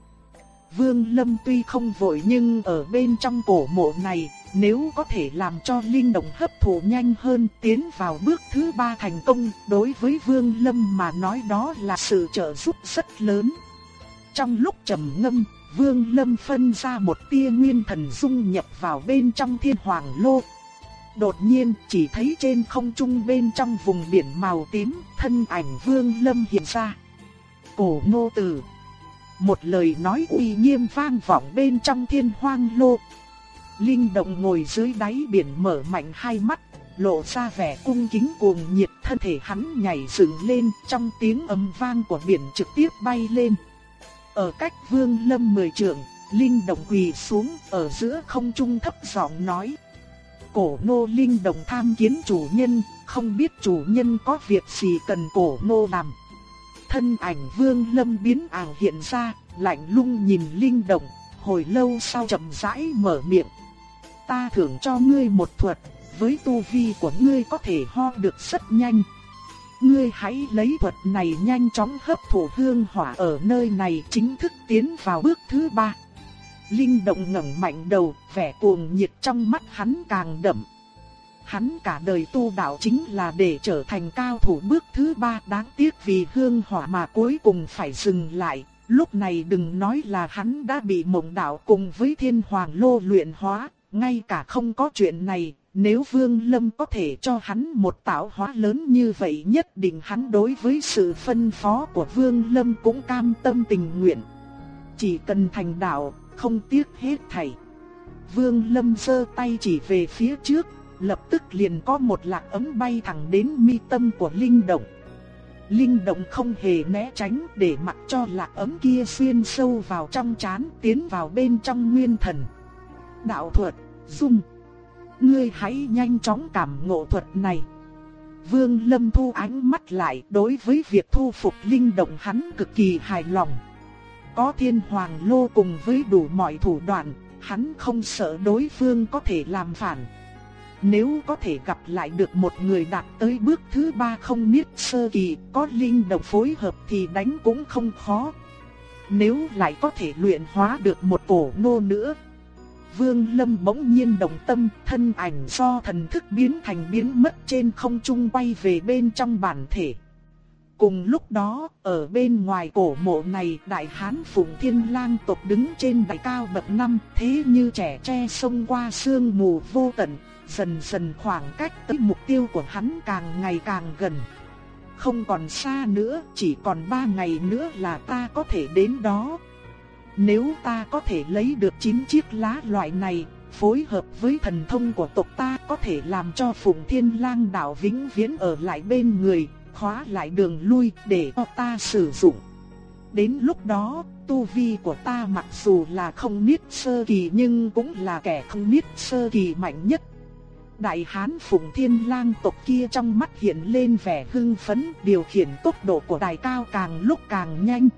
Vương Lâm tuy không vội nhưng ở bên trong cổ mộ này, nếu có thể làm cho linh động hấp thụ nhanh hơn tiến vào bước thứ ba thành công, đối với Vương Lâm mà nói đó là sự trợ giúp rất lớn. Trong lúc trầm ngâm, Vương Lâm phân ra một tia nguyên thần dung nhập vào bên trong thiên hoàng lô. Đột nhiên chỉ thấy trên không trung bên trong vùng biển màu tím, thân ảnh Vương Lâm hiện ra. Cổ nô tử. Một lời nói uy nghiêm vang vọng bên trong thiên hoang lô. Linh động ngồi dưới đáy biển mở mạnh hai mắt, lộ ra vẻ cung kính cuồng nhiệt thân thể hắn nhảy dựng lên trong tiếng ầm vang của biển trực tiếp bay lên. Ở cách vương lâm mười trượng, Linh động quỳ xuống ở giữa không trung thấp giọng nói. Cổ nô Linh đồng tham kiến chủ nhân, không biết chủ nhân có việc gì cần cổ nô làm. Thân ảnh vương lâm biến ảo hiện ra, lạnh lung nhìn Linh đồng hồi lâu sau chậm rãi mở miệng. Ta thưởng cho ngươi một thuật, với tu vi của ngươi có thể ho được rất nhanh. Ngươi hãy lấy thuật này nhanh chóng hấp thụ hương hỏa ở nơi này chính thức tiến vào bước thứ ba. Linh động ngẩng mạnh đầu, vẻ cuồng nhiệt trong mắt hắn càng đậm. Hắn cả đời tu đạo chính là để trở thành cao thủ bước thứ ba đáng tiếc vì hương hỏa mà cuối cùng phải dừng lại. Lúc này đừng nói là hắn đã bị mộng đạo cùng với thiên hoàng lô luyện hóa, ngay cả không có chuyện này, Nếu Vương Lâm có thể cho hắn một tạo hóa lớn như vậy nhất định hắn đối với sự phân phó của Vương Lâm cũng cam tâm tình nguyện. Chỉ cần thành đạo, không tiếc hết thảy. Vương Lâm giơ tay chỉ về phía trước, lập tức liền có một lạc ấm bay thẳng đến mi tâm của Linh Động. Linh Động không hề né tránh để mặc cho lạc ấm kia xuyên sâu vào trong chán tiến vào bên trong nguyên thần. Đạo thuật, dung. Ngươi hãy nhanh chóng cảm ngộ thuật này. Vương Lâm thu ánh mắt lại đối với việc thu phục Linh Động hắn cực kỳ hài lòng. Có thiên hoàng lô cùng với đủ mọi thủ đoạn, hắn không sợ đối phương có thể làm phản. Nếu có thể gặp lại được một người đạt tới bước thứ ba không niết sơ kỳ, có linh độc phối hợp thì đánh cũng không khó. Nếu lại có thể luyện hóa được một cổ nô nữa. Vương Lâm bỗng nhiên động tâm, thân ảnh do thần thức biến thành biến mất trên không trung bay về bên trong bản thể. Cùng lúc đó, ở bên ngoài cổ mộ này, đại hán Phụng Thiên Lang tộc đứng trên đài cao bậc năm, thế như trẻ tre xông qua sương mù vô tận, dần dần khoảng cách tới mục tiêu của hắn càng ngày càng gần. Không còn xa nữa, chỉ còn ba ngày nữa là ta có thể đến đó. Nếu ta có thể lấy được 9 chiếc lá loại này, phối hợp với thần thông của tộc ta có thể làm cho Phụng Thiên Lang đạo vĩnh viễn ở lại bên người, khóa lại đường lui để cho ta sử dụng. Đến lúc đó, tu vi của ta mặc dù là không niết sơ kỳ nhưng cũng là kẻ không niết sơ kỳ mạnh nhất. Đại hán Phụng Thiên Lang tộc kia trong mắt hiện lên vẻ hưng phấn, điều khiển tốc độ của đại cao càng lúc càng nhanh.